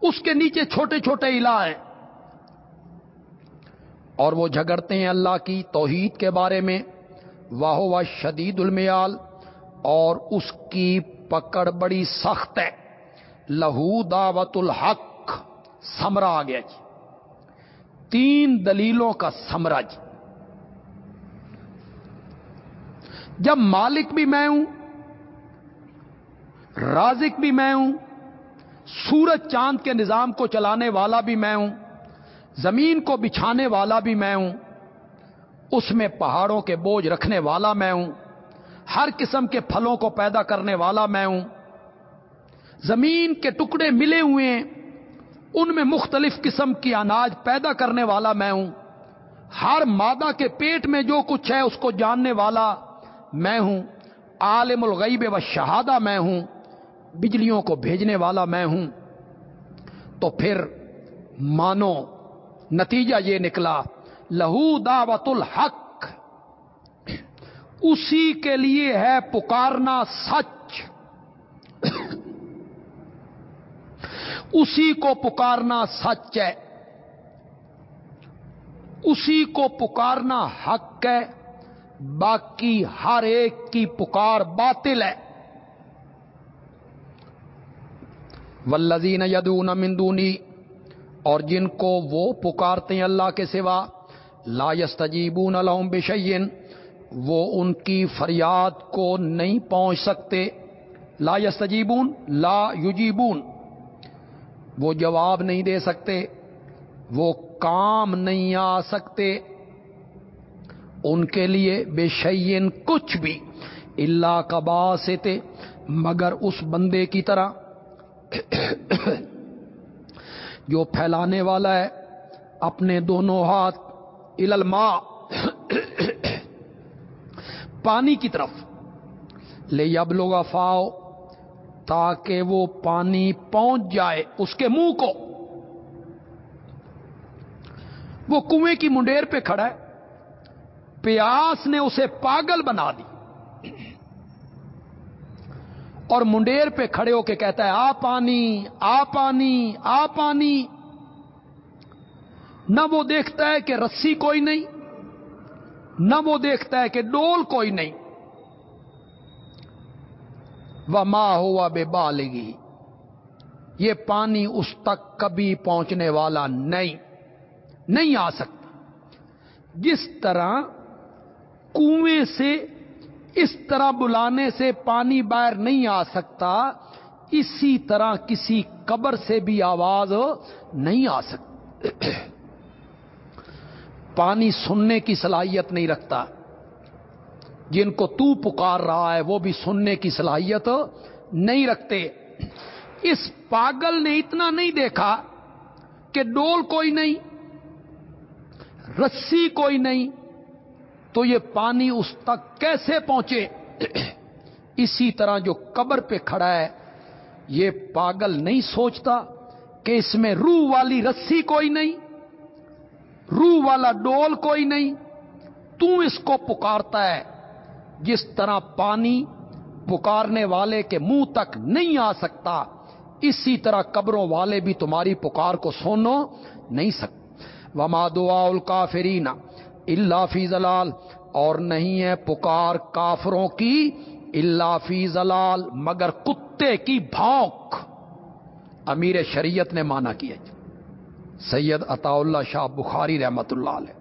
اس کے نیچے چھوٹے چھوٹے الہ ہیں۔ اور وہ جھگڑتے ہیں اللہ کی توحید کے بارے میں واہ واہ شدید المیال، اور اس کی پکڑ بڑی سخت ہے۔ لہو دعوت الحق، سمرا آ گیا جی۔ تین دلیلوں کا سمرا جی۔ جب مالک بھی میں ہوں، رازق بھی میں ہوں، سورج چاند کے نظام کو چلانے والا بھی میں ہوں زمین کو بچھانے والا بھی میں ہوں، اس میں پہاڑوں کے بوجھ رکھنے والا میں ہوں، ہر قسم کے پھلوں کو پیدا کرنے والا میں ہوں۔ زمین کے ٹکڑے ملے ہوئے ہیں، ان میں مختلف قسم کی اناج پیدا کرنے والا میں ہوں۔ ہر مادہ کے پیٹ میں جو کچھ ہے، اس کو جاننے والا میں ہوں۔ عالم الغیب و شہادہ میں ہوں۔ بجلیوں کو بھیجنے والا میں ہوں۔ تو پھر مانو نتیجہ یہ نکلا، لہو دعوت الحق اسی کے لیے ہے پکارنا سچ۔ اسی کو پکارنا سچ ہے، اسی کو پکارنا حق ہے، باقی ہر ایک کی پکار باطل ہے۔ ولزین یدون مندونی اور جن کو وہ پکارتے ہیں اللہ کے سوا، لا یستجیبون لهم بشین وہ ان کی فریاد کو نہیں پہنچ سکتے۔ لا یستجیبون، لا یجیبون، وہ جواب نہیں دے سکتے، وہ کام نہیں آ سکتے۔ ان کے لیے بے شعین کچھ بھی اللہ کا باس تھے مگر اس بندے کی طرح جو پھیلانے والا ہے، اپنے دونوں ہاتھ الما پانی کی طرف۔ لے اب لوگ افاؤ تاکہ وہ پانی پہنچ جائے اس کے منہ کو۔ وہ کنویں کی منڈیر پہ کھڑا ہے۔ پیاس نے اسے پاگل بنا دی۔ اور منڈیر پہ کھڑے ہو کے کہتا ہے، آ پانی آ پانی آ پانی۔ نہ وہ دیکھتا ہے کہ رسی کوئی نہیں، نہ وہ دیکھتا ہے کہ ڈول کوئی نہیں۔ وہ ماں ہوا بے بالگی یہ پانی اس تک کبھی پہنچنے والا نہیں نہیں آ سکتا۔ جس طرح کنویں سے اس طرح بلانے سے پانی باہر نہیں آ سکتا، اسی طرح کسی قبر سے بھی آواز نہیں آ سکتی۔ پانی سننے کی صلاحیت نہیں رکھتا۔ جن کو تو پکار رہا ہے، وہ بھی سننے کی صلاحیت نہیں رکھتے۔ اس پاگل نے اتنا نہیں دیکھا کہ ڈول کوئی نہیں، رسی کوئی نہیں تو یہ پانی اس تک کیسے پہنچے؟ اسی طرح جو قبر پہ کھڑا ہے، یہ پاگل نہیں سوچتا کہ اس میں روح والی رسی کوئی نہیں، روح والا ڈول کوئی نہیں تو اس کو پکارتا ہے جس طرح پانی پکارنے والے کے منہ تک نہیں آ سکتا۔ اسی طرح قبروں والے بھی تمہاری پکار کو سنو نہیں سکتے۔ وما دعا الکافرین اللہ فی زلال اور نہیں ہے پکار کافروں کی اللہ فی زلال مگر کتے کی بھونک۔ امیر شریعت نے مانا کیا جی۔ سید عطا اللہ شاہ بخاری رحمت اللہ علیہ۔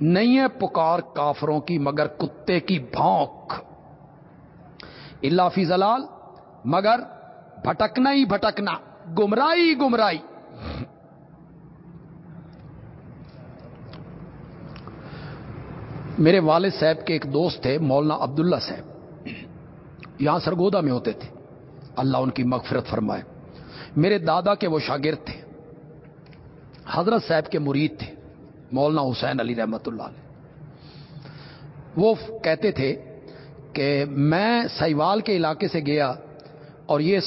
نہیں ہے پکار کافروں کی، مگر کتے کی بھونک۔ اللہ فی زلال مگر بھٹکنا ہی بھٹکنا گمرائی گمرائی میرے والد صاحب کے ایک دوست تھے، مولانا عبداللہ صاحب۔ یہاں سرگودا میں ہوتے تھے۔ اللہ ان کی مغفرت فرمائے۔ میرے دادا کے وہ شاگرد تھے۔ حضرت صاحب کے مرید تھے۔ مولانا حسین علی رحمت اللہ علیہ۔ وہ کہتے تھے کہ میں سیوال کے علاقے سے گیا اور یہ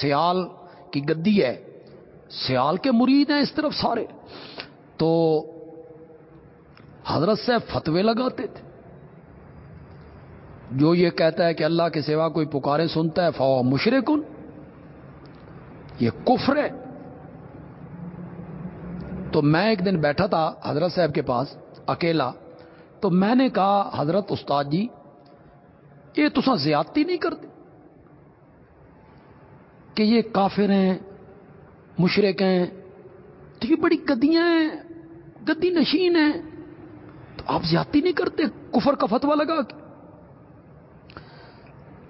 سیال کی گدی ہے۔ سیال کے مرید ہیں اس طرف سارے۔ تو حضرت صاحب فتوے لگاتے تھے۔ جو یہ کہتا ہے کہ اللہ کے سوا کوئی پکارے سنتا ہے فوا مشرقن یہ کفر ہے۔ تو میں ایک دن بیٹھا تھا حضرت صاحب کے پاس، اکیلا۔ تو میں نے کہا، حضرت استاد جی یہ تو زیادتی نہیں کرتے کہ یہ کافر ہیں مشرق ہیں۔ تو یہ بڑی گدیاں ہیں، گدی نشین ہیں۔ تو آپ زیادتی نہیں کرتے؟ کفر کا فتوا لگا کے۔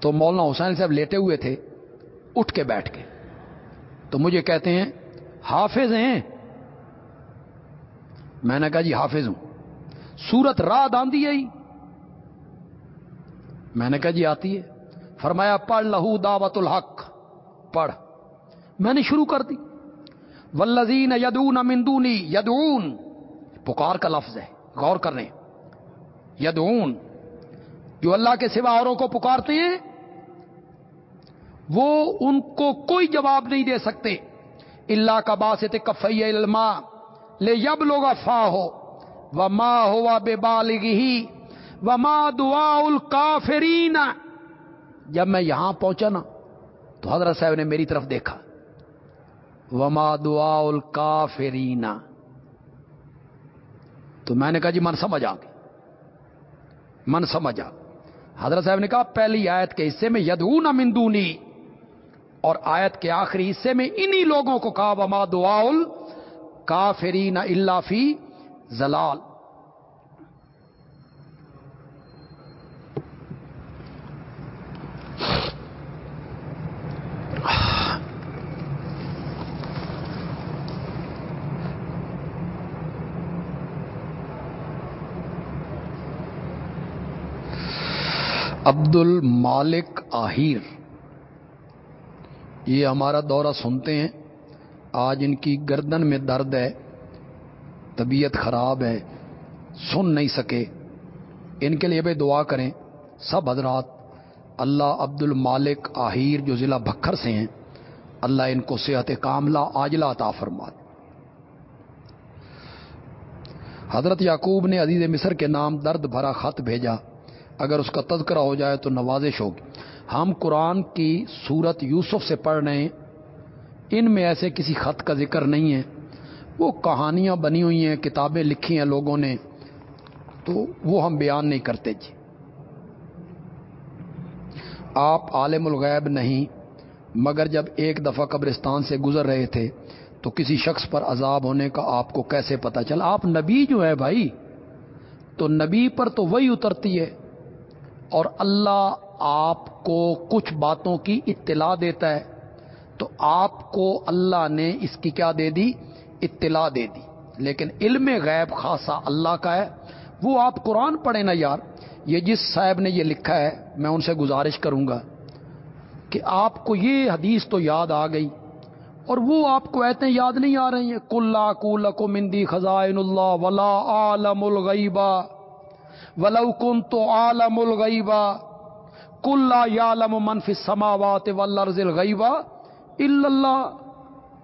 تو مولانا حسین صاحب لیٹے ہوئے تھے، اٹھ کے بیٹھ کے۔ تو مجھے کہتے ہیں، حافظ ہیں۔ میں نے کہا جی حافظ ہوں۔ سورت رات آندھی ہے میں نے کہا جی آتی ہے۔ فرمایا، پڑھ لہو دعوت الحق۔ پڑھ۔ میں نے شروع کر دی۔ ولزین یدون امندونی یدون پکار کا لفظ ہے۔ غور کر کرنے یدون جو اللہ کے سوا اوروں کو پکارتے ہیں، وہ ان کو کوئی جواب نہیں دے سکتے۔ اللہ کا باسط کفی علما لے یب لوگ فا ہو و ماں ہوا بے بالگی و ماں دعا الکافرین جب میں یہاں پہنچا نا، تو حضرت صاحب نے میری طرف دیکھا۔ وما دعا الکافرین تو میں نے کہا جی من سمجھ آ گئی۔ من سمجھ آ حضرت صاحب نے کہا پہلی آیت کے حصے میں یدو نہ مندونی اور آیت کے آخری حصے میں انہی لوگوں کو کہا، وما دعا کافرین اللہ فی زلال عبد المالک آہیر۔ یہ ہمارا دورہ سنتے ہیں۔ آج ان کی گردن میں درد ہے، طبیعت خراب ہے، سن نہیں سکے۔ ان کے لیے بھی دعا کریں۔ سب حضرات، اللہ عبد المالک آہیر جو ضلع بکھر سے ہیں، اللہ ان کو صحت کاملہ آجلا عطا فرما حضرت یعقوب نے عزیز مصر کے نام درد بھرا خط بھیجا۔ اگر اس کا تذکرہ ہو جائے تو نوازش ہوگی۔ ہم قرآن کی صورت یوسف سے پڑھ رہے ہیں۔ ان میں ایسے کسی خط کا ذکر نہیں ہے۔ وہ کہانیاں بنی ہوئی ہیں، کتابیں لکھی ہیں لوگوں نے۔ تو وہ ہم بیان نہیں کرتے جی۔ آپ عالم الغیب نہیں، مگر جب ایک دفعہ قبرستان سے گزر رہے تھے تو کسی شخص پر عذاب ہونے کا آپ کو کیسے پتا چلا؟ آپ نبی جو ہے بھائی، تو نبی پر تو وہی اترتی ہے۔ اور اللہ آپ کو کچھ باتوں کی اطلاع دیتا ہے، تو آپ کو اللہ نے اس کی کیا دے دی؟ اطلاع دے دی۔ لیکن علم غیب خاصا اللہ کا ہے۔ وہ آپ قرآن پڑھیں نا یار، یہ جس صاحب نے یہ لکھا ہے، میں ان سے گزارش کروں گا کہ آپ کو یہ حدیث تو یاد آ گئی۔ اور وہ آپ کو ایتے یاد نہیں آ رہی ہیں کلا کول کو مندی خزائن اللہ ولا عالم الغیبا۔ ولو کن تو عالم الغیبا کلا یالم منفی سماوات ولرز الغیبا اللہ۔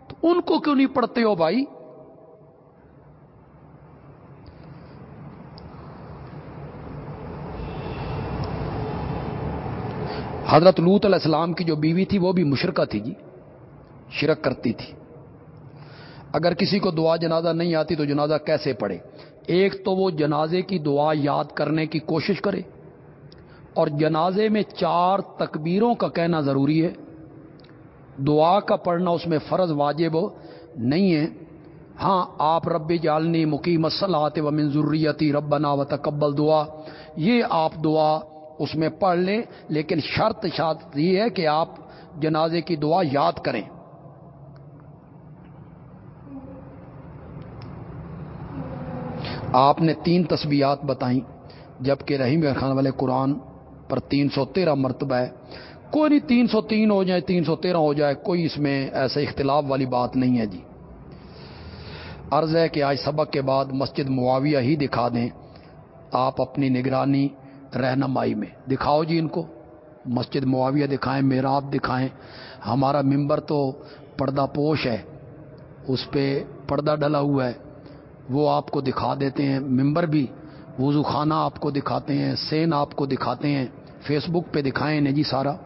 تو ان کو کیوں نہیں پڑھتے ہو بھائی؟ حضرت لوت علیہ السلام کی جو بیوی تھی وہ بھی مشرقہ تھی جی شرک کرتی تھی۔ اگر کسی کو دعا جنازہ نہیں آتی تو جنازہ کیسے پڑھے؟ ایک تو وہ جنازے کی دعا یاد کرنے کی کوشش کرے اور جنازے میں چار تکبیروں کا کہنا ضروری ہے۔ دعا کا پڑھنا اس میں فرض واجب ہو نہیں ہے۔ ہاں آپ رب جالنی مقیم مسلات و منظوریتی ربنا و تقبل دعا۔ یہ آپ دعا اس میں پڑھ لیں، لیکن شرط شرط یہ ہے کہ آپ جنازے کی دعا یاد کریں۔ آپ نے تین تسبیحات بتائیں، جبکہ رحیم خان والے قرآن پر تین سو تیرہ مرتبہ ہے۔ کوئی نہیں، تین سو تین ہو جائے، تین سو تیرہ ہو جائے، کوئی اس میں ایسے اختلاف والی بات نہیں ہے جی۔ عرض ہے کہ آج سبق کے بعد مسجد معاویہ ہی دکھا دیں آپ اپنی نگرانی رہنمائی میں۔ دکھاؤ جی ان کو۔ مسجد معاویہ دکھائیں میراب دکھائیں۔ ہمارا ممبر تو پردہ پوش ہے، اس پہ پردہ ڈلا ہوا ہے۔ وہ آپ کو دکھا دیتے ہیں، ممبر بھی وضو خانہ آپ کو دکھاتے ہیں، سین آپ کو دکھاتے ہیں، فیس بک پہ دکھائیں نے جی سارا۔